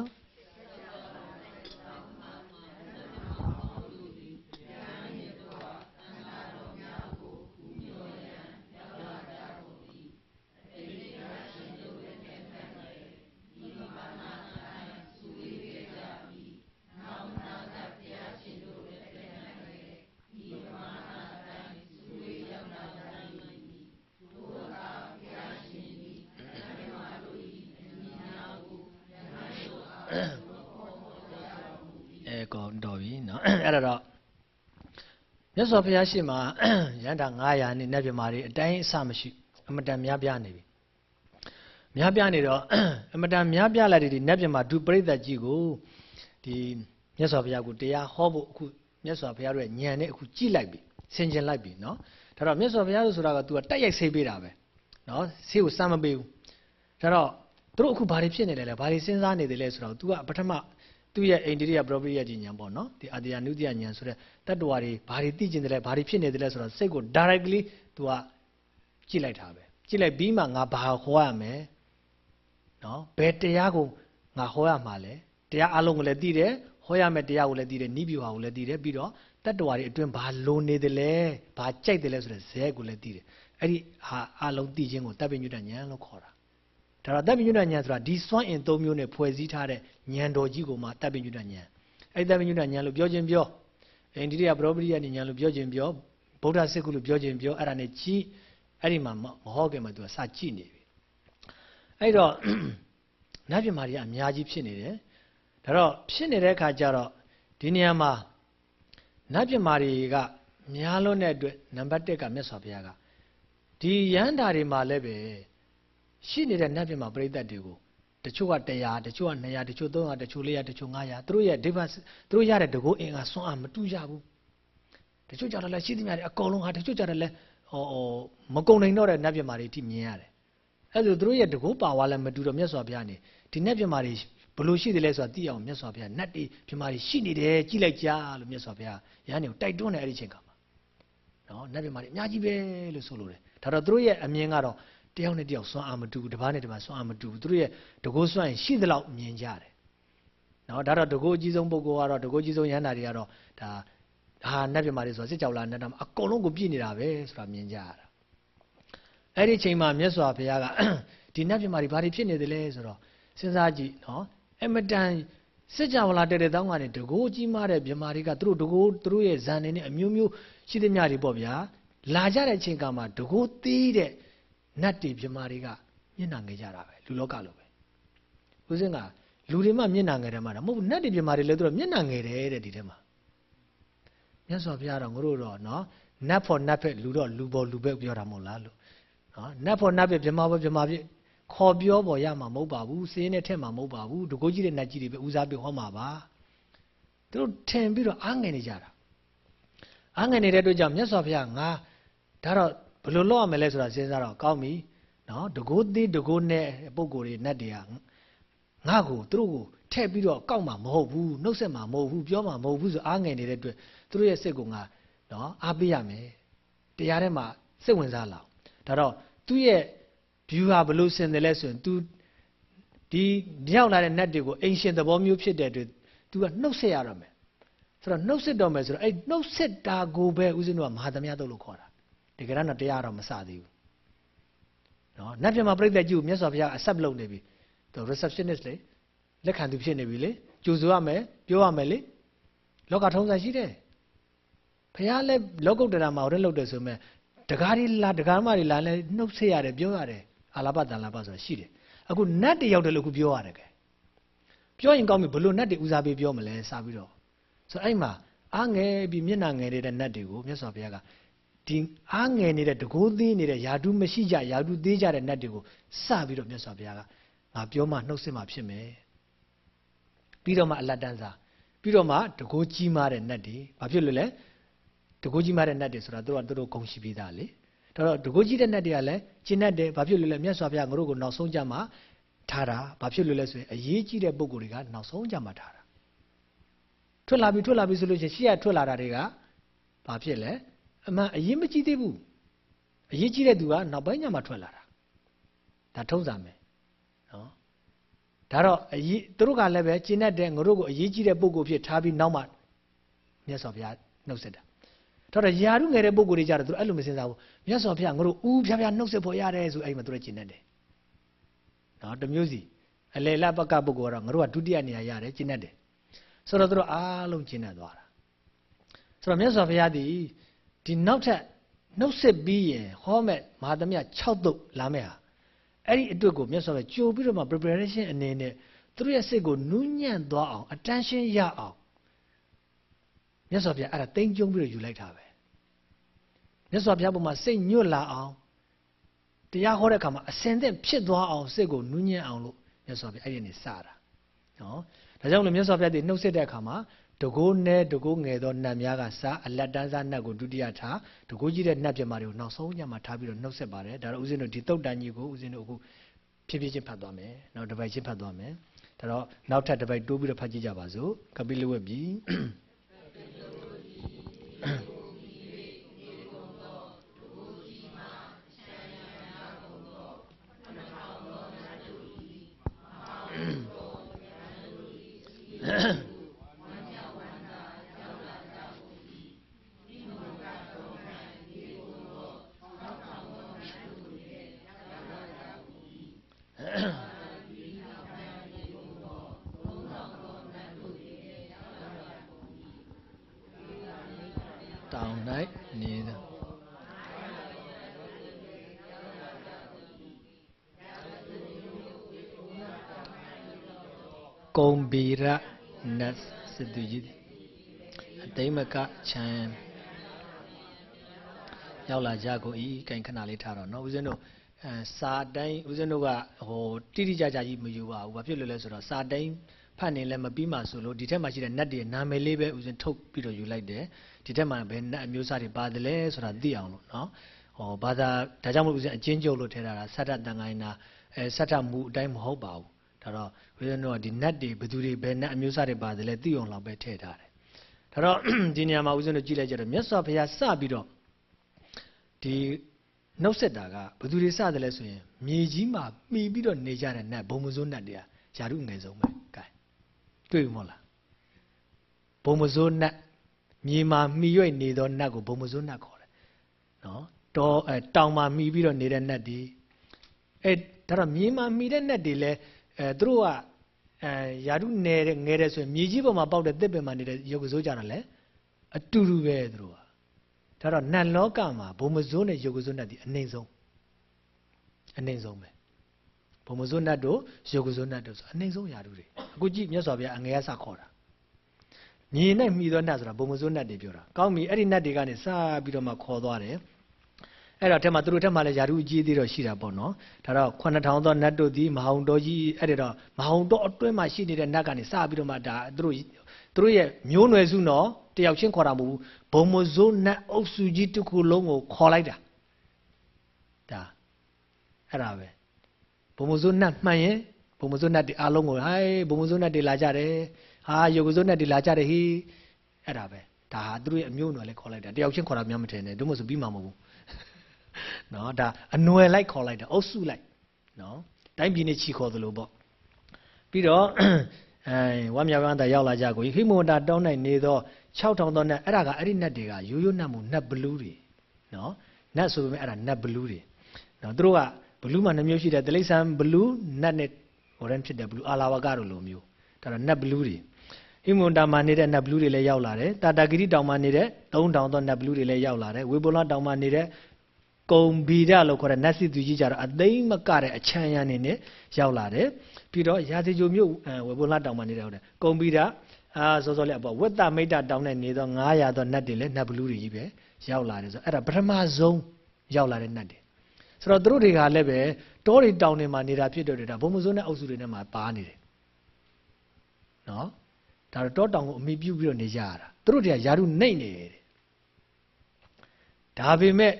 [SPEAKER 1] မြတ်စွာဘုရားရှိမှရန်တာ900နဲ့နတ်ပြမာတွေအတိုင်းအဆမရှိအမတန်များပြားနေပြီများပြားနေတော့အမတန်များပြားလိုက်တဲ့ဒီနတ်ပြမာဒုပရိသတ်ကြီးကိုဒီမြတ်စွာဘုရားကိုတရားဟောဖို့အခုမြတ်စွာဘုရားရဲ့ဉာဏ်နဲ့အခုကြည့်လိုက်ပြီဆင်ခြင်လိုက်ပြီနော်ဒါတော့မြတ်စွာဘုရားလို့ဆိုတာက तू ကတက်ရိုက်ဆေးပေးတာပဲနော်ဆေးကိုစမ်းမပေးဘူးဒါတော့သူတို့အခုဘာတွေဖြစ်နေလဲလဲဘာတွေစဉ်းစားနေတယ်လဲဆိုတော့ तू ကပထမ သူ့ရဲ့အိန္ဒိယ property ဉာဏ်ပေါ့နော်ဒီအာတယနုတ္တိယဉာဏ်ဆိုတဲ့တတ္တဝါတွေဘာတွေသိကျင်တယ်လဲဘာတွေဖြစ်နေတယ်လဲဆိုတော့စိတ်ကို directly သူကကြည့်လိုက်တာပဲကြည့်လိုက်ပြီးမှငါဘာဟောရမယ်နော်ဘယ်တရားကိုငါဟောရမှာလဲတရားအလုံးကိုလည်းသိတယ်ဟောရမယ်တရားကိုလည်းသိတယ်နိဗ္ဗာန်ကိုလည်းသိတယ်ပြီးတော့တတ္တဝါတွေအတွင်းဘာလိုနေတယ်လဲဘာကြိုက်တယ်လဲဆိုတဲ့ဇဲကိုလည်းသိတယ်အဲ့ဒီဟာအလုံးသိခြင်းကိုတပ်ပိညုတဉာဏ်လို့ခေါ်တာ ဒါတော့တပ်ပိညုတဉာဏ်ဆိုတာဒီစွမ်းအင်၃မျိုးနဲ့ဖွဲ့စည်းထားတဲ့ဉာဏ်တော်ကြီးကိုမှတပ်ပိညုတဉာဏ်အဲ့တပ်ပိညုတဉာဏ်လို့ပြောခြင်းပြောအိန္ဒိယပရောပရိယဉာဏ်လို့ပြောခြင်းပြောဗုဒ္ဓစစ်ကုလို့ပြောခြင်းပြောအဲ့ဒါနဲ့ကြည်အဲ့ဒီမှာမဟုတ်ခင်မှာသူကစကြည့်နေပြီအဲ့တော့နတ်ပြည်မာတွေကအများကြီးဖြစ်နေတယ်ဒါတော့ဖြစ်နေတဲ့အခါကျတော့ဒီနေရာမှာနတ်ပြည်မာတွေကများလွန်းတဲ့အတွက်နံပါတ်1ကမြတ်စွာဘုရားကဒီရန်တာတွေမှာလည်းပဲ ရှိနေတဲ့နတ်ပြည်မာပြိဿတ်တွေကိုတချို့က100တချို့က200တချို့300တချို့400တချို့500သူတို့ရဲ့ device သူတို့ရတဲ့တကုအင်ကစွန့်အားမတူကြဘူးတချို့ကြတော့လည်းရှိသမျှတွေအကုန်လုံးဟာတချို့ကြတော့လည်းဟောမကုံနိုင်တော့တဲ့နတ်ပြည်မာတွေအထိမြင်ရတယ်အဲ့လိုသူတို့ရဲ့တကုပါဝါလည်းမတူတော့မြတ်စွာဘုရားနေဒီနတ်ပြည်မာတွေဘလို့ရှိတယ်လဲဆိုတာသိအောင်မြတ်စွာဘုရားနတ်တွေပြည်မာတွေရှိနေတယ်ကြည့်လိုက်ကြလို့မြတ်စွာဘုရားရဟန်းတွေကိုတိုက်တွန်းတယ်အဲ့ဒီချိန်ခါမှာနော်နတ်ပြည်မာတွေအများကြီးပဲလို့ဆိုလိုတယ်ဒါတော့သူတို့ရဲ့အမြင်ကတော့ တယောက်နဲ့တယောက်စွမ်းအားမတူဘူးတစ်ပါးနဲ့တစ်ပါးစွမ်းအားမတူဘူးသူတို့ရဲ့တကုစွမ်းရင်ရှိသလောက်မြင်ကြတယ်နော်ဒါတော့တကုအကြီးဆုံးပုဂ္ဂိုလ်ကတော့တကုအကြီးဆုံးရဟန္တာတွေကတော့ဒါဟာနတ်ပြည်မာတွေဆိုတာစစ်ကြောလာနတ်တာအကုန်လုံးကိုပြည့်နေတာပဲဆိုတာမြင်ကြရတာအဲ့ဒီချိန်မှာမြတ်စွာဘုရားကဒီနတ်ပြည်မာတွေဘာတွေဖြစ်နေတယ်လဲဆိုတော့စဉ်းစားကြည့်နော်အမတန်စစ်ကြဝဠာတဲ့တဲ့တောင်းကနေတကိုးကြီးမားတဲ့မြမာတွေကသူတို့တကိုးသူတို့ရဲ့ဇန်နေနဲ့အမျိုးမျိုးရှိသမျှတွေပေါ့ဗျာလာကြတဲ့အချိန်ကမှတကိုးသေးတဲ့ နတ်တွေမြမာတွေကမျက်နှာငယ်ကြတာပဲလူလောကလိုပဲဦးစင်းကလူတွေမှမျက်နှာငယ်တယ်မှာတော့မဟုတ်ဘူးနတ်တွေမြမာတွေလည်းသူတို့မျက်နှာငယ်တယ်တဲ့ဒီထဲမှာမြတ်စွာဘုရားတော့ငါတို့တော့နော်နတ်ဖို့နတ်ဖက်လူတော့လူပေါ်လူဘက်ပြောတာမဟုတ်လားလို့နော်နတ်ဖို့နတ်ဖက်မြမာဘက်မြမာပြခေါ်ပြောပေါ်ရမှာမဟုတ်ပါဘူးစင်းနဲ့ထက်မှာမဟုတ်ပါဘူးဒကိုကြီးတဲ့နတ်ကြီးတွေပဲဦးစားပေးဟောမှာပါသူတို့ထင်ပြီးတော့အားငယ်နေကြတာအားငယ်နေတဲ့အတွက်ကြောင့်မြတ်စွာဘုရားငါဒါတော့ ဘယ်လိုလုပ်ရမလဲဆိုတာစဉ်းစားတော့ကောင်းပြီနော်ဒကိုသေးဒကိုနဲ့ပုံကိုယ်တွေနတ်တွေကငါ့ကိုသူတို့ကိုထည့်ပြီးတော့ကောက်မှာမဟုတ်ဘူးနှုတ်ဆက်မှာမဟုတ်ဘူးပြောမှာမဟုတ်ဘူးဆိုအားငယ်နေတဲ့အတွက်သူတို့ရဲ့စိတ်ကငါနော်အားပေးရမယ်တရားထဲမှာစိတ်ဝင်စားလာဒါတော့သူ့ရဲ့ view ဟာဘလို့ဆင်တယ်လဲဆိုရင် तू ဒီရောက်လာတဲ့ net တွေကိုအင်ရှင်သဘောမျိုးဖြစ်တဲ့အတွက် तू ကနှုတ်ဆက်ရတော့မယ်ဆိုတော့နှုတ်ဆက်တော့မယ်ဆိုတော့အဲ့နှုတ်ဆက်တာကိုပဲဦးဇင်းတို့ကမဟာသမယတုတ်လို့ခေါ်တာ တကယ်တော့တရားတော့မစသေးဘူးနော်နတ်ပြမပြိဿကြီးကိုမြတ်စွာဘုရားအဆက်လုပ်နေပြီသူ receptionist လေလက်ခံသူဖြစ်နေပြီလေကြိုဆိုရမယ်ပြောရမယ်လေလောကထုံးစံရှိတယ်ဖះလည်းလောကုတ္တရာမှာဟိုတဲ့လုပ်တယ်ဆိုမဲ့တကားတွေလာတကားမတွေလာလဲနှုတ်ဆက်ရတယ်ပြောရတယ်အာလာပတန်လာပဆိုတာရှိတယ်အခုနတ်တယောက်တည်းလို့ခုပြောရတယ်ကဲပြောရင်ကောင်းပြီဘလို့နတ်တွေဦးစားပေးပြောမလဲစပြီးတော့ဆိုအဲ့မှာအားငယ်ပြီးမျက်နှာငယ်နေတဲ့နတ်တွေကိုမြတ်စွာဘုရားက ဒီအားငယ်နေတဲ့တကိုးသေးနေတဲ့ယာတုမရှိကြယာတုသေးကြတဲ့နတ်တွေကိုစပြီးတော့မြတ်စွာဘုရားကငါပြောမှနှုတ်ဆက်မှဖြစ်မယ်ပြီးတော့မှအလတ်တန်းစားပြီးတော့မှတကိုးကြီးမားတဲ့နတ်တွေဘာဖြစ်လို့လဲတကိုးကြီးမားတဲ့နတ်တွေဆိုတာတို့ကတို့ဂုံရှိပြီးသားလေဒါတော့တကိုးကြီးတဲ့နတ်တွေကလည်းကျင့်တတ်တယ်ဘာဖြစ်လို့လဲမြတ်စွာဘုရားငါတို့ကိုနောက်ဆုံးကြမှာထားတာဘာဖြစ်လို့လဲဆိုရင်အရေးကြီးတဲ့ပုံကိုယ်တွေကနောက်ဆုံးကြမှာထားတာထွက်လာပြီထွက်လာပြီဆိုလို့ရှိရင်ရှေ့ကထွက်လာတာတွေကဘာဖြစ်လဲ အမှန်အရေးမကြီးသေးဘူးအရေးကြီးတဲ့သူကနောက်ပိုင်းညမှာထွက်လာတာဒါထုံးစံမယ်နော်ဒါတော့အရေးသူတို့ကလည်းပဲကျင့်တတ်တဲ့ငါတို့ကိုအရေးကြီးတဲ့ပုံကိုယ်ဖြစ်ထားပြီးနောက်မှမြတ်စွာဘုရားနှုတ်ဆက်တာတော့ရာထုငယ်တဲ့ပုံကိုယ်တွေကြတော့သူအဲ့လိုမစင်စားဘူးမြတ်စွာဘုရားငါတို့ဦးဖြားဖြားနှုတ်ဆက်ဖို့ရတယ်ဆိုအဲ့မှာသူတို့ကျင့်တတ်တယ်နော်တမျိုးစီအလေလပကပုဂ္ဂိုလ်ကတော့ငါတို့ကဒုတိယနေရာရတယ်ကျင့်တတ်တယ်ဆိုတော့သူတို့အားလုံးကျင့်တတ်သွားတာဆိုတော့မြတ်စွာဘုရားဒီ ဒီနောက်ထပ်နှုတ်ဆက်ပြီးရင်ဟောမဲ့မဟာသမယ6တုတ်လာမဲ့ဟာအဲ့ဒီအတွက်ကိုမြတ်စွာဘုရားကြိုပြီးတော့မှ preparation အနေနဲ့သူတို့ရဲ့စိတ်ကိုနူးညံ့သွားအောင် attention ရအောင်မြတ်စွာဘုရားအဲ့ဒါတိမ်ကျုံပြီးတော့ယူလိုက်တာပဲမြတ်စွာဘုရားပုံမှာစိတ်ညွတ်လာအောင်တရားဟောတဲ့အခါမှာအစင်သက်ဖြစ်သွားအောင်စိတ်ကိုနူးညံ့အောင်လို့မြတ်စွာဘုရားအဲ့ဒီနေစတာနော်ဒါကြောင့်လည်းမြတ်စွာဘုရားဒီနှုတ်ဆက်တဲ့အခါမှာ တကိုးနဲ့တကိုးငယ်သောနတ်များကစားအလတ်တန်းစားနတ်ကိုဒုတိယထားတကိုးကြီးတဲ့နတ်ပြမာတွေကိုနောက်ဆုံးညမှာထားပြီးတော့နှုတ်ဆက်ပါတယ်ဒါတော့ဦးဇင်းတို့ဒီတုတ်တန်ကြီးကိုဦးဇင်းတို့အခုဖြည်းဖြည်းချင်းဖတ်သွားမယ်နောက်တစ်ပိုက်ချင်းဖတ်သွားမယ်ဒါတော့နောက်ထပ်တစ်ပိုက်တိုးပြီးတော့ဖတ်ကြည့်ကြပါစို့ကပိလဝက်ပြီတောင်၌နေသောကုံဘီရနတ်စတုကြီးအတိ မကချံရောက်လာကြကိုဤကင်ခဏလေးထားတော့เนาะဦးဇင်းတို့အဲစာတိုင်းဦးဇင်းတို့ကဟိုတိတိကျကျကြီးမယူပါဘူးဘာဖြစ်လို့လဲဆိုတော့စာတိုင်းဖတ်နေလည်းမပြီးမှဆိုလို့ဒီထက်မှရှိတဲ့နတ်တွေနာမည်လေးပဲဦးဇင်းထုတ်ပြီးတော့ယူလိုက်တယ်ဒီထက်မှဘယ်နတ်အမျိုးအစားတွေပါတယ်လဲဆိုတာသိအောင်လို့เนาะဟောဘာသာဒါကြောင့်မို့ဦးဇင်းအချင်းကျုပ်လို့ထည့်ထားတာစတ္တတန်ခိုင်းတာအဲစတ္တမူအတိုင်းမဟုတ်ပါဘူးဒါတော့ဦးဇင်းတို့ကဒီနတ်တွေဘယ်သူတွေဘယ်နတ်အမျိုးအစားတွေပါတယ်လဲသိအောင်လောက်ပဲထည့်ထားတယ် ဒါတော့ဒီနေရာမှာဦးဇင်းတို့ကြည့်လိုက်ကြတော့မြတ်စွာဘုရားစပြီးတော့ဒီနှုတ်ဆက်တာကဘယ်သူတွေစတယ်လဲဆိုရင်မြေကြီးမှာမှီပြီးတော့နေကြတဲ့နတ်ဘုံမစိုးနတ်တွေကယာရုငယ်ဆုံးပဲကဲတွေ့ဘူးမဟုတ်လားဘုံမစိုးနတ်မြေမှာမှီရွက်နေသောနတ်ကိုဘုံမစိုးနတ်ခေါ်တယ်နော်တောအဲတောင်မှာမှီပြီးတော့နေတဲ့နတ်တွေအဲဒါတော့မြေမှာမှီတဲ့နတ်တွေလဲအဲသူတို့က အဲယာရုနယ်တဲ့ငယ်တဲ့ဆိုရင်မြေကြီးပေါ်မှာပေါက်တဲ့တစ်ပင်မှာနေတဲ့ရုပ်ကစိုးကြတာလဲအတူတူပဲသူတို့ကဒါတော့နတ်လောကမှာဘုံမစိုးနဲ့ရုပ်ကစိုးနဲ့ဒီအနှိမ့်ဆုံးအနှိမ့်ဆုံးပဲဘုံမစိုးနဲ့တို့ရုပ်ကစိုးနဲ့တို့ဆိုအနှိမ့်ဆုံးယာတုတွေအခုကြည့်မြတ်စွာဘုရားအငယ်ရစခေါ်တာမြေနဲ့မှီသောနတ်ဆိုတာဘုံမစိုးနတ်တွေပြောတာကောင်းပြီအဲ့ဒီနတ်တွေကနေစပြီးတော့မှခေါ်သွားတယ် အဲ့တော့ထဲမှာသူတို့ထဲမှာလည်းယာတုအကြီးသေးတော့ရှိတာပေါ့နော်ဒါတော့9000သောနတ်တို့ဒီမဟာုံတော်ကြီးအဲ့ဒါတော့မဟာုံတော်အတွင်းမှာရှိနေတဲ့နတ်ကနေစပြီးတော့မှဒါသူတို့သူတို့ရဲ့မျိုးနွယ်စုနော်တယောက်ချင်းခေါ်တာမဟုတ်ဘူးဘုံမစိုးနတ်အုပ်စုကြီးတစ်ခုလုံးကိုခေါ်လိုက်တာဒါအဲ့ဒါပဲဘုံမစိုးနတ်မှန်ရင်ဘုံမစိုးနတ်ဒီအားလုံးကိုဟိုင်းဘုံမစိုးနတ်တွေလာကြတယ်ဟာယုတ်ကစိုးနတ်တွေလာကြတယ်ဟိအဲ့ဒါပဲဒါဟာသူတို့ရဲ့အမျိုးနွယ်လေးခေါ်လိုက်တာတယောက်ချင်းခေါ်တာများမထင်နဲ့တို့မဆိုပြီးမှမဟုတ်ဘူး နော်ဒါအနွယ်လိုက်ခေါ်လိုက်တာအုပ်စုလိုက်နော်တိုင်းပြည်နဲ့ချီခေါ်သလိုပေါ့ပြီးတော့အဲဝါမြောက်ဝမ်းသာရောက်လာကြကိုဟိမဝတာတောင်းနိုင်နေသော6000သောနတ်အဲ့ဒါကအဲ့ဒီနတ်တွေကရိုးရိုးနတ်မှုနတ်ဘလူးတွေနော်နတ်ဆိုပေမဲ့အဲ့ဒါနတ်ဘလူးတွေနော်သူတို့ကဘလူးမှာနှမျိုးရှိတယ်တိလိษံဘလူးနတ်နဲ့ဟိုရန်ဖြစ်တယ်ဘလူးအာလာဝကတို့လိုမျိုးဒါတော့နတ်ဘလူးတွေဟိမွန်တာမှာနေတဲ့နတ်ဘလူးတွေလည်းရောက်လာတယ်တာတာဂိရိတောင်မှာနေတဲ့3000သောနတ်ဘလူးတွေလည်းရောက်လာတယ်ဝေဘုလတောင်မှာနေတဲ့ ကုံဘီရလို့ခေါ်တဲ့နတ်စစ်သူကြီးကြတော့အသိမ့်မကတဲ့အချမ်းရနေနဲ့ရောက်လာတယ်ပြီးတော့ရာဇီဂျိုမြို့ဝေဘုလတောင်မှာနေတဲ့ဟုတ်တယ်ကုံဘီရအာစောစောလေးအပေါ်ဝက်တမိတ်တတောင်နဲ့နေတော့900သောနတ်တွေလည်းနတ်ဘလူးတွေကြီးပဲရောက်လာတယ်ဆိုအဲ့ဒါပထမဆုံးရောက်လာတဲ့နတ်တွေဆိုတော့သူတို့တွေကလည်းပဲတောတွေတောင်တွေမှာနေတာဖြစ်တော့တယ်ဒါဘုံမစိုးနဲ့အုပ်စုတွေနဲ့မှာပါနေတယ်နော်ဒါတော့တောတောင်ကိုအမိပြုတ်ပြီးတော့နေကြရတာသူတို့တွေကယာရုနှိမ့်နေတယ်ဒါပေမဲ့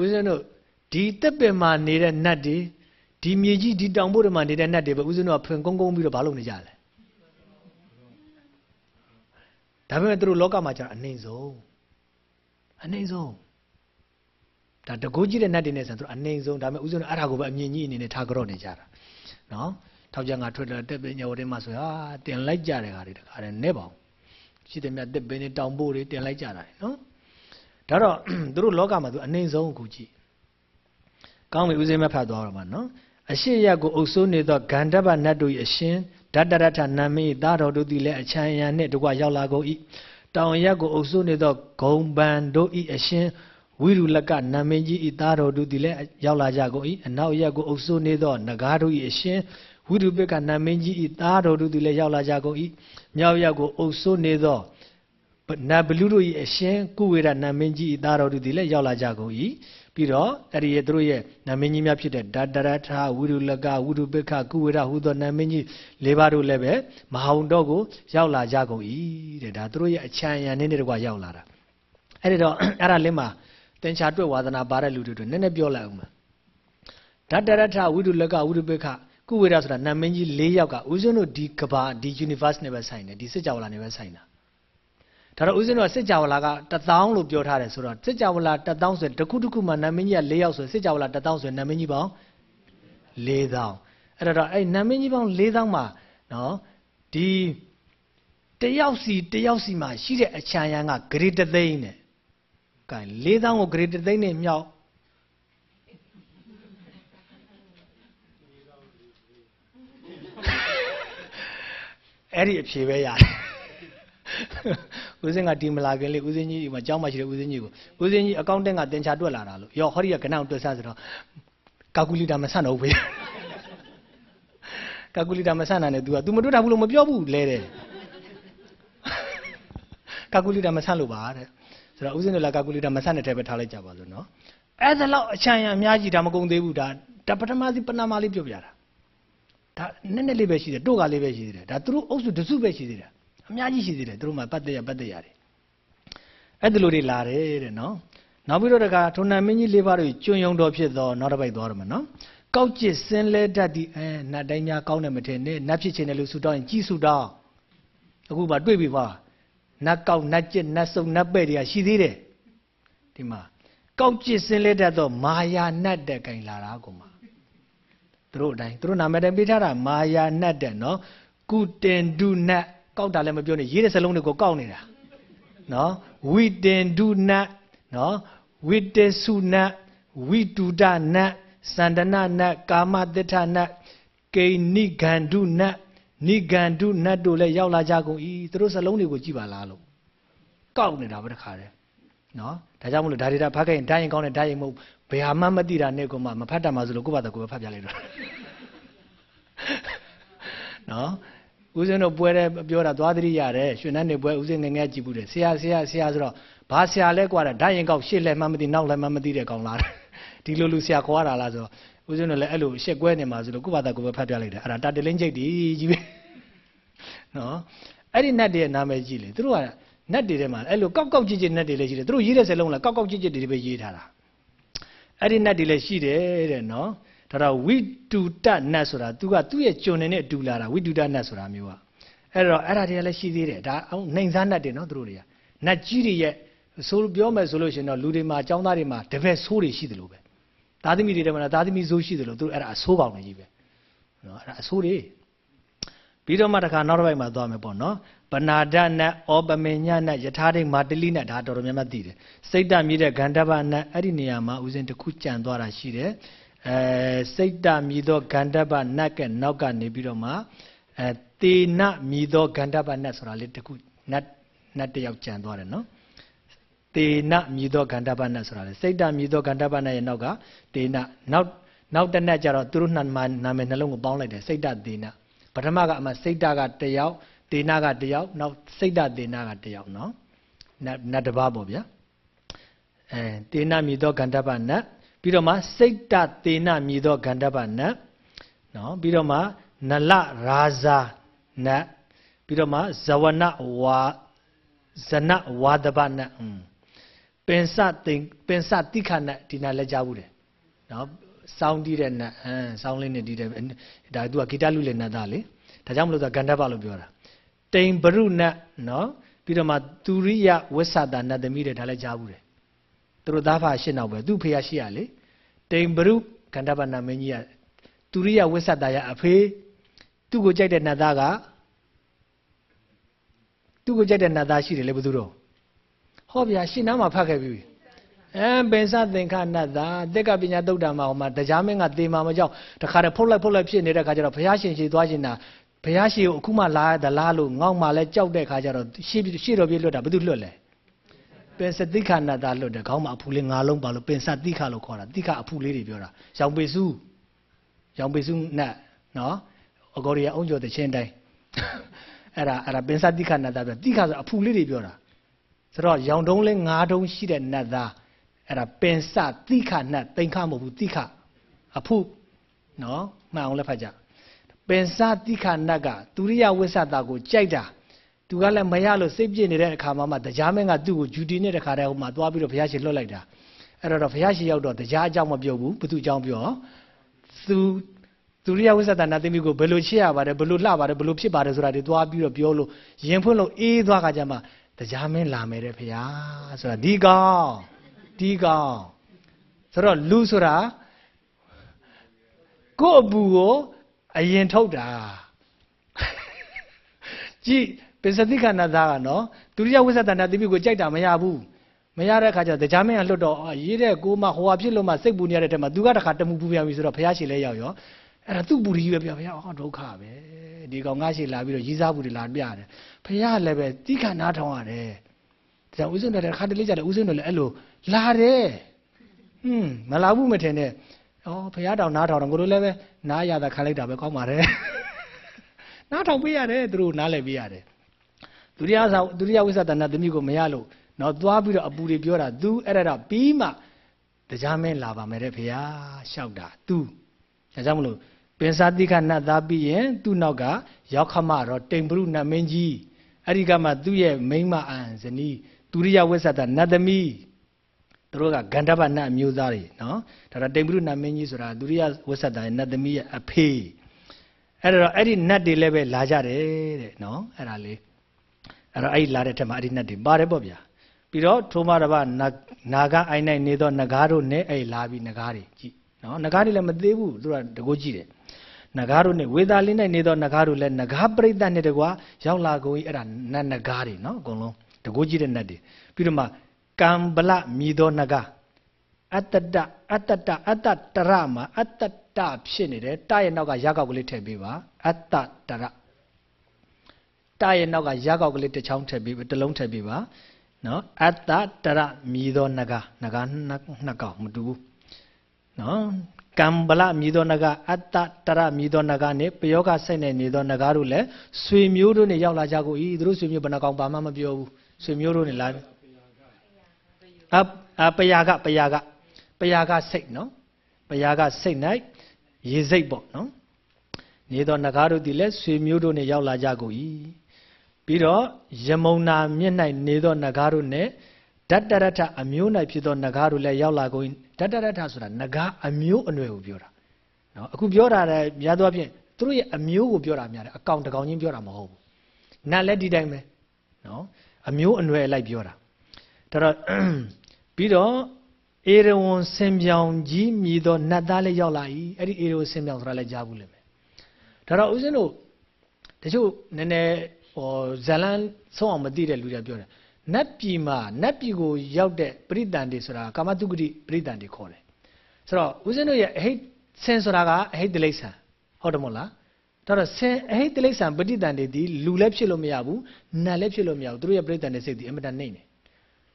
[SPEAKER 1] ဦးဇင်းတို့ဒီတက်ပင်မှာနေတဲ့နတ်တွေဒီမြေကြီးဒီတောင်ဖို့တွေမှာနေတဲ့နတ်တွေပဲဦးဇင်းတို့ကဖွင့်ကုန်းကုန်းပြီးတော့ဘာလုပ်နေကြလဲဒါပေမဲ့သူတို့လောကမှာကျတော့အနှိမ့်ဆုံးအနှိမ့်ဆုံးဒါတကိုးကြီးတဲ့နတ်တွေနဲ့ဆိုတော့အနှိမ့်ဆုံးဒါပေမဲ့ဦးဇင်းတို့အဲ့ဒါကိုပဲအမြင့်ကြီးအနေနဲ့ထားကြော့နေကြတာနော်ထောက်ကြငါထွက်လာတက်ပင်ညော်တဲ့မှာဆိုဟာတင်လိုက်ကြတယ်ခါတွေတခါတည်းနဲ့ပါအောင်ရှိတယ်မြတ်တက်ပင်တွေတောင်ပို့တွေတင်လိုက်ကြတာနော် ဒါတော့သူတို့လောကမှာသူအနှိမ့်ဆုံးအခုကြည့်ကောင်းပြီဦးစင်းမဖတ်သွားတော့မှာနော်အရှိရကိုအုပ်စိုးနေသောဂန္ဓဗနတ်တို့၏အရှင်ဓတ္တရထနာမင်း၏သားတော်တို့သည်လည်းအချမ်းရံနှင့်တကွရောက်လာကုန်၏တောင်ရက်ကိုအုပ်စိုးနေသောဂုံပန်တို့၏အရှင်ဝိရုလကနာမင်းကြီး၏သားတော်တို့သည်လည်းရောက်လာကြကုန်၏အနောက်ရက်ကိုအုပ်စိုးနေသောနဂါတို့၏အရှင်ဝိရုပိကနာမင်းကြီး၏သားတော်တို့သည်လည်းရောက်လာကြကုန်၏မြောက်ရက်ကိုအုပ်စိုးနေသော နတ်ဘလူတို့၏အရှင်ကုဝေရနာမင်းကြီး၏သားတော်တို့သည်လည်းရောက်လာကြကုန်၏ပြီးတော့အဲ့ဒီရဲ့သူတို့ရဲ့နာမည်ကြီးများဖြစ်တဲ့ဒါတရထဝိရုလကဝိရုပိခကုဝေရဟူသောနာမည်ကြီး၄ပါးတို့လည်းပဲမဟာဝန္တော်ကိုရောက်လာကြကုန်၏တဲ့ဒါသူတို့ရဲ့အချမ်းရံနေနဲ့တကွာရောက်လာတာအဲ့ဒီတော့အဲ့ဒါလင်းမှာသင်္ချာတွေ့ဝါသနာပါတဲ့လူတွေတို့နည်းနည်းပြောလိုက်အောင်မယ်ဓတရထဝိရုလကဝိရုပိခကုဝေရဆိုတာနာမည်ကြီး၄ယောက်ကဦးဇင်းတို့ဒီကဘာဒီ universe နဲ့ပဲဆိုင်တယ်ဒီစစ်ကြောလာနဲ့ပဲဆိုင်တာ ဒါတော့ဦးဇင်းတို့ကစစ်ကြဝဠာက1000လို့ပြောထားတယ်ဆိုတော့စစ်ကြဝဠာ1000ဆိုတခုတခုမှနာမည်ကြီးက4ယောက်ဆိုစစ်ကြဝဠာ1000ဆိုနာမည်ကြီးပေါင်း4000အဲ့တော့အဲ့နာမည်ကြီးပေါင်း4000မှာနော်ဒီတယောက်စီတယောက်စီမှာရှိတဲ့အချမ်းရံကဂရေတသိန်းနဲ့ကဲ4000ကိုဂရေတသိန်းနဲ့မြောက်အဲ့ဒီအဖြေပဲရတယ် ဦးစင်းကဒီမလာခင်လေးဦးစင်းကြီးမှာကျောင်းမှာရှိတဲ့ဦးစင်းကြီးကိုဦးစင်းကြီးအကောင့်တက်ကတင်ချတွက်လာတာလို့ရောဟောဒီကကနောက်တွက်စားဆိုတော့ကာကူလီတာမဆန့်တော့ဘူးကာကူလီတာမဆန့်နိုင်တယ် तू က तू မတွက်တာဘူးလို့မပြောဘူးလဲတဲ့ကာကူလီတာမဆန့်လို့ပါတဲ့ဆိုတော့ဦးစင်းတို့လည်းကာကူလီတာမဆန့်တဲ့ထဲပဲထားလိုက်ကြပါစို့နော်အဲ့ဒါလောက်အချမ်းရအများကြီးဒါမကုန်သေးဘူးဒါဒါပထမစီပဏာမလေးပြောပြတာဒါနည်းနည်းလေးပဲရှိတယ်တို့ကလေးပဲရှိသေးတယ်ဒါသူတို့အုပ်စုတစုပဲရှိသေးတယ် အများကြီးရှိသေးတယ်သူတို့မှပတ်သက်ရပတ်သက်ရတယ်အဲ့ဒီလိုတွေလာတယ်တဲ့နော်နောက်ပြီးတော့တကထုံနံမင်းကြီးလေးပါးတို့ကျွံယုံတော်ဖြစ်သောနောက်တစ်ပိုက်သွားရမယ်နော်ကောက်ကျစ်စင်းလဲတတ်ဒီအဲနတ်တိုင်းများကောင်းတယ်မထင်နဲ့နတ်ဖြစ်ခြင်းနဲ့လို့ဆူတောင်းရင်ကြီးဆူတောင်းအခုမှတွေ့ပြီပါနတ်ကောက်နတ်ကျစ်နတ်စုံနတ်ပဲ့တွေကရှိသေးတယ်ဒီမှာကောက်ကျစ်စင်းလဲတတ်သောမာယာနတ်တဲ့ကင်လာတာကိုမှသူတို့အတိုင်းသူတို့နာမည်တိုင်းပေးထားတာမာယာနတ်တဲ့နော်ကုတင်ဒုနတ် ကောက်တာလည်းမပြောနဲ့ရေးတဲ့စလုံးတွေကိုကောက်နေတာနော်ဝိတင်ဒုနတ်နော်ဝိတေစုနတ်ဝိတုဒနတ်စန္ဒနနတ်ကာမတိဋ္ဌနတ်ကိဏိဂန္ဓုနတ်နိဂန္ဓုနတ်တို့လည်းရောက်လာကြကုန်၏သူတို့စလုံးတွေကိုကြည့်ပါလားလို့ကောက်နေတာပဲတခါတည်းနော်ဒါကြောင့်မလို့ဒါတွေဒါဖတ်ခဲ့ရင်ဓာတ်ရင်ကောင်းတယ်ဓာတ်ရင်မဟုတ်ဘယ်ဟာမှမသိတာနဲ့ကိုမှမဖတ်တတ်မှဆိုလို့ကိုယ့်ဘာသာကိုယ်ပဲဖတ်ပြလိုက်တော့နော် ဦးဇင်းတို့ပွဲတဲ့ပြောတာသွားသတိရတယ်ရွှေနှန်းနေပွဲဦးဇင်းငငယ်ကြည့်ဘူးတယ်ဆရာဆရာဆရာဆိုတော့ဘာဆရာလဲကွာတာဓာတ်ရင်ကောက်ရှစ်လဲမှမသိနောက်လဲမှမသိတဲ့ကောင်လာတယ်ဒီလိုလူဆရာခေါ်ရတာလားဆိုတော့ဦးဇင်းတို့လည်းအဲ့လိုရှက်ကွဲနေမှာဆိုလို့ကိုယ့်ဘာသာကိုယ်ပဲဖတ်ပြလိုက်တယ်အဲ့ဒါတာတလင်းချိတ်တီးကြီးပဲနော်အဲ့ဒီနတ်တွေရဲ့နာမည်ကြီးလေသူတို့ကနတ်တွေထဲမှာအဲ့လိုကောက်ကောက်ကြည့်ကြည့်နတ်တွေလည်းရှိတယ်သူတို့ရေးတဲ့စလုံးလားကောက်ကောက်ကြည့်ကြည့်တွေပဲရေးထားတာအဲ့ဒီနတ်တွေလည်းရှိတယ်တဲ့နော် ဒါတော့ဝိတုတနတ်ဆိုတာ तू ကသူ့ရဲ့ကျွန်နေနဲ့အတူလာတာဝိတုတနတ်ဆိုတာမျိုးอ่ะအဲ့တော့အဲ့ဒါတွေကလည်းရှိသေးတယ်ဒါအောင်နှိမ်စားနတ်တွေနော်သူတို့တွေကနတ်ကြီးတွေရဲ့ဆိုပြောမယ်ဆိုလို့ရှင်တော့လူတွေမှာအကြောင်းသားတွေမှာတပည့်ဆိုးတွေရှိတယ်လို့ပဲသားသမီးတွေထဲမှာသားသမီးဆိုးရှိတယ်လို့သူတို့အဲ့ဒါအဆိုးကောင်တွေကြီးပဲနော်အဲ့ဒါအဆိုးတွေပြီးတော့မှတခါနောက်တစ်ပိုက်မှာသွားမယ်ပေါ့နော်ပနာဒနတ်ဩပမေညနတ်ယထာဒိမာတလိနတ်ဒါတော်တော်များများသိတယ်စိတ်တမြည်တဲ့ဂန္ဓဗနတ်အဲ့ဒီနေရာမှာဥစဉ်တစ်ခုကြံသွားတာရှိတယ် အဲစိတ်တမြည်သောဂန္ဓဗနတ်ကနောက်ကနေပြီးတော့မှအဲတေနမြည်သောဂန္ဓပနတ်ဆိုတာလေးတခုနတ်နတ်တယောက်ကြံသွားတယ်နော်တေနမြည်သောဂန္ဓပနတ်ဆိုတာလေစိတ်တမြည်သောဂန္ဓပနတ်ရဲ့နောက်ကတေနနောက်နောက်တနတ်ကျတော့သူတို့နှမနာမည်နှလုံးကိုပေါင်းလိုက်တယ်စိတ်တတေနပထမကအမှစိတ်တကတယောက်တေနကတယောက်နောက်စိတ်တတေနကတယောက်နော်နတ်နတ်တစ်ပါးပေါ့ဗျာအဲတေနမြည်သောဂန္ဓပနတ် ပြီးတော့မှစိတ်တတေနမြည်သောဂန္ဓပနတ်နော်ပြီးတော့မှနလရာဇာနတ်ပြီးတော့မှဇဝနဝါဇနဝါဒပနတ်ပင်စတင်ပင်စတိခနတ်ဒီနာလည်းကြားဘူးတယ်နော်စောင်းတီးတဲ့နတ်အမ်စောင်းလေးနဲ့တီးတဲ့ဒါသူကဂီတလူလေနတ်သားလေဒါကြောင့်မလို့သူကဂန္ဓပလို့ပြောတာတိမ်ဘရုနတ်နော်ပြီးတော့မှသူရိယဝိသတာနတ်သမီးတွေဒါလည်းကြားဘူးတယ် သူတို့သားဖာရှင်းတော့ပဲသူ့ဖေရရှိရလေတိမ်ဘရုဂန္ဓပနာမင်းကြီးကသူရိယဝိသတာရအဖေသူ့ကိုကြိုက်တဲ့နတ်သားကသူ့ကိုကြိုက်တဲ့နတ်သားရှိတယ်လေဘယ်သူတော့ဟောဗျာရှင်းနားမှာဖတ်ခဲ့ပြီအဲပင်စသင်္ခနတ်သားတက်ကပညာတုတ်တံမှာဟိုမှာတရားမင်းကသေမှာမကြောက်တခါတည်းဖုတ်လိုက်ဖုတ်လိုက်ဖြစ်နေတဲ့ခါကျတော့ဘုရားရှင်ရှိသွားရှင်တာဘုရားရှိကိုအခုမှလာရသလားလို့ငေါ့မှလည်းကြောက်တဲ့ခါကျတော့ရှေ့ရှေ့တော်ပြေးလွတ်တာဘယ်သူလွတ်လဲ ပင်စတိခနတ်သားလွတ်တယ်ခေါင်းမှာအဖူလေးငါလုံးပါလို့ပင်စတိခလို့ခေါ်တာတိခအဖူလေးတွေပြောတာရောင်ပေစုရောင်ပေစုနတ်နော်အကောရီကအုံကျော်တဲ့ချင်းတိုင်းအဲ့ဒါအဲ့ဒါပင်စတိခနတ်သားပြောတိခဆိုအဖူလေးတွေပြောတာဆိုတော့ရောင်တုံးလေးငါးတုံးရှိတဲ့နတ်သားအဲ့ဒါပင်စတိခနတ်တိန်ခမဟုတ်ဘူးတိခအဖုနော်မှန်အောင်လက်ဖတ်ကြပင်စတိခနတ်ကသူရိယဝိသတာကိုကြိုက်တာ သူကလည်းမရလို့စိတ်ပြည့်နေတဲ့အခါမှမှတရားမင်းကသူ့ကိုဂျူတီနဲ့တခါတည်းဟိုမှာသွားပြီးတော့ဘုရားရှင်လွတ်လိုက်တာအဲ့တော့ဘုရားရှင်ရောက်တော့တရားအကြောင်းမပြောဘူးဘသူအကြောင်းပြောသူသူရိယဝိသတာနတ်သမီးကိုဘယ်လိုချစ်ရပါတယ်ဘယ်လိုလှပါတယ်ဘယ်လိုဖြစ်ပါတယ်ဆိုတာတွေသွားပြီးတော့ပြောလို့ရင်ဖွင့်လို့အေးသွားကြမှာတရားမင်းလာမယ်တဲ့ဘုရားဆိုတာဒီကောင်ဒီကောင်ဆိုတော့လူဆိုတာကိုယ့်အပူကိုအရင်ထုတ်တာကြည့် ပစ္စတိခဏသားကနော်ဒုတိယဝိသတနာတိပိကိုကြိုက်တာမရဘူးမရတဲ့အခါကျတရားမင်းကလွတ်တော့ရေးတဲ့ကိုမဟိုဟာဖြစ်လို့မှစိတ်ပူနေရတဲ့တဲမှာသူကတခါတမှုပူပြန်ပြီဆိုတော့ဘုရားရှင်လဲရောက်ရောအဲ့ဒါသူ့ပူကြီးပဲပြဘုရားအော်ဒုက္ခပဲဒီကောင်ငါရှိလာပြီးတော့ရည်စားပူတွေလာပြတယ်ဘုရားလည်းပဲတိခဏနားထောင်ရတယ်ဒါဥစဉ်တဲ့ခါတလေကြတယ်ဥစဉ်တယ်လည်းအဲ့လိုလာတယ်ဟွန်းမလာဘူးမထင်နဲ့ဩဘုရားတောင်နားထောင်တော့ကိုလိုလည်းပဲနားရတာခံလိုက်တာပဲကောင်းပါတယ်နားထောင်ပေးရတယ်သူတို့နားလည်ပေးရတယ် ဒုတိယဆောင်ဒုတိယဝိသတနာသမီးကိုမရလို့တော့သွားပြီးတော့အပူတွေပြောတာ तू အဲ့ဒါတော့ပြီးမှတရားမင်းလာပါမယ်တဲ့ဘုရားလျှောက်တာ तू ဒါကြောင့်မလို့ပင်စာတိခနတ်သားပြီးရင်သူ့နောက်ကရောက်ခမတော့တိမ်ပရုနတ်မင်းကြီးအဲ့ဒီကမှသူ့ရဲ့မိန်းမအန်ဇနီးဒုရိယဝိသတနတ်သမီးသူတို့ကဂန္ဓဗနတ်အမျိုးသားတွေနော်ဒါတော့တိမ်ပရုနတ်မင်းကြီးဆိုတာဒုရိယဝိသတရဲ့နတ်သမီးရဲ့အဖေအဲ့တော့အဲ့ဒီနတ်တွေလည်းပဲလာကြတယ်တဲ့နော်အဲ့ဒါလေး အဲ့တော့အဲ့ဒီလာတဲ့ထက်မှာအဲ့ဒီနတ်တွေပါတယ်ပေါ့ဗျာပြီးတော့ထိုမရဘနာဂအိုင်နိုင်နေသောနဂါးတို့နဲ့အဲ့လာပြီးနဂါးတွေကြည့်နော်နဂါးတွေလည်းမသေးဘူးသူကတကိုးကြည့်တယ်နဂါးတို့နဲ့ဝေသာလင်းနဲ့နေသောနဂါးတို့လည်းနဂါးပရိသတ်နဲ့တကွာရောက်လာကုန်၏အဲ့ဒါနတ်နဂါးတွေနော်အကုန်လုံးတကိုးကြည့်တဲ့နတ်တွေပြီးတော့မှကံဗလမြည်သောနဂါအတ္တတအတ္တတအတ္တတရမှာအတ္တတဖြစ်နေတယ်တရဲ့နောက်ကရကောက်ကလေးထည့်ပေးပါအတ္တတရ တရဲ့နောက်ကရကောက်ကလေးတစ်ချောင်းထည့်ပေးတစ်လုံးထည့်ပေးပါနော်အတ္တတရမြည်သောနဂနဂနှစ်ကောင်မတူဘူးနော်ကံဗလမြည်သောနဂအတ္တတရမြည်သောနဂနဲ့ပယောဂစိတ်နဲ့နေသောနဂတို့လည်းဆွေမျိုးတို့နဲ့ရောက်လာကြကိုဤသူတို့ဆွေမျိုးဘယ်နှကောင်ပါမှမပြောဘူးဆွေမျိုးတို့နဲ့လာအအပယာကပယာကပယာကစိတ်နော်ပယာကစိတ်၌ရေစိတ်ပေါ့နော်နေသောနဂါတို့သည်လည်းဆွေမျိုးတို့နဲ့ရောက်လာကြကုန်၏ ပြီးတော့ယမုံနာမြင့်၌နေသောနဂါတို့နဲ့ဓတ္တရထအမျိုး၌ဖြစ်သောနဂါတို့လည်းရောက်လာကုန်၏ဓတ္တရထဆိုတာနဂါအမျိုးအနွယ်ကိုပြောတာနော်အခုပြောတာလည်းများသောအားဖြင့်သူတို့ရဲ့အမျိုးကိုပြောတာများတယ်အကောင်တကောင်ချင်းပြောတာမဟုတ်ဘူးနတ်လည်းဒီတိုင်းပဲနော်အမျိုးအနွယ်လိုက်ပြောတာဒါတော့ပြီးတော့အေရဝံဆင်ပြောင်ကြီးမြည်သောနတ်သားလည်းရောက်လာ၏အဲ့ဒီအေရဝံဆင်ပြောင်ဆိုတာလည်းကြားဘူးလိမ့်မယ်ဒါတော့ဦးဇင်းတို့တချို့နည်းနည်း ဟောဇလန်းဆုံးအောင်မသိတဲ့လူတွေပြောတယ်နတ်ပြည်မှာနတ်ပြည်ကိုရောက်တဲ့ပရိသန်တွေဆိုတာကာမတုဂတိပရိသန်တွေခေါ်တယ်ဆိုတော့ဦးဇင်းတို့ရဲ့အဟိတ်ဆင်ဆိုတာကအဟိတ်တိလိษံဟုတ်တယ်မို့လား ဒါတော့ဆင်အဟိတ်တိလိษံပဋိတန်တွေဒီလူလည်းဖြစ်လို့မရဘူးနတ်လည်းဖြစ်လို့မရဘူးသူတို့ရဲ့ပဋိတန်တွေစိတ်ဒီအင်မတန်နှိမ့်နေ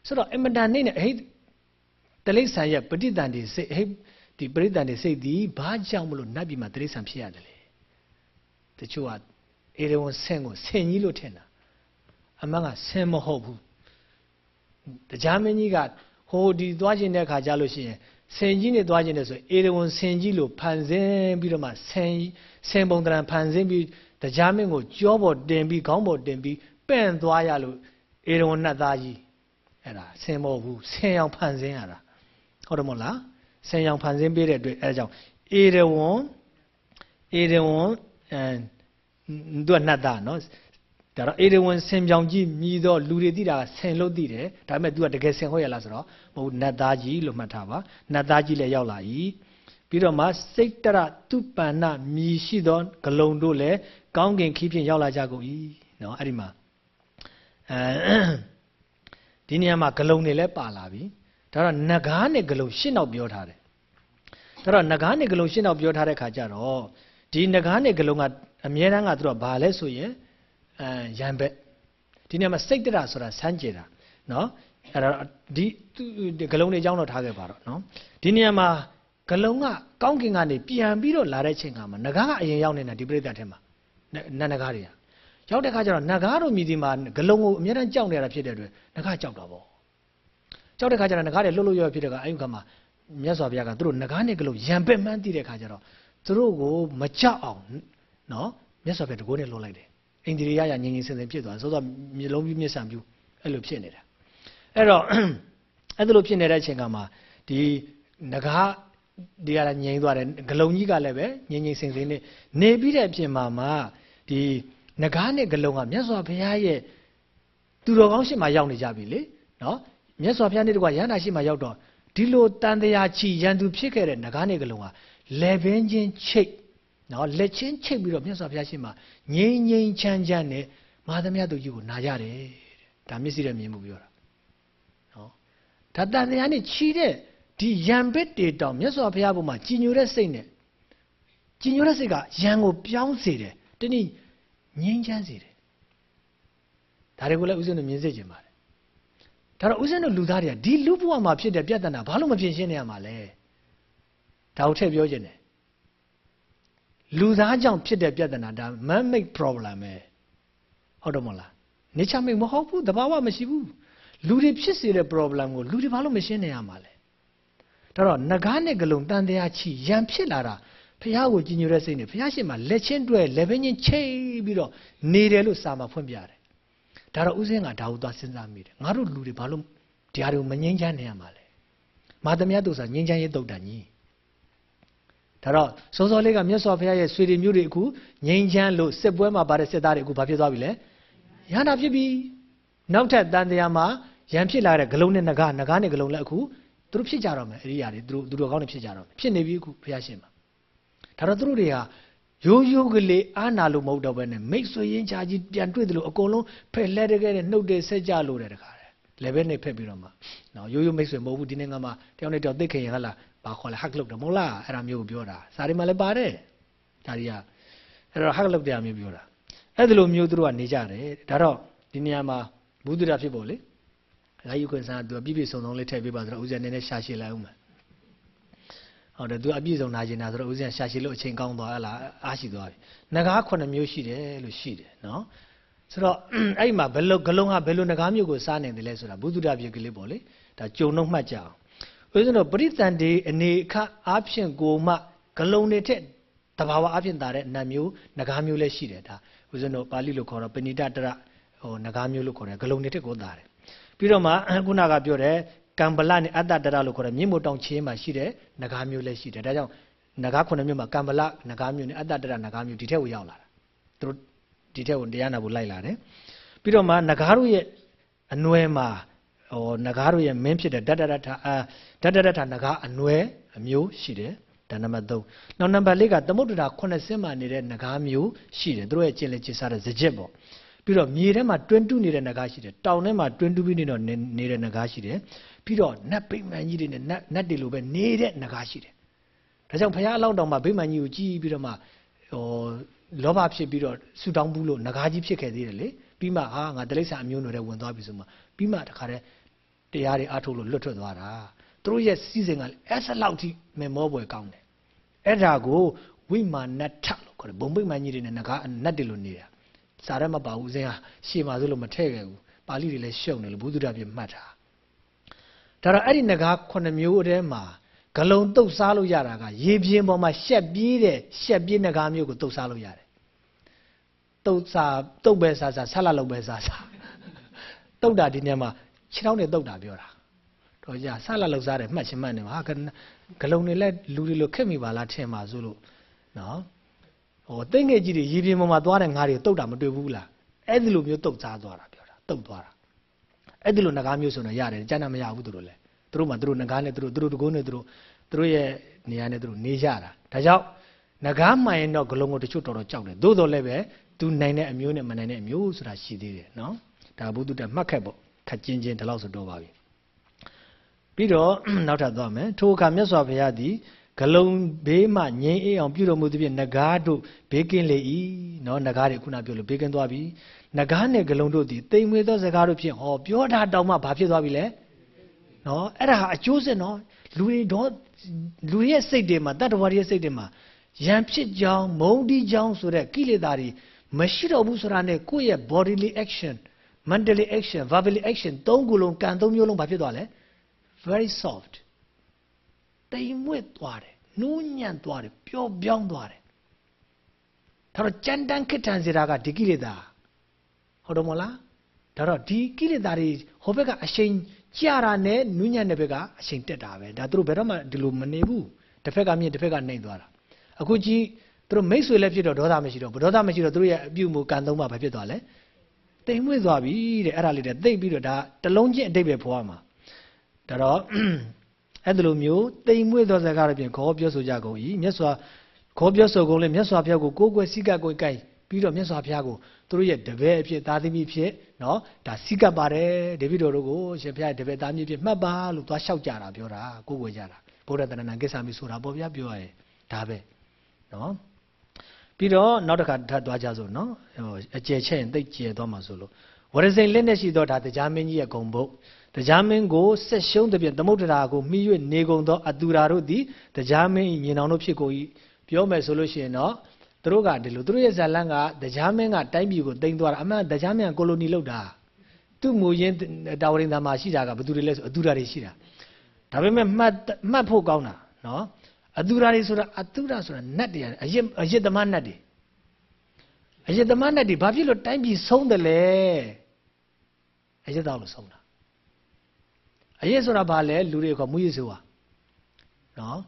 [SPEAKER 1] ဆိုတော့အင်မတန်နှိမ့်နေအဟိတ်တိလိษံရဲ့ပဋိတန်တွေစိတ်အဟိတ်ဒီပဋိတန်တွေစိတ်ဒီဘာကြောင့်မလို့နတ်ပြည်မှာတိလိษံဖြစ်ရတယ်လေတချို့က အေရဝန်ဆင်ကိုဆင်ကြီးလို့ထင်တာအမှန်ကဆင်မဟုတ်ဘူးတရားမင်းကြီးကဟိုဒီသွားခြင်းတဲ့ခါကြလို့ရှိရင်ဆင်ကြီးနဲ့သွားခြင်းတဲ့ဆိုအေရဝန်ဆင်ကြီးလို့ဖန်ဆင်းပြီးတော့မှဆင်ဆင်ပုံတရံဖန်ဆင်းပြီးတရားမင်းကိုကြောပေါ်တင်ပြီးခေါင်းပေါ်တင်ပြီးပန့်သွားရလို့အေရဝန်နတ်သားကြီးအဲ့ဒါဆင်မဟုတ်ဘူးဆင်အောင်ဖန်ဆင်းရတာဟုတ်တယ်မို့လားဆင်အောင်ဖန်ဆင်းပေးတဲ့အတွက်အဲဒါကြောင့်အေရဝန်အေရဝန်အဲ သူကနတ်သားနော်ဒါတော့အေရဝန်ဆင်ပြောင်ကြီးမြည်တော့လူတွေသိတာကဆင်လို့သိတယ်ဒါပေမဲ့ तू ကတကယ်ဆင်ဟုတ်ရလားဆိုတော့မဟုတ်နတ်သားကြီးလို့မှတ်ထားပါနတ်သားကြီးလည်းရောက်လာ၏ပြီးတော့မှစိတ်တရသူပန္နမြည်ရှိသောဂလုံတို့လည်းကောင်းကင်ခီးဖြင့်ရောက်လာကြကုန်၏နော်အဲ့ဒီမှာအဲဒီနေရာမှာဂလုံတွေလည်းပါလာပြီဒါတော့နဂါးနဲ့ဂလုံရှင်းတော့ပြောထားတယ်ဒါတော့နဂါးနဲ့ဂလုံရှင်းတော့ပြောထားတဲ့ခါကျတော့ဒီနဂါးနဲ့ဂလုံက အမြဲတမ်းကသူကဘာလဲဆိုရင်အဲရံဘက်ဒီနေရာမှာစိတ်တရဆိုတာစမ်းကြတာနော်အဲ့တော့ဒီဂလုံးတွေအကြောင်းတော့ထားခဲ့ပါတော့နော်ဒီနေရာမှာဂလုံးကကောင်းကင်ကနေပြန်ပြီးတော့လာတဲ့ချိန်ခါမှာနဂါကအရင်ရောက်နေတာဒီပြိဿထဲမှာနတ်နဂါတွေကရောက်တဲ့ခါကျတော့နဂါတို့မြည်ဒီမှာဂလုံးကိုအများတန်းကြောက်နေရတာဖြစ်တဲ့အတွက်နဂါကြောက်တာပေါ့ကြောက်တဲ့ခါကျတော့နဂါတွေလှုပ်လှုပ်ရွဖြစ်တဲ့ကအဲ့ဒီခါမှာမြတ်စွာဘုရားကသူတို့နဂါနဲ့ဂလုံးရံပက်မှန်းတည်တဲ့ခါကျတော့သူတို့ကိုမကြောက်အောင် နော်မြတ်စွာဘုရားတကိုးနဲ့လှုပ်လိုက်တယ်အိန္ဒိရိယရငြိမ်ငြိမ်စင်စင်ဖြစ်သွားဆိုတော့မျိုးလုံးပြီးမျက်စံပြူအဲ့လိုဖြစ်နေတာအဲ့တော့အဲ့လိုဖြစ်နေတဲ့အချိန်ကမှဒီငကားဒီကလည်းငြိမ်သွားတယ်ဂလုံကြီးကလည်းပဲငြိမ်ငြိမ်စင်စင်နဲ့နေပြီးတဲ့အပြင်မှာမှဒီငကားနဲ့ဂလုံကမြတ်စွာဘုရားရဲ့သူတော်ကောင်းရှိမှရောက်နေကြပြီလေနော်မြတ်စွာဘုရားနဲ့တကွာရဟန္တာရှိမှရောက်တော့ဒီလိုတန်တရားချီရန်သူဖြစ်ခဲ့တဲ့ငကားနဲ့ဂလုံကလေပင်ချင်းချိတ် နော်လက်ချင်းချိတ်ပြီးတော့မြတ်စွာဘုရားရှိမှငြိမ်ငြိမ်ချမ်းချမ်းနဲ့မာသမယတို့ကြီးကိုနာရတယ်တဲ့ဒါမျက်စိနဲ့မြင်မှုပြောတာနော်ဒါတန်တရားနဲ့ချီတဲ့ဒီယံဘက်တေတောင်မြတ်စွာဘုရားဘုမှာကြည်ညိုတဲ့စိတ်နဲ့ကြည်ညိုတဲ့စိတ်ကယံကိုပြောင်းစေတယ်တနည်းငြိမ်းချမ်းစေတယ်ဒါတွေကိုလည်းဥစဉ်တို့မြင်စေချင်ပါတယ်ဒါတော့ဥစဉ်တို့လူသားတွေကဒီလူဘဝမှာဖြစ်တဲ့ပြဿနာဘာလို့မဖြစ်ရှင်းနေရမှာလဲဒါကိုထည့်ပြောခြင်းတယ် လူသားကြောင့်ဖြစ်တဲ့ပြဿနာဒါ man made problem ပဲဟုတ်တော့မလား nature made မဟုတ်ဘူးတဘာဝမရှိဘူးလူတွေဖြစ်စေတဲ့ problem ကိုလူတွေဘာလို့မရှင်းနိုင်ရမှာလဲဒါတော့ငကားနဲ့ဂလုံတန်တရားချီရံဖြစ်လာတာဖះကိုကြည်ညိုတဲ့စိတ်နဲ့ဖះရှင်မှာလက်ချင်းတွဲလက်ပင်းချင်းချိတ်ပြီးတော့နေတယ်လို့စာမှာဖွင့်ပြတယ်ဒါတော့ဥစဉ်ကဒါဟုသွားစဉ်းစားမိတယ်ငါတို့လူတွေဘာလို့တရားတွေကိုမငြိမ်းချမ်းနေရမှာလဲမာသမယတုဆိုငြိမ်းချမ်းရေးတုတ်တန်ကြီး ဒါတော့စောစောလေးကမြတ်စွာဘုရားရဲ့ဆွေတွေမျိုးတွေအခုငြိမ်းချမ်းလို့စစ်ပွဲမှာပါတဲ့စစ်သားတွေအခုဘာဖြစ်သွားပြီလဲရဟန္တာဖြစ်ပြီနောက်ထပ်တန်တရားမှာရံဖြစ်လာတဲ့ဂလုံးနဲ့ငကားငကားနဲ့ဂလုံးလည်းအခုသူတို့ဖြစ်ကြတော့မယ်အဲ့ဒီຢာတွေသူတို့သူတို့ကောင်းနေဖြစ်ကြတော့မယ်ဖြစ်နေပြီအခုဘုရားရှင်မှာဒါတော့သူတို့တွေကရိုးရိုးကလေးအာနာလို့မဟုတ်တော့ဘဲနဲ့မိတ်ဆွေရင်းချာကြီးပြန်တွေ့တယ်လို့အကုန်လုံးဖက်လက်တကယ်နဲ့နှုတ်တယ်ဆက်ကြလို့တဲ့တခါလေလေဘဲနဲ့ဖက်ပြီးတော့မှနော်ရိုးရိုးမိတ်ဆွေမဟုတ်ဘူးဒီနေ့ကမှတယောက်နဲ့တယောက်သိခင်ရဟလား ဘာခေါ်လဲဟက်လုတ်တယ်မဟုတ်လားအဲ့ဒါမျိုးကိုပြောတာစာရီမှာလည်းပါတယ်ဒါတွေကအဲ့တော့ဟက်လုတ်တရားမျိုးပြောတာအဲ့ဒီလိုမျိုးသူတို့ကနေကြတယ်ဒါတော့ဒီနေရာမှာဘုဒ္ဓရာဖြစ်ဖို့လေငါယူခွင့်စားသူပြည့်ပြည့်စုံစုံလေးထည့်ပေးပါဆိုတော့ဦးဇင်းနည်းနည်းရှာရှည်လိုက်အောင်မယ်ဟုတ်တယ်သူအပြည့်စုံနာကျင်တာဆိုတော့ဦးဇင်းရှာရှည်လို့အချိန်ကောင်းသွားဟလားအားရှိသွားပြီငကား9မျိုးရှိတယ်လို့ရှိတယ်နော်ဆိုတော့အဲ့ဒီမှာဘယ်လိုဂလုံးကဘယ်လိုငကားမျိုးကိုစားနိုင်တယ်လဲဆိုတာဘုဒ္ဓရာပြည့်ကလေးပေါ့လေဒါကြုံတော့မှတ်ကြအောင် ဦးဇင်းတို့ပရိသန္တိအနေအခအားဖြင့်ကိုမှဂလုံးတွေထက်တဘာဝအားဖြင့်တာတဲ့နတ်မျိုးငကားမျိုးလည်းရှိတယ်ဒါဦးဇင်းတို့ပါဠိလိုခေါ်တော့ပဏိတတရဟိုငကားမျိုးလို့ခေါ်တယ်ဂလုံးတွေထက်ကိုတာတယ်ပြီးတော့မှခုနကပြောတယ်ကံပလနဲ့အတ္တတရလို့ခေါ်တယ်မြင့်မို့တောင်ချင်းမှာရှိတဲ့ငကားမျိုးလည်းရှိတယ်ဒါကြောင့်ငကားခုနှစ်မျိုးမှာကံပလငကားမျိုးနဲ့အတ္တတရငကားမျိုးဒီထက်ကိုရောက်လာတာသူတို့ဒီထက်ကိုတရားနာဖို့လိုက်လာတယ်ပြီးတော့မှငကားတို့ရဲ့အနွယ်မှာ ဟိုနဂါတို့ရဲ့မင်းဖြစ်တဲ့ဓာတရထအာဓာတရထနဂါအနွယ်အမျိုးရှိတယ်ဒါနံပါတ်3နောက်နံပါတ်4ကသမုဒ္ဒရာ9ဆင်းမှနေတဲ့နဂါမျိုးရှိတယ်သူတို့ရဲ့ကျင့်လေ့ကျင့်စားတဲ့ဇကြက်ပေါ့ပြီးတော့မြေထဲမှာတွင်းတူးနေတဲ့နဂါရှိတယ်တောင်ထဲမှာတွင်းတူးပြီးနေတော့နေတဲ့နဂါရှိတယ်ပြီးတော့နတ်ဗိမာန်ကြီးတွေနဲ့နတ်နတ်တွေလိုပဲနေတဲ့နဂါရှိတယ်ဒါကြောင့်ဘုရားအလောင်းတောင်မှာဗိမာန်ကြီးကိုကြည်ပြီးတော့မှဟိုလောဘဖြစ်ပြီးတော့ဆူတောင်းဘူးလို့ငကားကြီးဖြစ်ခဲ့သေးတယ်လေပြီးမှဟာငါတိရစ္ဆာန်အမျိုးနွယ်တွေဝင်သွားပြီဆိုမှပြီးမှတခါတည်း တရားတွေအားထုတ်လို့လွတ်ထွက်သွားတာသူတို့ရဲ့စီစဉ်ကလည်းအဲ့ဆက်လောက်ထိမေမောပွဲကောင်းတယ်အဲ့ဒါကိုဝိမာနထလို့ခေါ်တယ်ဘုံပိတ်မှန်ကြီးတွေနဲ့ငကားနတ်တွေလို့နေတာစာရမပါဘူးစဉ်ဟာရှေ့မှာဆိုလို့မထည့်ခဲ့ဘူးပါဠိတွေလည်းရှုံနေလို့ဘုဒ္ဓပြပြမှတ်တာဒါတော့အဲ့ဒီငကား9မျိုးအထဲမှာဂလုံတုတ်စားလို့ရတာကရေပြင်းပေါ်မှာရှက်ပြေးတဲ့ရှက်ပြေးငကားမျိုးကိုတုတ်စားလို့ရတယ်တုတ်စားတုတ်ပဲစားစားဆက်လာလို့ပဲစားစားတုတ်တာဒီနေ့မှာ ခြေထောက်နဲ့တုတ်တာပြောတာတော့ကြာဆက်လာလို့စားတယ်မှတ်ချင်မှတ်နေမှာဟာဂလုံတွေလည်းလူတွေလိုခက်မိပါလားထင်ပါစို့လို့နော်ဟိုတိတ်ငယ်ကြီးတွေရေပြင်းပေါ်မှာသွားတဲ့ငါးတွေတုတ်တာမတွေ့ဘူးလားအဲ့ဒီလိုမျိုးတုတ်စားသွားတာပြောတာတုတ်သွားတာအဲ့ဒီလိုငကားမျိုးဆိုတော့ရတယ်ကျန်တာမရဘူးသူတို့လည်းသူတို့မှသူတို့ငကားနဲ့သူတို့သူတို့တကုန်းနဲ့သူတို့သူတို့ရဲ့နေရာနဲ့သူတို့နေကြတာဒါကြောင့်ငကားမှန်ရင်တော့ဂလုံးကိုတချို့တော်တော်ကြောက်တယ်သို့တော်လည်းပဲသူနိုင်တဲ့အမျိုးနဲ့မနိုင်တဲ့အမျိုးဆိုတာရှိသေးတယ်နော်ဒါဘုသူတက်မှတ်ခက်ပေါ့ ခက်ချင်းချင်းဒီလောက်ဆိုတော့ပါပြီပြီးတော့နောက်ထပ်သွားမယ်ထိုအခါမြတ်စွာဘုရားသည်ဂလုံဘေးမှငြိမ်းအေးအောင်ပြုတော်မူသဖြင့်နဂါးတို့ဘေးကင်းလေ၏နော်နဂါးတွေခုနပြောလို့ဘေးကင်းသွားပြီနဂါးနဲ့ဂလုံတို့သည်တိမ်မွေသောစကားတို့ဖြင့်ဟောပြောတာတောင်မှဘာဖြစ်သွားပြီလဲနော်အဲ့ဒါဟာအကျိုးဆက်နော်လူတွေတော့လူတွေရဲ့စိတ်တွေမှာတတ္တဝါတွေရဲ့စိတ်တွေမှာယံဖြစ်ကြောင်းမုန်းတီးကြောင်းဆိုတဲ့ကိလေသာတွေမရှိတော့ဘူးဆိုတာနဲ့ကိုယ့်ရဲ့ bodily action mentally action verbally action သုံးခုလုံးကံသုံးမျိုးလုံးဘာဖြစ်သွားလဲ very soft တိမ်မွေ့သွားတယ်နှိုးညံ့သွားတယ်ပျော့ပြောင်းသွားတယ်ဒါတော့ကြမ်းတမ်းခစ်ထန်စေတာကဒီကိလေသာဟုတ်တော့မလားဒါတော့ဒီကိလေသာတွေဟိုဘက်ကအရှိန်ကြတာနဲ့နူးညံ့တဲ့ဘက်ကအရှိန်တက်တာပဲဒါသူတို့ဘယ်တော့မှဒီလိုမနေဘူးတစ်ဖက်ကမြင့်တစ်ဖက်ကနှိမ့်သွားတာအခုကြည့်သူတို့မိတ်ဆွေလည်းဖြစ်တော့ဒေါသမရှိတော့ဘူးဒေါသမရှိတော့သူတို့ရဲ့အပြုမူကံသုံးပါပဲဖြစ်သွားလဲ တိမ်မွေ့သွားပြီတဲ့အဲ့ဒါလေးတဲ့သိပ်ပြီးတော့ဒါတလုံးချင်းအတိတ်ပဲဖွားမှာဒါတော့အဲ့ဒီလိုမျိုးတိမ်မွေ့သောစကားတွေဖြင့်ခေါ်ပြောဆိုကြကုန်၏မြတ်စွာခေါ်ပြောဆိုကုန်လေမြတ်စွာဘုရားကိုကိုးကွယ်စိကကိုကိုက်ပြီးတော့မြတ်စွာဘုရားကိုသူတို့ရဲ့တပည့်အဖြစ်သားသမီးဖြစ်နော်ဒါစိကပါတယ်ဒေဝိတော်တို့ကိုရှင်ဘုရားရဲ့တပည့်သားသမီးဖြစ်မှတ်ပါလို့သွားလျှောက်ကြတာပြောတာကိုးကွယ်ကြတာဘုရားတဏ္ဍာကိစ္စမီဆိုတာပေါ့ဗျာပြောရရင်ဒါပဲနော် ပြီးတော့နောက်တစ်ခါထပ်သွားကြစို့နော်အကျယ်ချက်ရင်သိကျယ်သွားမှာဆိုလို့ဝရစိန်လက်နဲ့ရှိတော့ဒါတရားမင်းကြီးရဲ့ဂုံဘုတ်တရားမင်းကိုဆက်ရှုံးတဲ့ပြင်သမုဒ္ဒရာကိုမိ၍နေကုန်သောအတူရာတို့သည်တရားမင်း၏မြင်အောင်တို့ဖြစ်ကုန်၏ပြောမယ်ဆိုလို့ရှိရင်တော့သူတို့ကဒီလိုသူတို့ရဲ့ဇာလန်းကတရားမင်းကတိုင်းပြည်ကိုတင်သွားတာအမှန်တရားမင်းကကိုလိုနီလုပ်တာသူ့မူရင်းတာဝရင်သားမှာရှိတာကဘယ်သူတွေလဲဆိုအတူရာတွေရှိတာဒါပေမဲ့မှတ်မှတ်ဖို့ကောင်းတာနော် အတူရာတွေဆိုတာအတူရာဆိုတာနတ်တွေအရစ်အရစ်သမားနတ်တွေအရစ်သမားနတ်တွေဘာဖြစ်လို့တိုင်းပြည်ဆုံးတယ်လဲအရစ်တော့လို့ဆုံးတာအရေးဆိုတာဘာလဲလူတွေကမူရည်ဆိုတာနော်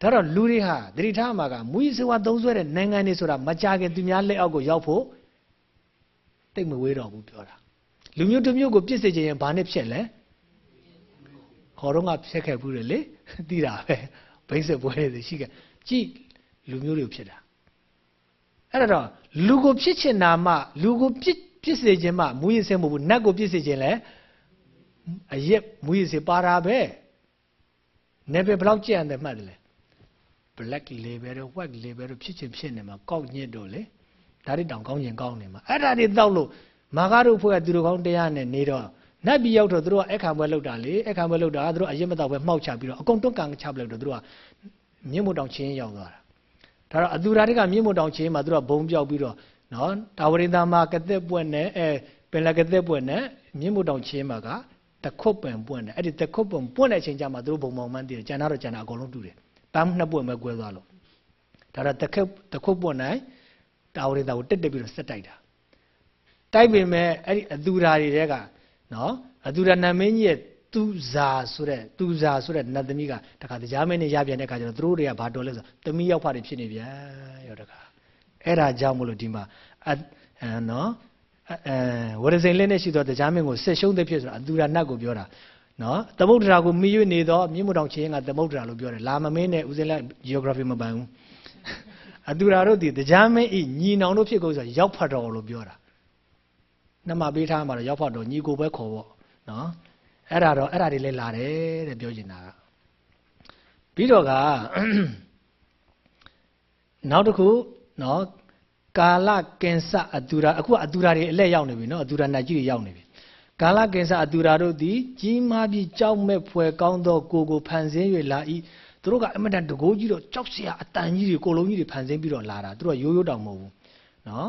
[SPEAKER 1] ဒါတော့လူတွေဟာသတိထားမှာကမူရည်ဆိုတာသုံးဆွဲတဲ့နိုင်ငံတွေဆိုတာမကြခင်သူများလက်အောက်ကိုရောက်ဖို့တိတ်မဝေးတော့ဘူးပြောတာလူမျိုးတစ်မျိုးကိုပြစ်စေခြင်းရင်ဘာနဲ့ဖြစ်လဲခေါ်တော့ကဖြစ်ခဲ့ဘူးလေသိတာပဲ ဘိစစ်ပွဲတွေရှိခဲ့ကြည့်လူမျိုးတွေဖြစ်တာအဲ့တော့လူကိုဖြစ်ချင်တာမှလူကိုပြစ်ပြစ်စေခြင်းမှမူရည်စဲမဟုတ်ဘူးနတ်ကိုပြစ်စေခြင်းလဲအရက်မူရည်စေပါတာပဲနေပဲဘယ်လောက်ကြံ့တယ်မှတ်တယ်လဲ black label တို့ white label တို့ဖြစ်ချင်ဖြစ်နေမှာကောက်ညစ်တော့လေဒါတွေတောင်ကောင်းရင်ကောင်းနေမှာအဲ့ဒါတွေတောက်လို့မာကားတို့ဖွဲ့ကသူတို့ကောင်းတရားနဲ့နေတော့ နတ်ပြည်ရောက်တော့သူတို့ကအခါပွဲလောက်တာလေအခါပွဲလောက်တာသူတို့အရင်မတော့ပဲမှောက်ချပြီးတော့အကုန်တွန်းကန်ချပလိုက်တော့သူတို့ကမြင့်မို့တောင်ချင်းရောက်သွားတာဒါတော့အသူရာတွေကမြင့်မို့တောင်ချင်းမှာသူတို့ကဘုံပြောက်ပြီးတော့နော်တာဝရိန္ဒာမှာကသက်ပွက်နဲ့အဲပင်လကသက်ပွက်နဲ့မြင့်မို့တောင်ချင်းမှာကတခုတ်ပင်ပွင့်တယ်အဲ့ဒီတခုတ်ပင်ပွင့်တဲ့အချိန်ကျမှသူတို့ဘုံမောင်မှန်းတည်တယ်ကျန်တော့ကျန်တာအကုန်လုံးတူတယ်ပန်းနှစ်ပွင့်ပဲကွဲသွားလို့ဒါတော့တခုတ်တခုတ်ပွင့်နိုင်တာဝရိတာကိုတက်တက်ပြီးတော့ဆက်တိုက်တာတိုက်ပေမဲ့အဲ့ဒီအသူဓာတွေတဲက နော်အသူဓာနမင်းကြီးရဲ့သူဇာဆိုတဲ့သူဇာဆိုတဲ့နတ်သမီးကတခါတရားမင်းနဲ့ရပြန်တဲ့ခါကျတော့သူတို့တွေကဘာတော်လဲဆိုသမီးရောက်ဖတွေဖြစ်နေပြန်ရောတခါအဲ့ဒါကြောင့်မလို့ဒီမှာအနော်အဲဝရစိန်လက်နဲ့ရှိသောတရားမင်းကိုဆက်ရှုံးတဲ့ဖြစ်ဆိုတာအသူရနတ်ကိုပြောတာနော်သမုဒ္ဒရာကိုမြည်၍နေသောမြင့်မတောင်ချင်းကသမုဒ္ဒရာလို့ပြောတယ်လာမမင်းနဲ့ဦးစင်းလက် geography မပန်ဘူးအသူရာတို့ဒီတရားမင်းဤညီနောင်တို့ဖြစ်ကုန်ဆိုရောက်ဖတ်တော်လို့ပြောတာ နှမပေးထားမှာတော့ရောက်ဖတ်တော်ညီကိုပဲခေါ်ပေါ့နော်အဲ့ဒါတော့အဲ့ဒါတွေလည်းလာတယ်တဲ့ပြောချင်တာကပြီးတော့ကနောက်တစ်ခုနော်ကာလကင်ဆာအတူရာအခုကအတူရာတွေအလက်ရောက်နေပြီနော်အတူရာနတ်ကြီးတွေရောက်နေပြီကာလကင်ဆာအတူရာတို့သည်ကြီးမားပြီးကြောက်မဲ့ဖွယ်ကောင်းသောကိုကိုဖန်ဆင်း၍လာ၏သူတို့ကအမတန်တကိုးကြီးတော့ကြောက်စရာအတန်ကြီးတွေကိုလုံးကြီးတွေဖန်ဆင်းပြီးတော့လာတာသူတို့ကရိုးရိုးတောင်မဟုတ်ဘူးနော်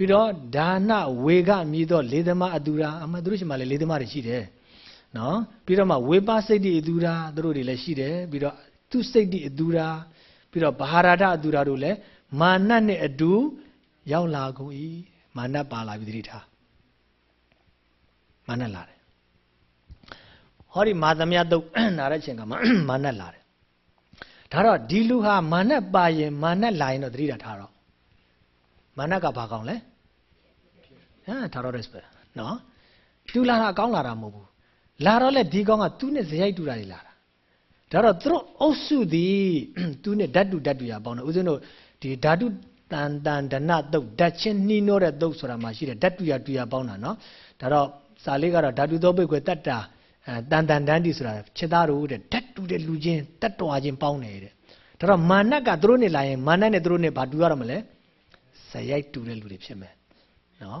[SPEAKER 1] ပြီးတော့ဒါနဝေကမြည်တော့လေသမားအတူရာအမှသူတို့ရှိမှလည်းလေသမားတွေရှိတယ်နော်ပြီးတော့မှဝေပါစိတ်တိအတူရာသူတို့တွေလည်းရှိတယ်ပြီးတော့သူစိတ်တိအတူရာပြီးတော့ဘာဟာရဒအတူရာတို့လည်းမာနနဲ့အတူရောက်လာကုန်၏မာနပါလာပြီသတိထားမာနလာတယ်ဟောဒီမာသမယတုတ်နာတဲ့ချိန်ကမှမာနလာတယ်ဒါတော့ဒီလူဟာမာနပါရင်မာနလာရင်တော့သတိထားတော့မာနကဘာကောင်းလဲ ဟာထားတော့ respect နော်တူလာတာအကောင်းလာတာမဟုတ်ဘူးလာတော့လေဒီကောင်းကသူ့နဲ့ဇယိုက်တူတာတွေလာတာဒါတော့သူတို့အုပ်စုသည်သူနဲ့ဓာတ်တူဓာတ်တူရပေါင်းတယ်ဦးဇင်းတို့ဒီဓာတုတန်တန်ဒနတုတ်ဓာတ်ချင်းနှီးနှောတဲ့တုတ်ဆိုတာမှရှိတယ်ဓာတ်တူရတူရပေါင်းတာနော်ဒါတော့စာလေးကတော့ဓာတုသောပိတ်ခွေတတ္တာအဲတန်တန်တန်းတိဆိုတာခြေသားတို့တဲ့ဓာတ်တူတဲ့လူချင်းတတ်တော်ချင်းပေါင်းတယ်တဲ့ဒါတော့မာနကသူတို့နဲ့လာရင်မာနနဲ့သူတို့နဲ့ဘာတူရတော့မလဲဇယိုက်တူတဲ့လူတွေဖြစ်မယ်နော်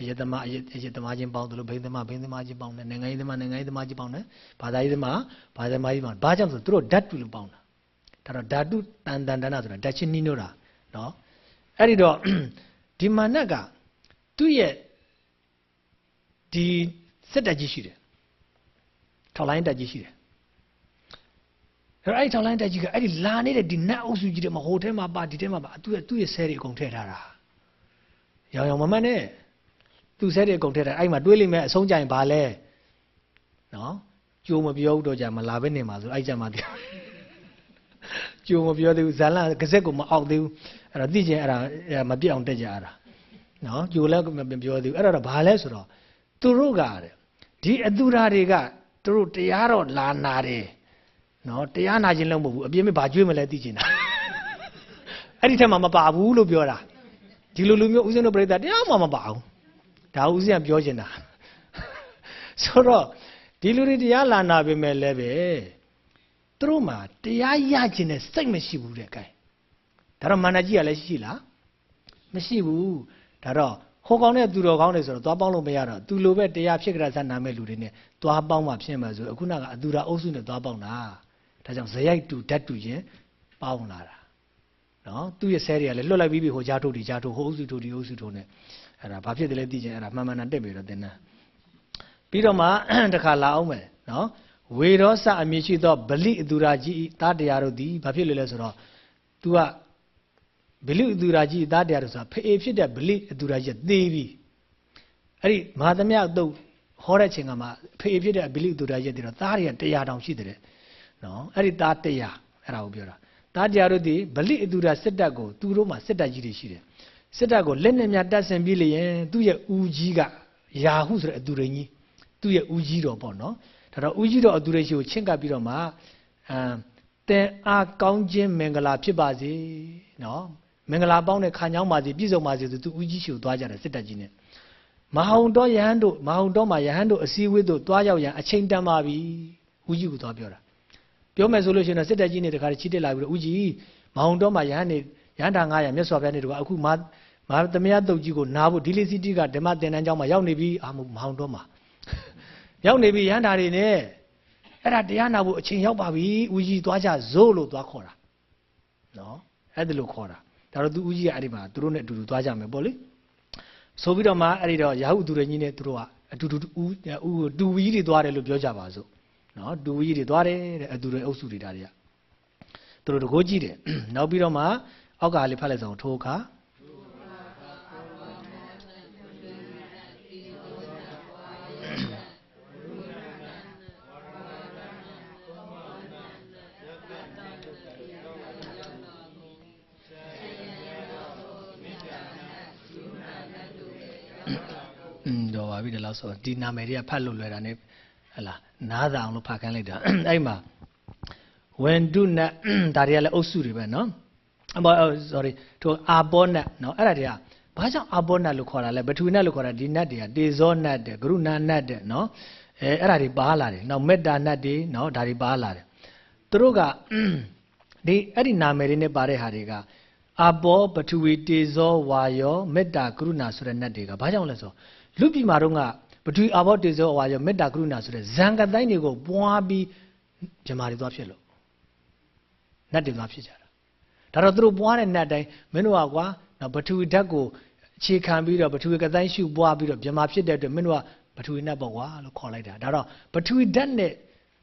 [SPEAKER 1] အယတမအယအယတမချင်းပေါင်းတယ်လို့ဘိန်းသမဘိန်းသမချင်းပေါင်းတယ်နိုင်ငံရေးသမနိုင်ငံရေးသမချင်းပေါင်းတယ်ဘာသာရေးသမဘာသာရေးသမဘာကြောင့်ဆိုသူတို့ဓာတ်တူလို့ပေါင်းတာဒါတော့ဓာတုတန်တန်တနာဆိုတာဓာတ်ချင်းနှီးနှိုးတာနော်အဲ့ဒီတော့ဒီမာနကသူ့ရဲ့ဒီစက်တက်ကြီးရှိတယ်ထောက်လိုင်းတက်ကြီးရှိတယ်အဲ့အဲ့ထောက်လိုင်းတက်ကြီးကအဲ့ဒီလာနေတဲ့ဒီနတ်အုပ်စုကြီးတွေမှာဟိုထဲမှာပါဒီထဲမှာပါသူ့ရဲ့သူ့ရဲ့ဆဲတွေအကုန်ထည့်ထားတာရောင်ရောင်မမနဲ့ သူ့ဆဲတွေအကုန်ထည့်ထားအဲ့မှာတွေးလိမ့်မယ်အဆုံးကြရင်ဘာလဲနော်ကြိုးမပြောဘူးတော့ကြာမလာပဲနေမှာဆိုအဲ့ကြမှာတည်းကြိုးမပြောသေးဘူးဇာလန်ကစက်ကိုမအောက်သေးဘူးအဲ့တော့သိချင်အဲ့ဒါမပြတ်အောင်တက်ကြရတာနော်ကြိုးလည်းမပြောသေးဘူးအဲ့တော့ဘာလဲဆိုတော့သူတို့ကတဲ့ဒီအတူရာတွေကသူတို့တရားတော့လာနာတယ်နော်တရားနာခြင်းလုံးမဟုတ်ဘူးအပြင်းမဘာကြွေးမလဲသိချင်တာအဲ့ဒီထက်မှမပါဘူးလို့ပြောတာဒီလိုလူမျိုးဦးဇင်းတို့ပြိဿတရားမှမပါဘူး ဒါဦးဇင်းကပြောချင်တာဆိုတော့ဒီလူတွေတရားလာနာပေမဲ့လည်းပဲသူတို့မှာတရားရခြင်းနဲ့စိတ်မရှိဘူးတဲ့ကဲဒါတော့မာနကြီးကလည်းရှိလားမရှိဘူးဒါတော့ဟိုကောင်နဲ့သူတော်ကောင်းတွေဆိုတော့သွားပေါင်းလို့မရတော့သူလိုပဲတရားဖြစ်ကြတာနာမဲ့လူတွေနဲ့သွားပေါင်းမှဖြစ်မှာဆိုအခုနကအသူရာအုပ်စုနဲ့သွားပေါင်းတာဒါကြောင့်ဇယိုက်တူဓာတ်တူချင်းပေါင်းလာတာနော်သူ့ရဲ့ဆဲတွေကလည်းလွတ်လိုက်ပြီးပြီဟိုကြားထုတ်ဒီကြားထုတ်ဟိုအုပ်စုထုတ်ဒီအုပ်စုထုတ်နဲ့ အဲ့ဒါဘာဖြစ်တယ်လဲသိချင်အဲ့ဒါမှန်မှန်တက်ပြီတော့သင်တန်းပြီးတော့မှတခါလာအောင်မယ်နော်ဝေရောစအမည်ရှိသောဗလိအသူရာကြီးသားတရားတို့သည်ဘာဖြစ်လဲလဲဆိုတော့ तू ကဗလိအသူရာကြီးသားတရားတို့ဆိုတာဖေဖြစ်တဲ့ဗလိအသူရာကြီးသေပြီအဲ့ဒီမဟာသမယတုတ်ဟောတဲ့ချိန်ကမှဖေဖြစ်တဲ့ဗလိအသူရာကြီးသေတော့သားတွေကတရားတောင်ရှိတယ်နော်အဲ့ဒီသားတရားအဲ့ဒါကိုပြောတာသားတရားတို့သည်ဗလိအသူရာစစ်တပ်ကိုသူတို့မှစစ်တပ်ကြီးတွေရှိတယ် စစ်တပ်ကိုလက်နဲ့များတတ်ဆင်ပြီးလျင်သူ့ရဲ့ဦးကြီးကယာဟုဆိုတဲ့အသူရင်းကြီးသူ့ရဲ့ဦးကြီးတော်ပေါ့နော်ဒါတော့ဦးကြီးတော်အသူရိရှိကိုချင့်ကပ်ပြီးတော့မှအမ်တဲ့အားကောင်းခြင်းမင်္ဂလာဖြစ်ပါစေနော်မင်္ဂလာပေါင်းတဲ့ခံကြောင်းပါစေပြည့်စုံပါစေဆိုသူဦးကြီးရှိကိုသွားကြတယ်စစ်တပ်ကြီးနဲ့မဟာုံတော်ယဟန်တို့မဟာုံတော်မှာယဟန်တို့အစည်းအဝေးတို့သွားရောက်ရန်အချိန်တန်ပါပြီဦးကြီးကသွားပြောတာပြောမယ်ဆိုလို့ရှိရင်တော့စစ်တပ်ကြီးနဲ့တခါချီတက်လာပြီးတော့ဦးကြီးမဟာုံတော်မှာယဟန်နေ ယဟန်တာ900မြတ်စွာဘုရားနေတော့အခုမမသမယတုတ်ကြီးကိုနားဖို့ဒီလီစီတီကဓမ္မသင်တန်းကျောင်းမှာရောက်နေပြီအာမမဟာုံတော်မှာရောက်နေပြီရဟန္တာတွေနဲ့အဲ့ဒါတရားနာဖို့အချိန်ရောက်ပါပြီဦးကြီးသွားကြဇို့လို့သွားခေါ်တာနော်အဲ့ဒါလို့ခေါ်တာဒါတော့သူဦးကြီးကအဲ့ဒီမှာသူတို့နဲ့အတူတူသွားကြမယ်ပေါ့လေဆိုပြီးတော့မှအဲ့ဒီတော့ရာဟုသူရကြီးနဲ့သူတို့ကအတူတူဦးဦးတူဝီကြီးတွေသွားတယ်လို့ပြောကြပါစို့နော်တူဝီကြီးတွေသွားတယ်တဲ့အတူတူအုပ်စုတွေဒါတွေကသူတို့တကိုးကြည့်တယ်နောက်ပြီးတော့မှ အောက်ကလေးဖတ်လိုက်ဆောင်ထိုးခါပြီဒီလောက်ဆိုဒီနာမည်တွေကဖတ်လို့လွယ်တာ ਨੇ ဟလာနားသာအောင်လို့ဖတ်ခိုင်းလိုက်တာအဲ့မှာဝင်ဒုနတ်ဒါတွေကလည်းအုပ်စုတွေပဲเนาะ အဘော sorry ထိုအာဘောနတ်နော်အဲ့ဒါတွေကဘာကြောင့်အာဘောနတ်လို့ခေါ်တာလဲဘထူနတ်လို့ခေါ်တာဒီနတ်တွေကတေဇောနတ်တဲ့ဂရုဏာနတ်တဲ့နော်အဲအဲ့ဒါတွေပါလာတယ်နောက်မေတ္တာနတ်တွေနော်ဒါတွေပါလာတယ်သူတို့ကဒီအဲ့ဒီနာမည်တွေနဲ့ပါတဲ့ဟာတွေကအာဘောပထဝီတေဇောဝါယောမေတ္တာကရုဏာဆိုတဲ့နတ်တွေကဘာကြောင့်လဲဆိုလူပြည်မှာတော့ကပထဝီအာဘောတေဇောဝါယောမေတ္တာကရုဏာဆိုတဲ့ဇံကတိုင်းတွေကိုပွားပြီးဂျမာတွေသွားဖြစ်လို့နတ်တွေသွားဖြစ်ကြတယ် ဒါတော့သူတို့ပွားတဲ့နတ်တိုင်းမင်းတို့ကကွာနော်ပထဝီဓာတ်ကိုအခြေခံပြီးတော့ပထဝီကတိုင်းရှုပွားပြီးတော့မြမာဖြစ်တဲ့အတွက်မင်းတို့ကပထဝီနတ်ပေါ့ကွာလို့ခေါ်လိုက်တာဒါတော့ပထဝီဓာတ်နဲ့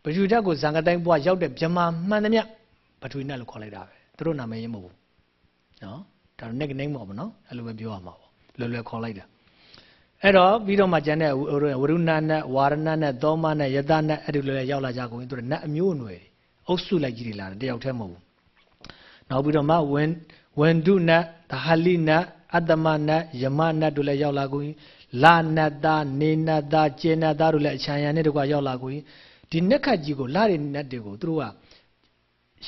[SPEAKER 1] ပထဝီဓာတ်ကိုဇံကတိုင်းပွားရောက်တဲ့မြမာမှန်သမျှပထဝီနတ်လို့ခေါ်လိုက်တာပဲသူတို့နာမည်ရင်းမဟုတ်ဘူးနော်ဒါတော့ nickname ပေါ့ဗောနော်အဲ့လိုပဲပြောရမှာပေါ့လွယ်လွယ်ခေါ်လိုက်တာအဲ့တော့ပြီးတော့မှကျန်တဲ့ဝရုဏနတ်ဝါရဏနတ်သောမနတ်ယတနတ်အဲ့ဒီလိုလည်းရောက်လာကြကုန်သူတို့နတ်အမျိုးအနွယ်အုပ်စုလိုက်ကြီးတွေလာတယ်တယောက်တည်းမဟုတ်ဘူး နောက်ပြီးတော့မှဝင်ဝန္ဒုနတ်သဟလိနတ်အတ္တမနတ်ယမနတ်တို့လည်းရောက်လာကုန်လာနတ်သားနေနတ်သားကျေနတ်သားတို့လည်းအချမ်းရံနဲ့တကွာရောက်လာကုန်ဒီနက်ခတ်ကြီးကိုလာတဲ့နတ်တွေကိုသူတို့က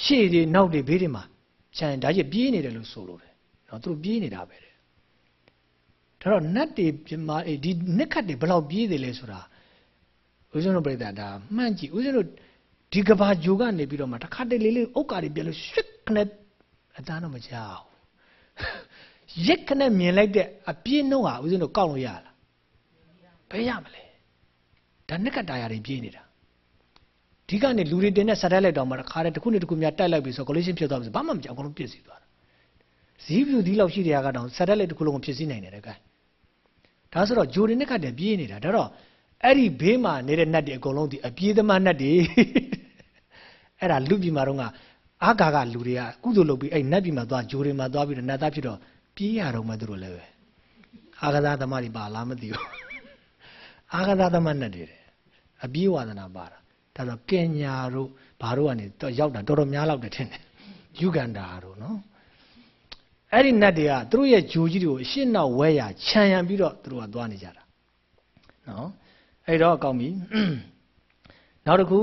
[SPEAKER 1] ရှေ့တွေနောက်တွေဘေးတွေမှာခြံဒါကြီးပြေးနေတယ်လို့ဆိုလို့တယ်နော်သူတို့ပြေးနေတာပဲတဲ့ဒါတော့နတ်တွေပြမအေးဒီနက်ခတ်တွေဘယ်လောက်ပြေးတယ်လဲဆိုတာဦးဇင်းတို့ပြိတ္တာဒါမှန်ကြည့်ဦးဇင်းတို့ဒီကဘာဂျိုကနေပြီးတော့မှတစ်ခါတလေလေးဥက္ကာတွေပြလို့ရှစ်ခနဲ့ အတန်းတော့မကြောက်ရက်ခနဲ့မြင်လိုက်တဲ့အပြင်းနှုံးဟာဦးဇင်းတို့ကောက်လို့ရလားဘယ်ရမလဲဒါနက်ကတာယာတွေပြေးနေတာဒီကနေလူတွေတင်တဲ့ဆက်တက်လိုက်တော့မှတစ်ခါတည်းတစ်ခုနဲ့တစ်ခုများတိုက်လိုက်ပြီဆို collision ဖြစ်သွားပြီဆိုဘာမှမကြောက်အကုန်လုံးပြည့်စည်သွားတာဇီးပြူဒီလောက်ရှိတဲ့ကတော့ဆက်တက်လိုက်တစ်ခုလုံးကိုဖြစ်စည်းနိုင်တယ်တဲ့ကဲဒါဆိုတော့ဂျိုတွေနဲ့ကတည်းပြေးနေတာဒါတော့အဲ့ဒီဘေးမှာနေတဲ့နတ်တွေအကုန်လုံးဒီအပြေးသမားနတ်တွေအဲ့ဒါလူပြည်မှာတော့က အာဂါကလူတွေကကုသိုလ်လုပ်ပြီးအဲ့နတ်ပြည်မှာသွားဂျိုတွေမှာသွားပြီးတော့နတ်သားဖြစ်တော့ပြေးရတော့မှသူတို့လည်းပဲအာဂါသသမားတွေပါလားမသိဘူးအာဂါသသမားနတ်တွေအပြေးဝါဒနာပါတာဒါတော့ကင်ညာတို့ဘာတို့ကနေတော့ရောက်တာတော်တော်များလောက်တယ်ထင်တယ်ယူဂန္ဓာတို့နော်အဲ့ဒီနတ်တွေကသူတို့ရဲ့ဂျိုကြီးတွေကိုအရှင်းနောက်ဝဲရခြံရံပြီးတော့သူတို့ကသွားနေကြတာနော်အဲ့တော့အကောင်းပြီနောက်တစ်ခု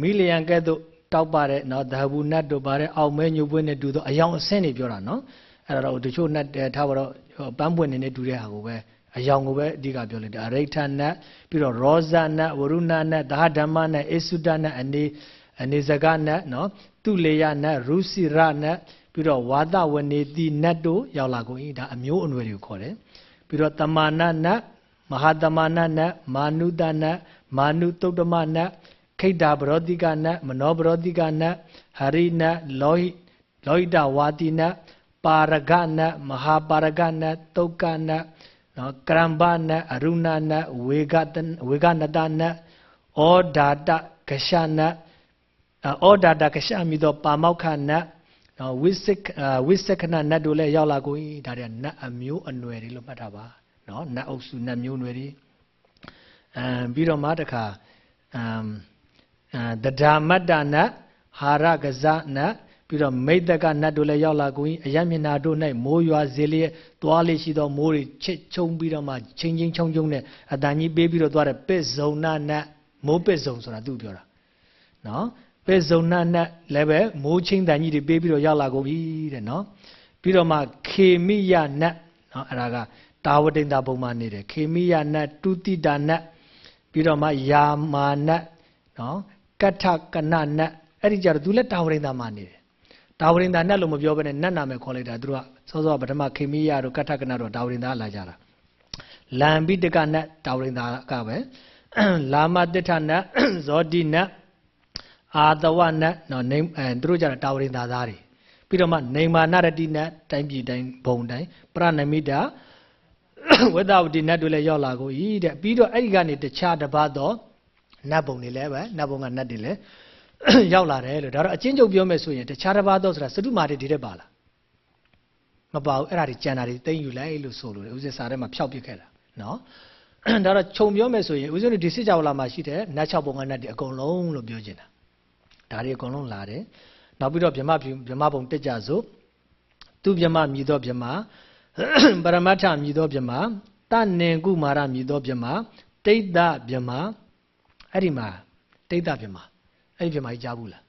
[SPEAKER 1] မီလီယံကဲ့သို့ တောက်ပါတဲ့နော်ဒါဘူးနတ်တို့ပါတဲ့အောက်မဲညုပ်ပွင့်နဲ့တူသောအယောင်အဆင်းတွေပြောတာနော်အဲ့တော့တချို့နတ်ထားပါတော့ပန်းပွင့်နေနဲ့တူတဲ့ဟာကိုပဲအယောင်ကိုပဲအဓိကပြောလိုက်တယ်အရိဋ္ဌနတ်ပြီးတော့ရောဇနတ်ဝရုဏနတ်သာဓမ္မနတ်အေစုဒနတ်အနေအနေစကနတ်နော်သူလေယနတ်ရုစီရနတ်ပြီးတော့ဝါဒဝနေတိနတ်တို့ရောက်လာကုန်၏ဒါအမျိုးအနွယ်တွေကိုခေါ်တယ်ပြီးတော့တမာနနတ်မဟာတမာနနတ်မာနုတနတ်မာနုတုတ်တမနတ် ခိတ္တာပရောတိကနတ်မနောပရောတိကနတ်ဟရိနတ်လောဟိလောဟိတဝါတိနတ်ပါရဂနတ်မဟာပါရဂနတ်တုတ်ကနတ်နော်ကရမ္ဘနတ်အရုဏနတ်ဝေဂတဝေဂနတနတ်ဩဒါတကရှနတ်ဩဒါတကရှမိသောပါမောက္ခနတ်နော်ဝိစကဝိစကနနတ်တို့လည်းရောက်လာကို၏ဒါတွေနတ်အမျိုးအနွယ်တွေလို့မှတ်ထားပါနော်နတ်အုပ်စုနတ်မျိုးနွယ်တွေအမ်ပြီးတော့မှတခါအမ် တဒါမတ္တနတ်ဟာရကဇနတ်ပြီးတော့မိတ်တကနတ်တို့လည်းရောက်လာကုန်၏အယမျက်နာတို့၌မိုးရွာစေလျက်သွားလေရှိသောမိုးတွေချစ်ချုံပြီးတော့မှချင်းချင်းချုံချုံနဲ့အတန်ကြီးပေးပြီးတော့သွားတဲ့ပစ္စုံနာနတ်မိုးပစ္စုံဆိုတာသူပြောတာနော်ပစ္စုံနာနတ်လည်းပဲမိုးချင်းတန်ကြီးတွေပေးပြီးတော့ရောက်လာကုန်ပြီတဲ့နော်ပြီးတော့မှခေမိယနတ်နော်အဲ့ဒါကတာဝတိန်တာပုံမှန်နေတယ်ခေမိယနတ်တုတိတာနတ်ပြီးတော့မှယာမာနတ်နော် ကထကနနတ်အဲ့ဒီကြတော့သူလည်းတာဝတိန်တာမှနေတယ်ဒါဝရင်သာနတ်လို့မပြောဘဲနဲ့နတ်နာမည်ခေါ်လိုက်တာသူတို့ကစောစောပထမခေမိယတို့ကထကနတို့ဒါဝရင်သာလာကြတာလံပိတကနတ်ဒါဝရင်သာကပဲလာမတိဋ္ဌနတ်ဇောတိနတ်အာတဝနတ်နော်နေအဲသူတို့ကြတာဒါဝရင်သာသားတွေပြီးတော့မှနေမာနရတိနတ်တိုင်းပြည်တိုင်းဘုံတိုင်းပရဏမိတာဝိသဝတိနတ်တို့လည်းရောက်လာကိုဤတဲ့ပြီးတော့အဲ့ဒီကနေတခြားတစ်ပါးတော့ နတ်ဘုံတွေလည်းပဲနတ်ဘုံကနတ်တွေလည်းရောက်လာတယ်လို့ဒါတော့အချင်းချုပ်ပြောမယ်ဆိုရင်တခြားတစ်ပါးသောဆိုတာစတုမာတိဒီတဲ့ပါလားမပါဘူးအဲ့ဒါတွေကြံတာတွေသိမ့်ယူလိုက်လို့ဆိုလို့ဦးဇင်းစာထဲမှာဖြောက်ပစ်ခဲ့တာနော်ဒါတော့ခြုံပြောမယ်ဆိုရင်ဦးဇင်းတို့ဒီစစ်ကြောလာမှာရှိတဲ့နတ်၆ပုံကနတ်တွေအကုန်လုံးလို့ပြောချင်တာဒါတွေအကုန်လုံးလာတယ်နောက်ပြီးတော့ဗြဟ္မဗြဟ္မဘုံတက်ကြစို့သူဗြဟ္မမြည်သောဗြဟ္မပရမတ္ထမြည်သောဗြဟ္မတနင်ကုမာရမြည်သောဗြဟ္မတိတ်တဗြဟ္မ အဲ့ဒီမှာတိတ်တဗြဟ္မအဲ့ဒီပြမကြီးကြားဘူးလား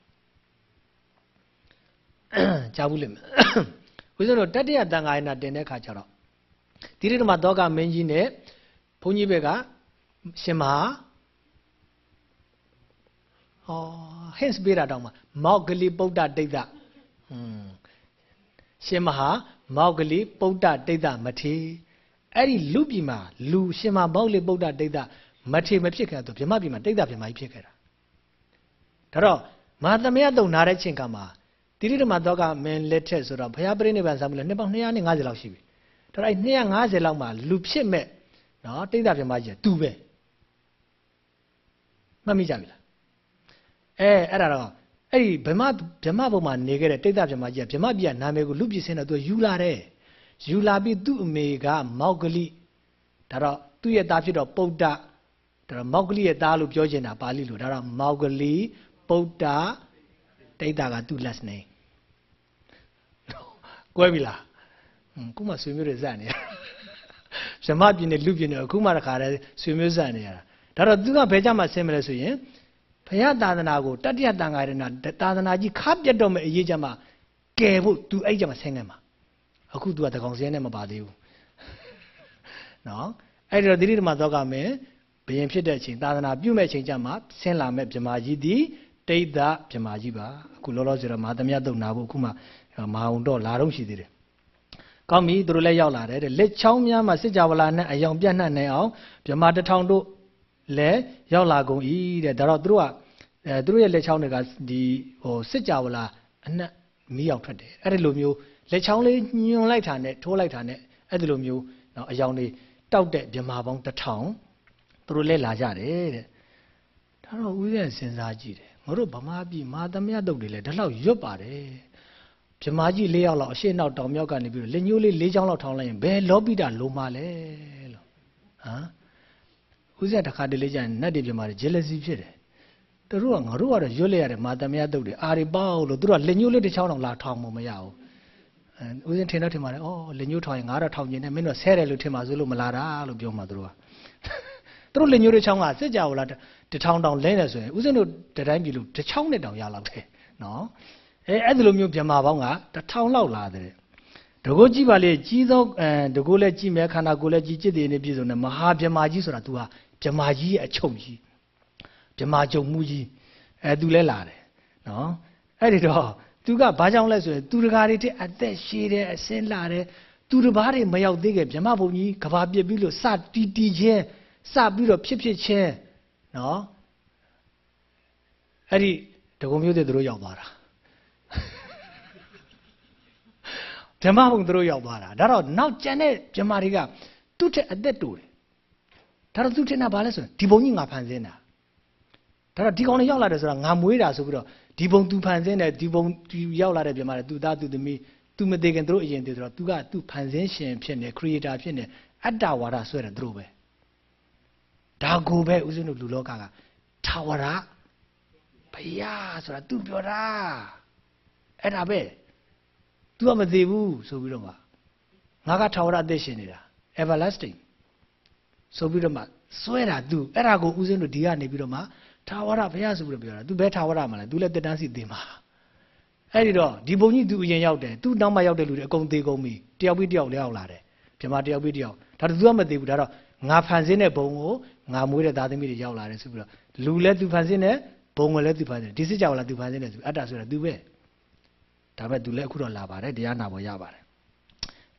[SPEAKER 1] ကြားဘူးလိမ့်မယ်ဦးဇင်းတို့တတ္တရတန်ခါရဏတင်တဲ့ခါကျတော့တိရိဓမ္မသောကမင်းကြီးနဲ့ဘုန်းကြီးဘက်ကရှင်မဟာဟောဟင့်စပေးတာတောင်မှမောက်ကလေးပုဒ္ဒတိတ်တဟွန်းရှင်မဟာမောက်ကလေးပုဒ္ဒတိတ်တမထေအဲ့ဒီလူပြည်မှာလူရှင်မမောက်ကလေးပုဒ္ဒတိတ်တ မထေမဖြစ်ခဲ့တော့ဗြဟ္မပြည်မှာတိတ်တဗြဟ္မကြီးဖြစ်ခဲ့တာဒါတော့မဟာသမယတုံနာတဲ့ချိန်ကမှာတိရိဓမ္မသောကမင်းလက်ထက်ဆိုတော့ဘုရားပြိဋိဘံဆံမှုလဲနှစ်ပေါင်း250လောက်ရှိပြီဒါတော့အဲ့250လောက်မှာလူဖြစ်မဲ့နော်တိတ်တဗြဟ္မကြီးကသူပဲမှတ်မိကြပြီလားအဲအဲ့ဒါတော့အဲ့ဒီဗမာဗမာဘုံမှာနေခဲ့တဲ့တိတ်တဗြဟ္မကြီးကဗြဟ္မပြည်ကနာမည်ကိုလူပြည်စင်းတော့သူယူလာတယ်ယူလာပြီးသူ့အမေကမောက်ကလိဒါတော့သူ့ရဲ့သားဖြစ်တော့ပုဒ္ဒ ဒါတော့မောက်ကလိရဲ့သားလို့ပြောချင်တာပါဠိလိုဒါတော့မောက်ကလိပုဒ္ဒတိတ်တကသူ့ last name ကွဲပြီလားဟွန်းခုမှဆွေမျိုးတွေစနေရဗြဟ္မပြည်နဲ့လူပြည်နဲ့အခုမှတခါတည်းဆွေမျိုးစနေရတာဒါတော့သူကဘယ်ကြမှာဆင်းမလဲဆိုရင်ဘုရားသာသနာကိုတတ္တယတန်ခါရဏသာသနာကြီးခါပြတ်တော့မဲ့အရေးကြမှာကယ်ဖို့ तू အဲ့ကြမှာဆင်းခဲ့မှာအခု तू ကတကောင်စင်းနဲ့မပါသေးဘူးနော်အဲ့ဒီတော့တိရိဓမ္မသောကမင်း ဘယင်ဖြစ်တဲ့အချိန်သာသနာပြုမဲ့အချိန်ကြမှာဆင်းလာမဲ့ဗြဟ္မာကြီးဒီတိတ်တဗြဟ္မာကြီးပါအခုလောလောဆယ်တော့မဟာသမယတုံနာဖို့အခုမှမဟာုံတော့လာတော့ရှိသေးတယ်ကောင်းပြီသူတို့လည်းရောက်လာတယ်တဲ့လက်ချောင်းများမှာစစ်ကြဝဠာနဲ့အယောင်ပြတ်နှံ့နေအောင်ဗြဟ္မာတထောင်တို့လည်းရောက်လာကုန်၏တဲ့ဒါတော့သူတို့ကအဲသူတို့ရဲ့လက်ချောင်းတွေကဒီဟိုစစ်ကြဝဠာအနှက်မီးအောင်ထွက်တယ်အဲ့ဒီလိုမျိုးလက်ချောင်းလေးညွန်လိုက်တာနဲ့ထိုးလိုက်တာနဲ့အဲ့ဒီလိုမျိုးနော်အယောင်တွေတောက်တဲ့မြမာပေါင်းတစ်ထောင် သူတို့လဲလာကြတယ်တဲ့ဒါတော့ဦးဇင်းစဉ်းစားကြည့်တယ်ငါတို့ဗမာပြည်မာသမယတုတ်တွေလဲဒီလောက်ရွတ်ပါတယ်မြမာကြီး၄ယောက်လောက်အရှိနောက်တောင်မြောက်ကနေပြီးတော့လက်ညှိုးလေး၄ချောင်းလောက်ထောင်းလိုက်ရင်ဘယ်လောပိတာလုံးမလဲလို့ဟမ်ဦးဇင်းတစ်ခါတလေကျရင်နတ်တွေမြမာတွေ jealousy ဖြစ်တယ်သူတို့ကငါတို့ကတော့ရွတ်လိုက်ရတယ်မာသမယတုတ်တွေအာရီပေါ့လို့သူတို့ကလက်ညှိုးလေးတစ်ချောင်းလောက်လာထောင်းမှမရဘူးအဲဦးဇင်းထင်တော့ထင်ပါတယ်အော်လက်ညှိုးထောင်ရင်ငါတော့ထောင်ကျင်တယ်မင်းတို့ဆဲတယ်လို့ထင်ပါစို့လို့မလာတာလို့ပြောမှသူတို့က သူတို့လက်ညှိုးတစ်ချောင်းကစစ်ကြောလားတထောင်တောင်လဲနေဆိုရင်ဦးဇင်းတို့တတိုင်းပြည်လို့တစ်ချောင်းနဲ့တောင်ရလောက်တယ်နော်အဲအဲ့ဒီလိုမျိုးမြန်မာပေါင်းကတထောင်လောက်လာတယ်တကိုးကြည့်ပါလေကြီးသောအဲတကိုးလည်းကြည့်မယ်ခန္ဓာကိုယ်လည်းကြည့်จิตတွေနဲ့ပြည့်စုံတယ်မဟာမြမာကြီးဆိုတာ तू ဟာမြမာကြီးရဲ့အချုပ်ကြီးမြမာကြုံမှုကြီးအဲ तू လဲလာတယ်နော်အဲ့ဒီတော့သူကဘာကြောင့်လဲဆိုရင်သူတကာတွေတဲ့အသက်ရှည်တယ်အစင်းလာတယ်သူတပားတွေမရောက်သေးခင်မြမဘုံကြီးကဘာပြစ်ပြီးလို့စတီတီချင်း စပြီးတော့ဖြစ်ဖြစ်ချင်းနော်အဲ့ဒီဒဂုံမျိုးတွေသူတို့ရောက်သွားတာဓမ္မဘုံသူတို့ရောက်သွားတာဒါတော့နောက်ကျန်တဲ့ဓမ္မတွေကသူ့ထက်အသက်တိုးတယ်ဒါတော့သူ့ထက်နာဘာလဲဆိုရင်ဒီဘုံကြီးငါဖန်ဆင်းတာဒါတော့ဒီကောင်တွေရောက်လာတယ်ဆိုတာငါမွေးတာဆိုပြီးတော့ဒီဘုံသူဖန်ဆင်းတယ်ဒီဘုံသူရောက်လာတဲ့ပြန်มาတယ်သူသားသူသမီးသူမသေးခင်သူတို့အရင်တည်းဆိုတော့သူကသူဖန်ဆင်းရှင်ဖြစ်နေ creator ဖြစ်နေအတ္တဝါဒဆွဲတယ်သူတို့ပဲ ဒါကိုပဲဦးဇင်းတို့လူလောကကထာဝရဘုရားဆိုတာသူပြောတာအဲ့ဒါပဲ तू ကမသေးဘူးဆိုပြီးတော့မှငါကထာဝရအသက်ရှင်နေတာ everlasting ဆိုပြီးတော့မှစွဲတာ तू အဲ့ဒါကိုဦးဇင်းတို့ဒီကနေပြီးတော့မှထာဝရဘုရားဆိုပြီးတော့ပြောတာ तू ဘယ်ထာဝရမှာလဲ तू လည်းတက်တန်းစီသိမှာအဲ့ဒီတော့ဒီဘုံကြီး तू အရင်ရောက်တယ် तू နောက်မှရောက်တဲ့လူတွေအကုန်သေးကုန်ပြီတယောက်ပြီးတယောက်လည်းရောက်လာတယ်ပြမတယောက်ပြီးတယောက်ဒါတော့ तू ကမသိဘူးဒါတော့ငါဖန်ဆင်းတဲ့ဘုံကို ငါမွေးတဲ့သားသမီးတွေရောက်လာတယ်ဆိုပြီးတော့လူလည်းသူဖန်ဆင်းတယ်ဘုံကလည်းသူဖန်ဆင်းတယ်ဒီစစ်ကြောင်လားသူဖန်ဆင်းတယ်ဆိုအတ္တဆိုတာသူပဲဒါမဲ့သူလည်းအခုတော့လာပါတယ်တရားနာဖို့ရပါတယ်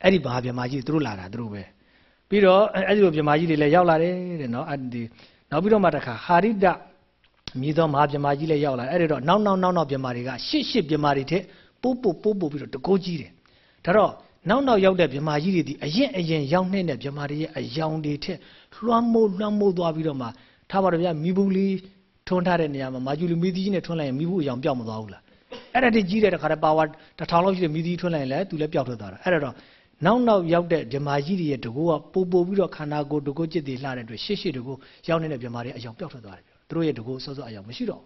[SPEAKER 1] အဲ့ဒီဘာဗြဟ္မာကြီးသူတို့လာတာသူတို့ပဲပြီးတော့အဲ့ဒီလိုဗြဟ္မာကြီးတွေလည်းရောက်လာတယ်တဲ့နော်အဲ့ဒီနောက်ပြီးတော့မှတခါဟာရိတမြည်သောမဟာဗြဟ္မာကြီးလည်းရောက်လာအဲ့ဒီတော့နောက်နောက်နောက်နောက်ဗြဟ္မာတွေကရှစ်ရှစ်ဗြဟ္မာတွေထက်ပို့ပို့ပို့ပို့ပြီးတော့တကိုးကြီးတယ်ဒါတော့နောက်နောက်ရောက်တဲ့ဗြဟ္မာကြီးတွေဒီအရင်အရင်ရောက်နေတဲ့ဗြဟ္မာတွေရဲ့အယောင်တွေထက် လွှမ်းမိုးလွှမ်းမိုးသွားပြီးတော့မှထားပါတော့ဗျာမိဘူးလေးထွန်းထားတဲ့နေရာမှာမာကျူလူမီသီးကြီးနဲ့ထွန်းလိုက်ရင်မိဘူးအယောင်ပြောက်မသွားဘူးလားအဲ့ဒါတည်းကြီးတဲ့တခါတည်းပါဝါတစ်ထောင်လောက်ရှိတဲ့မီသီးထွန်းလိုက်ရင်လည်းသူလည်းပြောက်ထွက်သွားတာအဲ့ဒါတော့နောက်နောက်ရောက်တဲ့မြမာကြီးတွေရဲ့တကူကပို့ပို့ပြီးတော့ခန္ဓာကိုယ်တကူจิตတွေလှတဲ့အတွက်ရှေ့ရှေ့တကူရောက်နေတဲ့မြမာတွေအယောင်ပြောက်ထွက်သွားတယ်သူတို့ရဲ့တကူစောစောအယောင်မရှိတော့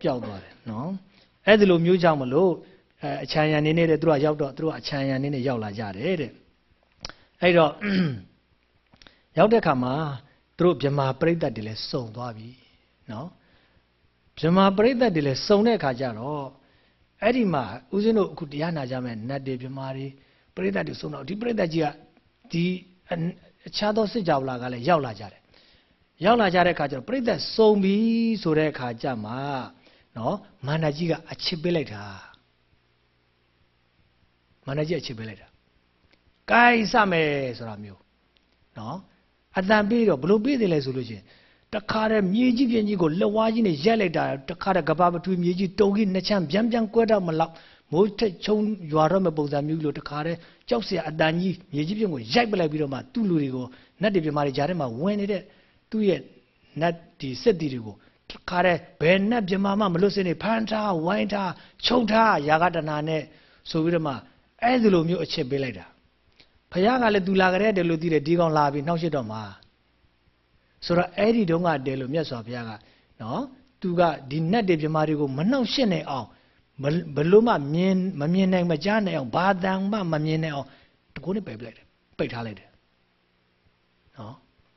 [SPEAKER 1] ပြောက်သွားတယ်နော်အဲ့ဒီလိုမျိုးကြောင့်မလို့အဲအချမ်းရံနေနေတဲ့သူတို့ကရောက်တော့သူတို့ကအချမ်းရံနေနဲ့ရောက်လာကြတယ်တဲ့အဲ့တော့ ရောက်တဲ့ခါမှာသူတို့ဗြဟ္မာပရိသတ်တွေလည်းစုံသွားပြီနော်ဗြဟ္မာပရိသတ်တွေလည်းစုံတဲ့အခါကျတော့အဲ့ဒီမှာဦးဇင်းတို့အခုတရားနာကြမယ်နတ်တွေဗြဟ္မာတွေပရိသတ်တွေစုံတော့ဒီပရိသတ်ကြီးကဒီအခြားသောစစ်ကြောလာကလည်းရောက်လာကြတယ်ရောက်လာကြတဲ့အခါကျတော့ပရိသတ်စုံပြီဆိုတဲ့အခါကျမှနော်မန္တကြီးကအချစ်ပေးလိုက်တာမန္တကြီးအချစ်ပေးလိုက်တာ။ကိုင်းစမယ်ဆိုတာမျိုးနော် အတန်ပေးတော့ဘလို့ပေးတယ်လဲဆိုလို့ချင်းတခါတည်းမြေကြီးပြင်ကြီးကိုလက်ဝါးကြီးနဲ့ရက်လိုက်တာတခါတည်းကဘာမထွေမြေကြီးတုံကြီးနှစ်ချမ်းဗျံဗျံကွဲတော့မလောက်မိုးထက်ချုံရွာတော့မဲ့ပုံစံမျိုးလို့တခါတည်းကြောက်စရာအတန်ကြီးမြေကြီးပြင်ကိုရိုက်ပလိုက်ပြီးတော့မှသူ့လူတွေကိုနတ်တွေပြမာတွေကြားထဲမှာဝင်နေတဲ့သူ့ရဲ့နတ်ဒီစစ်တီတွေကိုတခါတည်းဘယ်နတ်ပြမာမှမလွတ်စင်းနေဖန်ထားဝိုင်းထားခြုံထားယာကတနာနဲ့ဆိုပြီးတော့မှအဲ့ဒီလိုမျိုးအချက်ပေးလိုက်တာ ဖခင်ကလည်းသူလာကြတဲ့လို့သိတယ်ဒီကောင်လာပြီးနှောက်ရှစ်တော့မှာဆိုတော့အဲ့ဒီတုန်းကတဲလို့မြတ်စွာဘုရားကနော်သူကဒီနတ်တွေပြမာတွေကိုမနှောက်ရှစ်နိုင်အောင်ဘလို့မှမြင်မမြင်နိုင်မကြားနိုင်အောင်ဘာတန်မှမမြင်နိုင်အောင်တကူနဲ့ပိတ်ပလိုက်တယ်ပိတ်ထားလိုက်တယ်နော်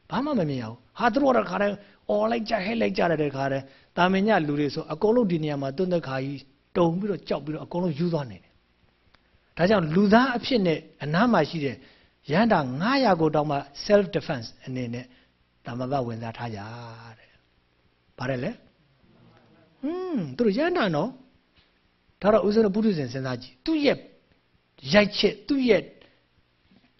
[SPEAKER 1] ဘာမှမမြင်ရဘူးဟာသူတို့ကခါတိုင်းအော်လိုက်ကြဟဲလိုက်ကြတဲ့ခါတိုင်းတာမင်ညလူတွေဆိုအကုန်လုံးဒီနေရာမှာတွန်းတဲ့ခါကြီးတုံပြီးတော့ကြောက်ပြီးတော့အကုန်လုံးယူသွားနေတယ် ဒါကြောင့်လူသားအဖြစ်နဲ့အနားမှာရှိတဲ့ရန်တာ900ကိုတောင်မှ self defense အနေနဲ့တမဘဝင်စားထားကြတဲ့။ဘာလဲလဲ။ဟွန်းသူတို့ရန်တာနော်။ဒါတော့ဦးဇင်းတို့ပုထုဇဉ်စဉ်းစားကြည့်။သူ့ရဲ့ရိုက်ချက်သူ့ရဲ့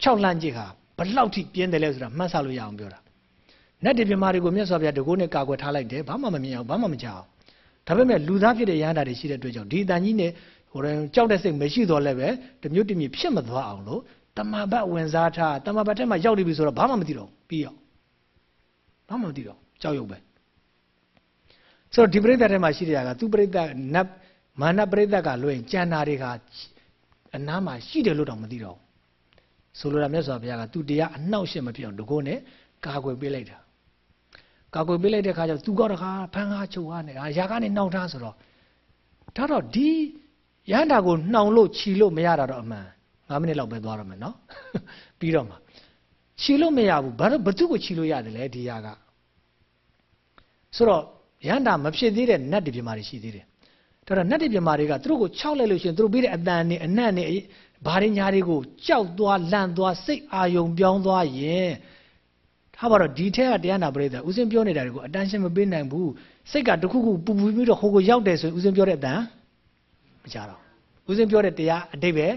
[SPEAKER 1] ၆လန့်ချက်ဟာဘလောက်ထိပြင်းတယ်လဲဆိုတာမှတ်ဆလို့ရအောင်ပြောတာ။နတ်တွေပြမာတွေကိုမြတ်စွာဘုရားတကိုးနဲ့ကာကွယ်ထားလိုက်တယ်ဘာမှမမြင်အောင်ဘာမှမကြောက်။ဒါပေမဲ့လူသားဖြစ်တဲ့ရဟန္တာတွေရှိတဲ့အတွက်ကြောင့်ဒီတန်ကြီးနဲ့ ဟိုရင်ကြောက်တဲ့စိတ်မရှိတော့လည်းပဲတမျိုးတမျိုးဖြစ်မသွားအောင်လို့တမဘတ်ဝင်စားထားတမဘတ်ထဲမှာရောက်နေပြီဆိုတော့ဘာမှမသိတော့ပြီးရောဘာမှမသိတော့ကြောက်ရွံ့ပဲဆိုတော့ဒီပရိသတ်ထဲမှာရှိတဲ့ကသူပရိသတ်နတ်မာနပရိသတ်ကလွှဲကြံနာတွေကအနားမှာရှိတယ်လို့တော့မသိတော့ဆိုလိုတာမြတ်စွာဘုရားကသူတရားအနှောက်ရှက်မဖြစ်အောင်တကောနဲ့ကာကွယ်ပေးလိုက်တာကာကွယ်ပေးလိုက်တဲ့ခါကျသူကောတခါဖန်ကားချုပ်ထားနေအာရာကနေနှောက်ထားဆိုတော့ဒါတော့ဒီ ရဟန္တာကိုနှောင်လို့ခြီလို့မရတာတော့အမှန်9မိနစ်လောက်ပဲသွားရမယ်နော်ပြီးတော့မှခြီလို့မရဘူးဘာလို့ဘသူ့ကိုခြီလို့ရတယ်လဲဒီဟာကဆိုတော့ရဟန္တာမဖြစ်သေးတဲ့နတ်တွေပြမာတွေရှိသေးတယ်ဒါတော့နတ်တွေပြမာတွေကသူတို့ကိုခြောက်လိုက်လို့ရှိရင်သူတို့ပြီးတဲ့အတန်နဲ့အနတ်နဲ့ဘာတွေညာတွေကိုကြောက်သွားလန့်သွားစိတ်အာယုံပြောင်းသွားရင်ထားပါတော့ဒီထက်ကတရားနာပရိသတ်ဦးစင်းပြောနေတာတွေကိုအတန်ရှင်းမပေးနိုင်ဘူးစိတ်ကတခုခုပူပူပြီးတော့ဟိုကိုရောက်တယ်ဆိုရင်ဦးစင်းပြောတဲ့အတန် မကြတော့ဦးစင်းပြောတဲ့တရားအတိတ်ပဲ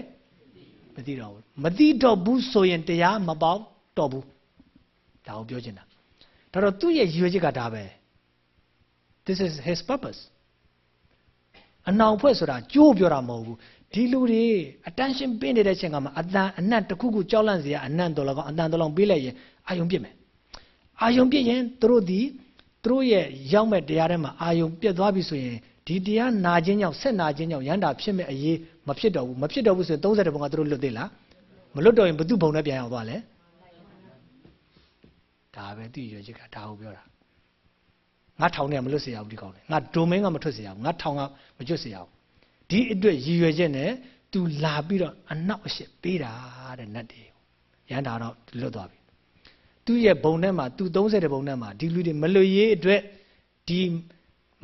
[SPEAKER 1] မသိတော့ဘူးမသိတော့ဘူးဆိုရင်တရားမပေါက်တော့ဘူးဒါကိုပြောချင်တာဒါတော့သူ့ရဲ့ရည်ရွယ်ချက်ကဒါပဲ this is his purpose အနောင်ဖွဲ့ဆိုတာကြိုးပြောတာမဟုတ်ဘူးဒီလူတွေ attention ပေးနေတဲ့အချိန်ကမှအတန်အနတ်တစ်ခုခုကြောက်လန့်စရာအနတ်တော်လောက်အတန်တော်လောက်ပေးလိုက်ရင်အာယုံပြစ်မယ်အာယုံပြစ်ရင်သူတို့ဒီသူတို့ရဲ့ရောက်မဲ့တရားထဲမှာအာယုံပြတ်သွားပြီဆိုရင် ဒီတရားနာခြင်းကြောင့်ဆက်နာခြင်းကြောင့်ရန်တာဖြစ်မဲ့အရေးမဖြစ်တော့ဘူးမဖြစ်တော့ဘူးဆိုရင်30ဘုံကသူတို့လွတ်သေးလားမလွတ်တော့ရင်ဘသူဘုံနဲ့ပြန်ရောက်သွားလဲဒါပဲသူ့ရွယ်ချက်ကဒါကိုပြောတာငါထောင်နဲ့မလွတ်စေရဘူးဒီကောင်လေငါဒိုမင်းကမထွက်စေရဘူးငါထောင်ကမကျွတ်စေရဘူးဒီအတွက်ရည်ရွယ်ချက်နဲ့ तू လာပြီးတော့အနောက်အရှက်ပေးတာတဲ့နတ်တွေရန်တာတော့လွတ်သွားပြီသူ့ရဲ့ဘုံထဲမှာ तू 30တဲ့ဘုံထဲမှာဒီလူတွေမလွတ်ရေးအတွက်ဒီ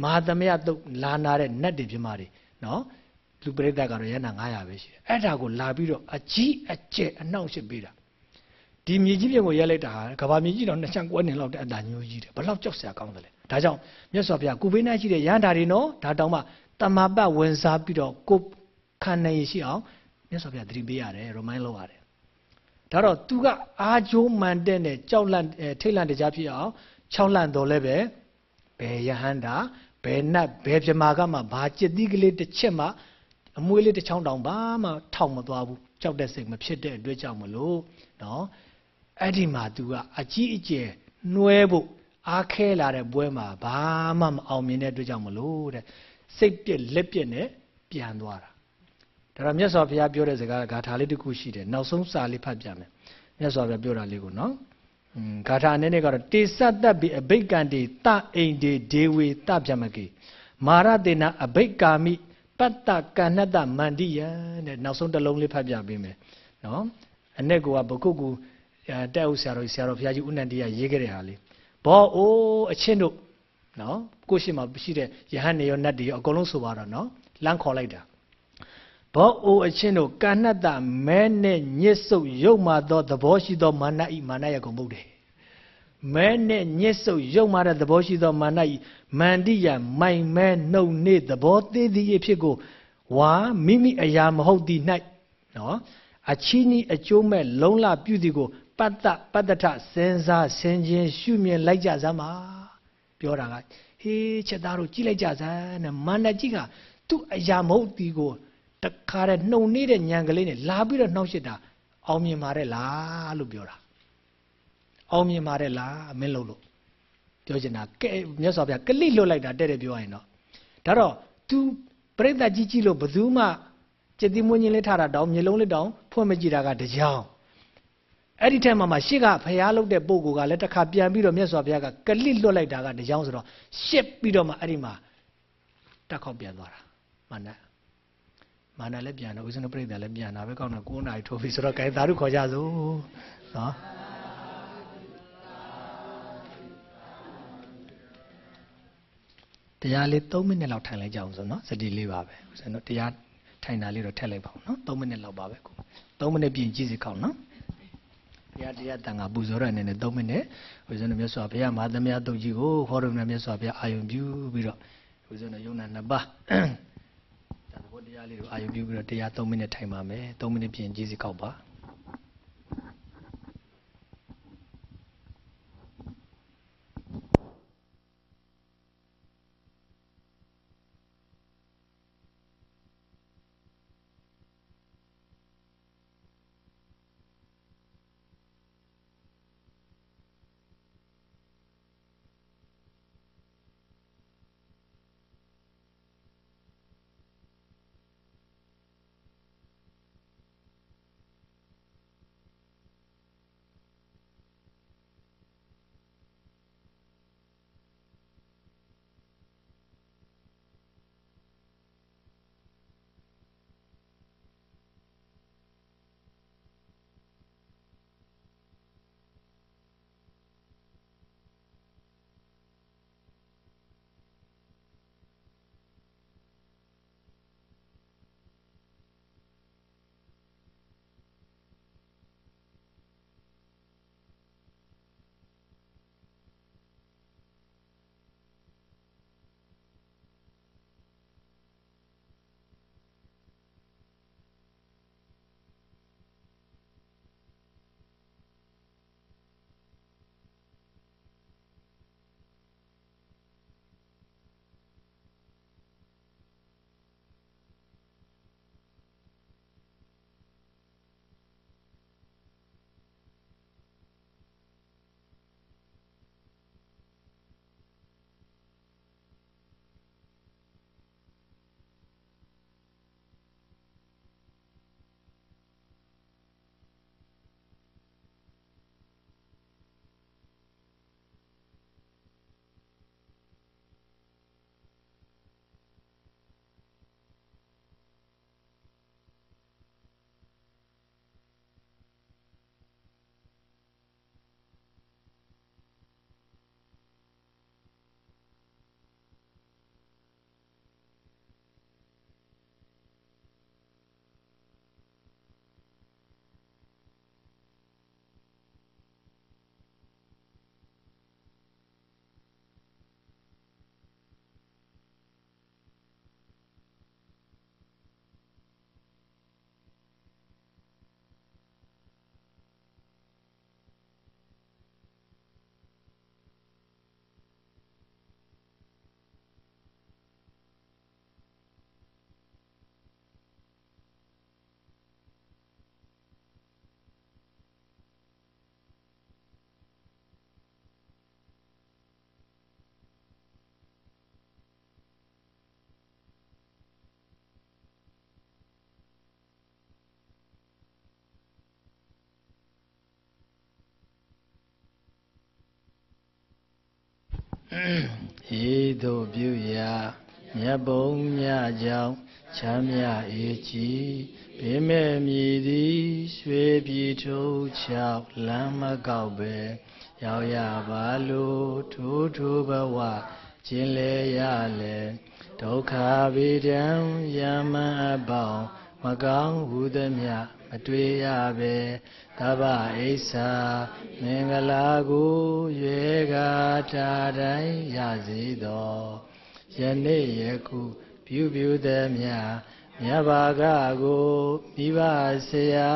[SPEAKER 1] မဟာသမယတုတ်လာနာတဲ့နတ်တွေပြမတွေနော်လူပရိသတ်ကတော့ရဟနာ900ပဲရှိတယ်အဲ့ဒါကိုလာပြီးတော့အကြီးအကျယ်အနှောင့်အယှက်ပေးတာဒီမြေကြီးပြင်ကိုရဲလိုက်တာကဘာမြေကြီးတော့နှစ်ချမ်းကွဲနေလောက်တဲ့အတန်ညိုးကြီးတယ်ဘလောက်ကြောက်စရာကောင်းတယ်လေဒါကြောင့်မြတ်စွာဘုရားကိုဘေးနားရှိတဲ့ရဟန္တာတွေနော်ဒါတောင်မှတမပတ်ဝင်စားပြီးတော့ကိုခံနိုင်ရရှိအောင်မြတ်စွာဘုရားသတိပေးရတယ်ရမိုင်းလုပ်ရတယ်ဒါတော့သူကအာဂျိုးမှန်တဲ့နဲ့ကြောက်လန့်ထိတ်လန့်တကြားဖြစ်အောင်၆လန့်တော်လဲပဲ ဘယ်ယဟန္တာဘယ်နတ်ဘယ်ပြမာကမှဘာจิตတိကလေးတစ်ချက်မှအမွေးလေးတစ်ချောင်းတောင်ဘာမှထောက်မသွားဘူးကြောက်တဲ့စိတ်မဖြစ်တဲ့အတွက်ကြောင့်မလို့နော်အဲ့ဒီမှာ तू ကအကြီးအကျယ်နှွဲဖို့အားခဲလာတဲ့ပွဲမှာဘာမှမအောင်မြင်တဲ့အတွက်ကြောင့်မလို့တဲ့စိတ်ပြက်လက်ပြက်နဲ့ပြန်သွားတာဒါတော့မြတ်စွာဘုရားပြောတဲ့စကားဂါထာလေးတစ်ခုရှိတယ်နောက်ဆုံးစာလေးဖတ်ပြမယ်မြတ်စွာဘုရားပြောတာလေးကိုနော် ဂါထာအနေနဲ့ကတော့တေသတ္တပိအဘိက္ကံတေတအိန္ဒေဒေဝေတဗျမကေမာရတေနအဘိက္ကာမိပတ္တကဏ္ဍတမန္တိယတဲ့နောက်ဆုံးတစ်လုံးလေးဖတ်ပြပေးမယ်နော်အ내ကောကဘကုတ်ကူတဲ့ဥဆရာတော်ဆရာတော်ဘုရားကြီးဥဏ္ဏတိယရေးခဲ့တဲ့ဟာလေးဘောအိုးအချင်းတို့နော်ကိုရှိမှရှိတဲ့ယဟန်နေရောနတ်တွေရောအကုန်လုံးဆိုပါတော့နော်လမ်းခေါ်လိုက်တာ ဘောအိုအချင်းတို့ကဏ္ဍတမဲနဲ့ညစ်စုပ်ရုပ်မာသောသဘောရှိသောမာနဤမာနရကုန်ပုတ်တယ်မဲနဲ့ညစ်စုပ်ရုပ်မာတဲ့သဘောရှိသောမာနဤမန္တိယမိုင်မဲနှုတ်နေသဘောသေးသည်အဖြစ်ကိုဝါမိမိအရာမဟုတ်သည်၌နော်အချီးနီးအကျိုးမဲ့လုံလပြုသည်ကိုပတ္တပတ္တထစဉ်းစားဆင်ခြင်ရှုမြင်လိုက်ကြစမ်းပါပြောတာကဟေးချက်သားတို့ကြည့်လိုက်ကြစမ်းနဲ့မန္တကြီးကသူ့အရာမဟုတ်ဒီကို တခါတည်းနှုံနေတဲ့ညံကလေးနဲ့လာပြီးတော့နှောက်ရှစ်တာအောင်မြင်ပါတယ်လားလို့ပြောတာအောင်မြင်ပါတယ်လားအမင်းလို့လို့ပြောချင်တာကဲမြတ်စွာဘုရားကလိလွတ်လိုက်တာတဲ့တဲ့ပြောရရင်တော့ဒါတော့ तू ပြိဿကြီးကြီးလို့ဘယ်သူမှจิตတိမွင်းချင်းလေးထားတာတောင်မျိုးလုံးလေးတောင်ဖွင့်မကြည့်တာကတကြောင်အဲ့ဒီထက်မှမှရှစ်ကဖျားလုတ်တဲ့ပုံကလည်းတစ်ခါပြန်ပြီးတော့မြတ်စွာဘုရားကကလိလွတ်လိုက်တာကတကြောင်ဆိုတော့ရှစ်ပြီးတော့မှအဲ့ဒီမှာတက်ခေါက်ပြန်သွားတာမာန မာနလည်းပြန်တော့ဦးဇင်းတို့ပြိဿလည်းပြန်တာပဲကောင်းတော့9နာရီထိုးပြီဆိုတော့ဂိုင်သာဓုခေါ်ကြစို့နော်တရားလေး3မိနစ်လောက်ထိုင်လိုက်ကြအောင်ဆိုနော်စတိလေးပါပဲဦးဇင်းတို့တရားထိုင်တာလေးတော့ထည့်လိုက်ပါဦးနော်3မိနစ်လောက်ပါပဲကို3မိနစ်ပြင်ကြည့်စီကောင်းနော်တရားတရားတန်ခါပူဇော်ရအနေနဲ့3မိနစ်ဦးဇင်းတို့မြတ်စွာဘုရားမဟာသမယတုတ်ကြီးကိုဟောတော်မြတ်စွာဘုရားအာယုံပြုပြီးတော့ဦးဇင်းတို့ယုံနာနှစ်ပါးဒါသဘော တရားလေးကိုအာယုံပြုပြီးတော့တရား3မိနစ်ထိုင်ပါမယ်3မိနစ်ပြင်ကြည့်စီကောက်ပါ ဤသို့ပြုရာမြတ်ဘုံမြကြောင့်ချမ်းမြအေကြည်ဘေးမဲ့မြည်သည်ရွှေပြည်ထုတ်ချောက်လမ်းမကောက်ပဲရောက်ရပါလို့ထိုးထိုးဘဝကျင်လေရလေဒုက္ခဗေဒံယမန်အပေါင်းမကောင်းဟုသမျှ မတွေ့ရပဲသဗ္ဗအိဆာမင်္ဂလာကိုရွေကာတာတိုင်းရစေသောယနေ့ယခုပြုပြုသည်မြမြတ်ဘာကကိုမိဘဆရာ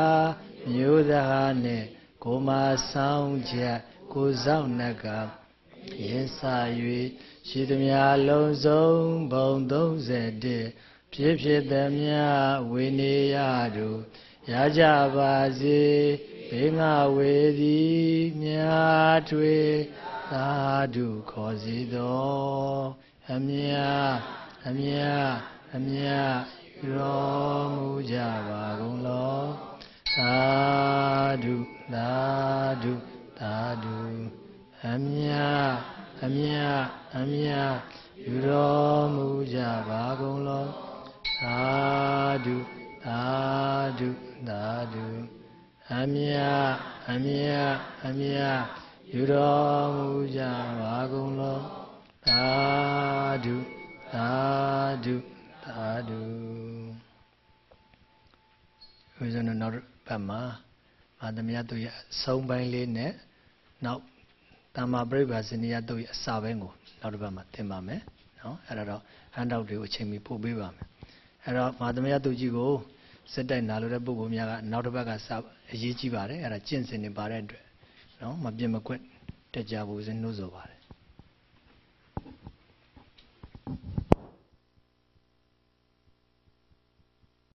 [SPEAKER 1] မျိုးသားနဲ့ကိုမဆောင်ချက်ကိုဆောင်နှက်ကရင်စာ၍ရှိသမျှလုံးစုံဘုံ31ဖြစ်ဖြစ်သမျှဝေနေရတို့ ရကြပါစေဘေငါဝေသည်မြတ်ထွေသာဓုခေါ်စီတော်အမြအမြအမြရောမူကြပါကုန်လောသာဓုသာဓုသာဓုအမြအမြအမြယူတော်မူကြပါကုန်လောသာဓုသာဓု သာဓုအမြအမြအမြယူတော်မူကြပါကုန်လောသာဓုသာဓုသာဓုဦးဇင်းတို့နောက်ဘက်မှာမာသမယတို့ရဲ့အဆုံးပိုင်းလေးနဲ့နောက်တမ္မာပရိပါဇနိယတို့ရဲ့အစာပိုင်းကိုနောက်တစ်ပတ်မှာသင်ပါမယ်နော်အဲ့ဒါတော့ဟန်တောက်တွေကိုအချိန်မီပို့ပေးပါမယ်အဲ့တော့မာသမယတို့ကြီးကို စက်တိုက်နာလိုတဲ့ပုဂ္ဂိုလ်များကနောက်တစ်ပတ်ကစအရေးကြီးပါတယ်အဲ့ဒါကျင့်စဉ်တွေပါတဲ့အတွက်နော်မပြတ်မကွက်တက်ကြဖို့စဉ်နှိုးဆော်ပါတယ်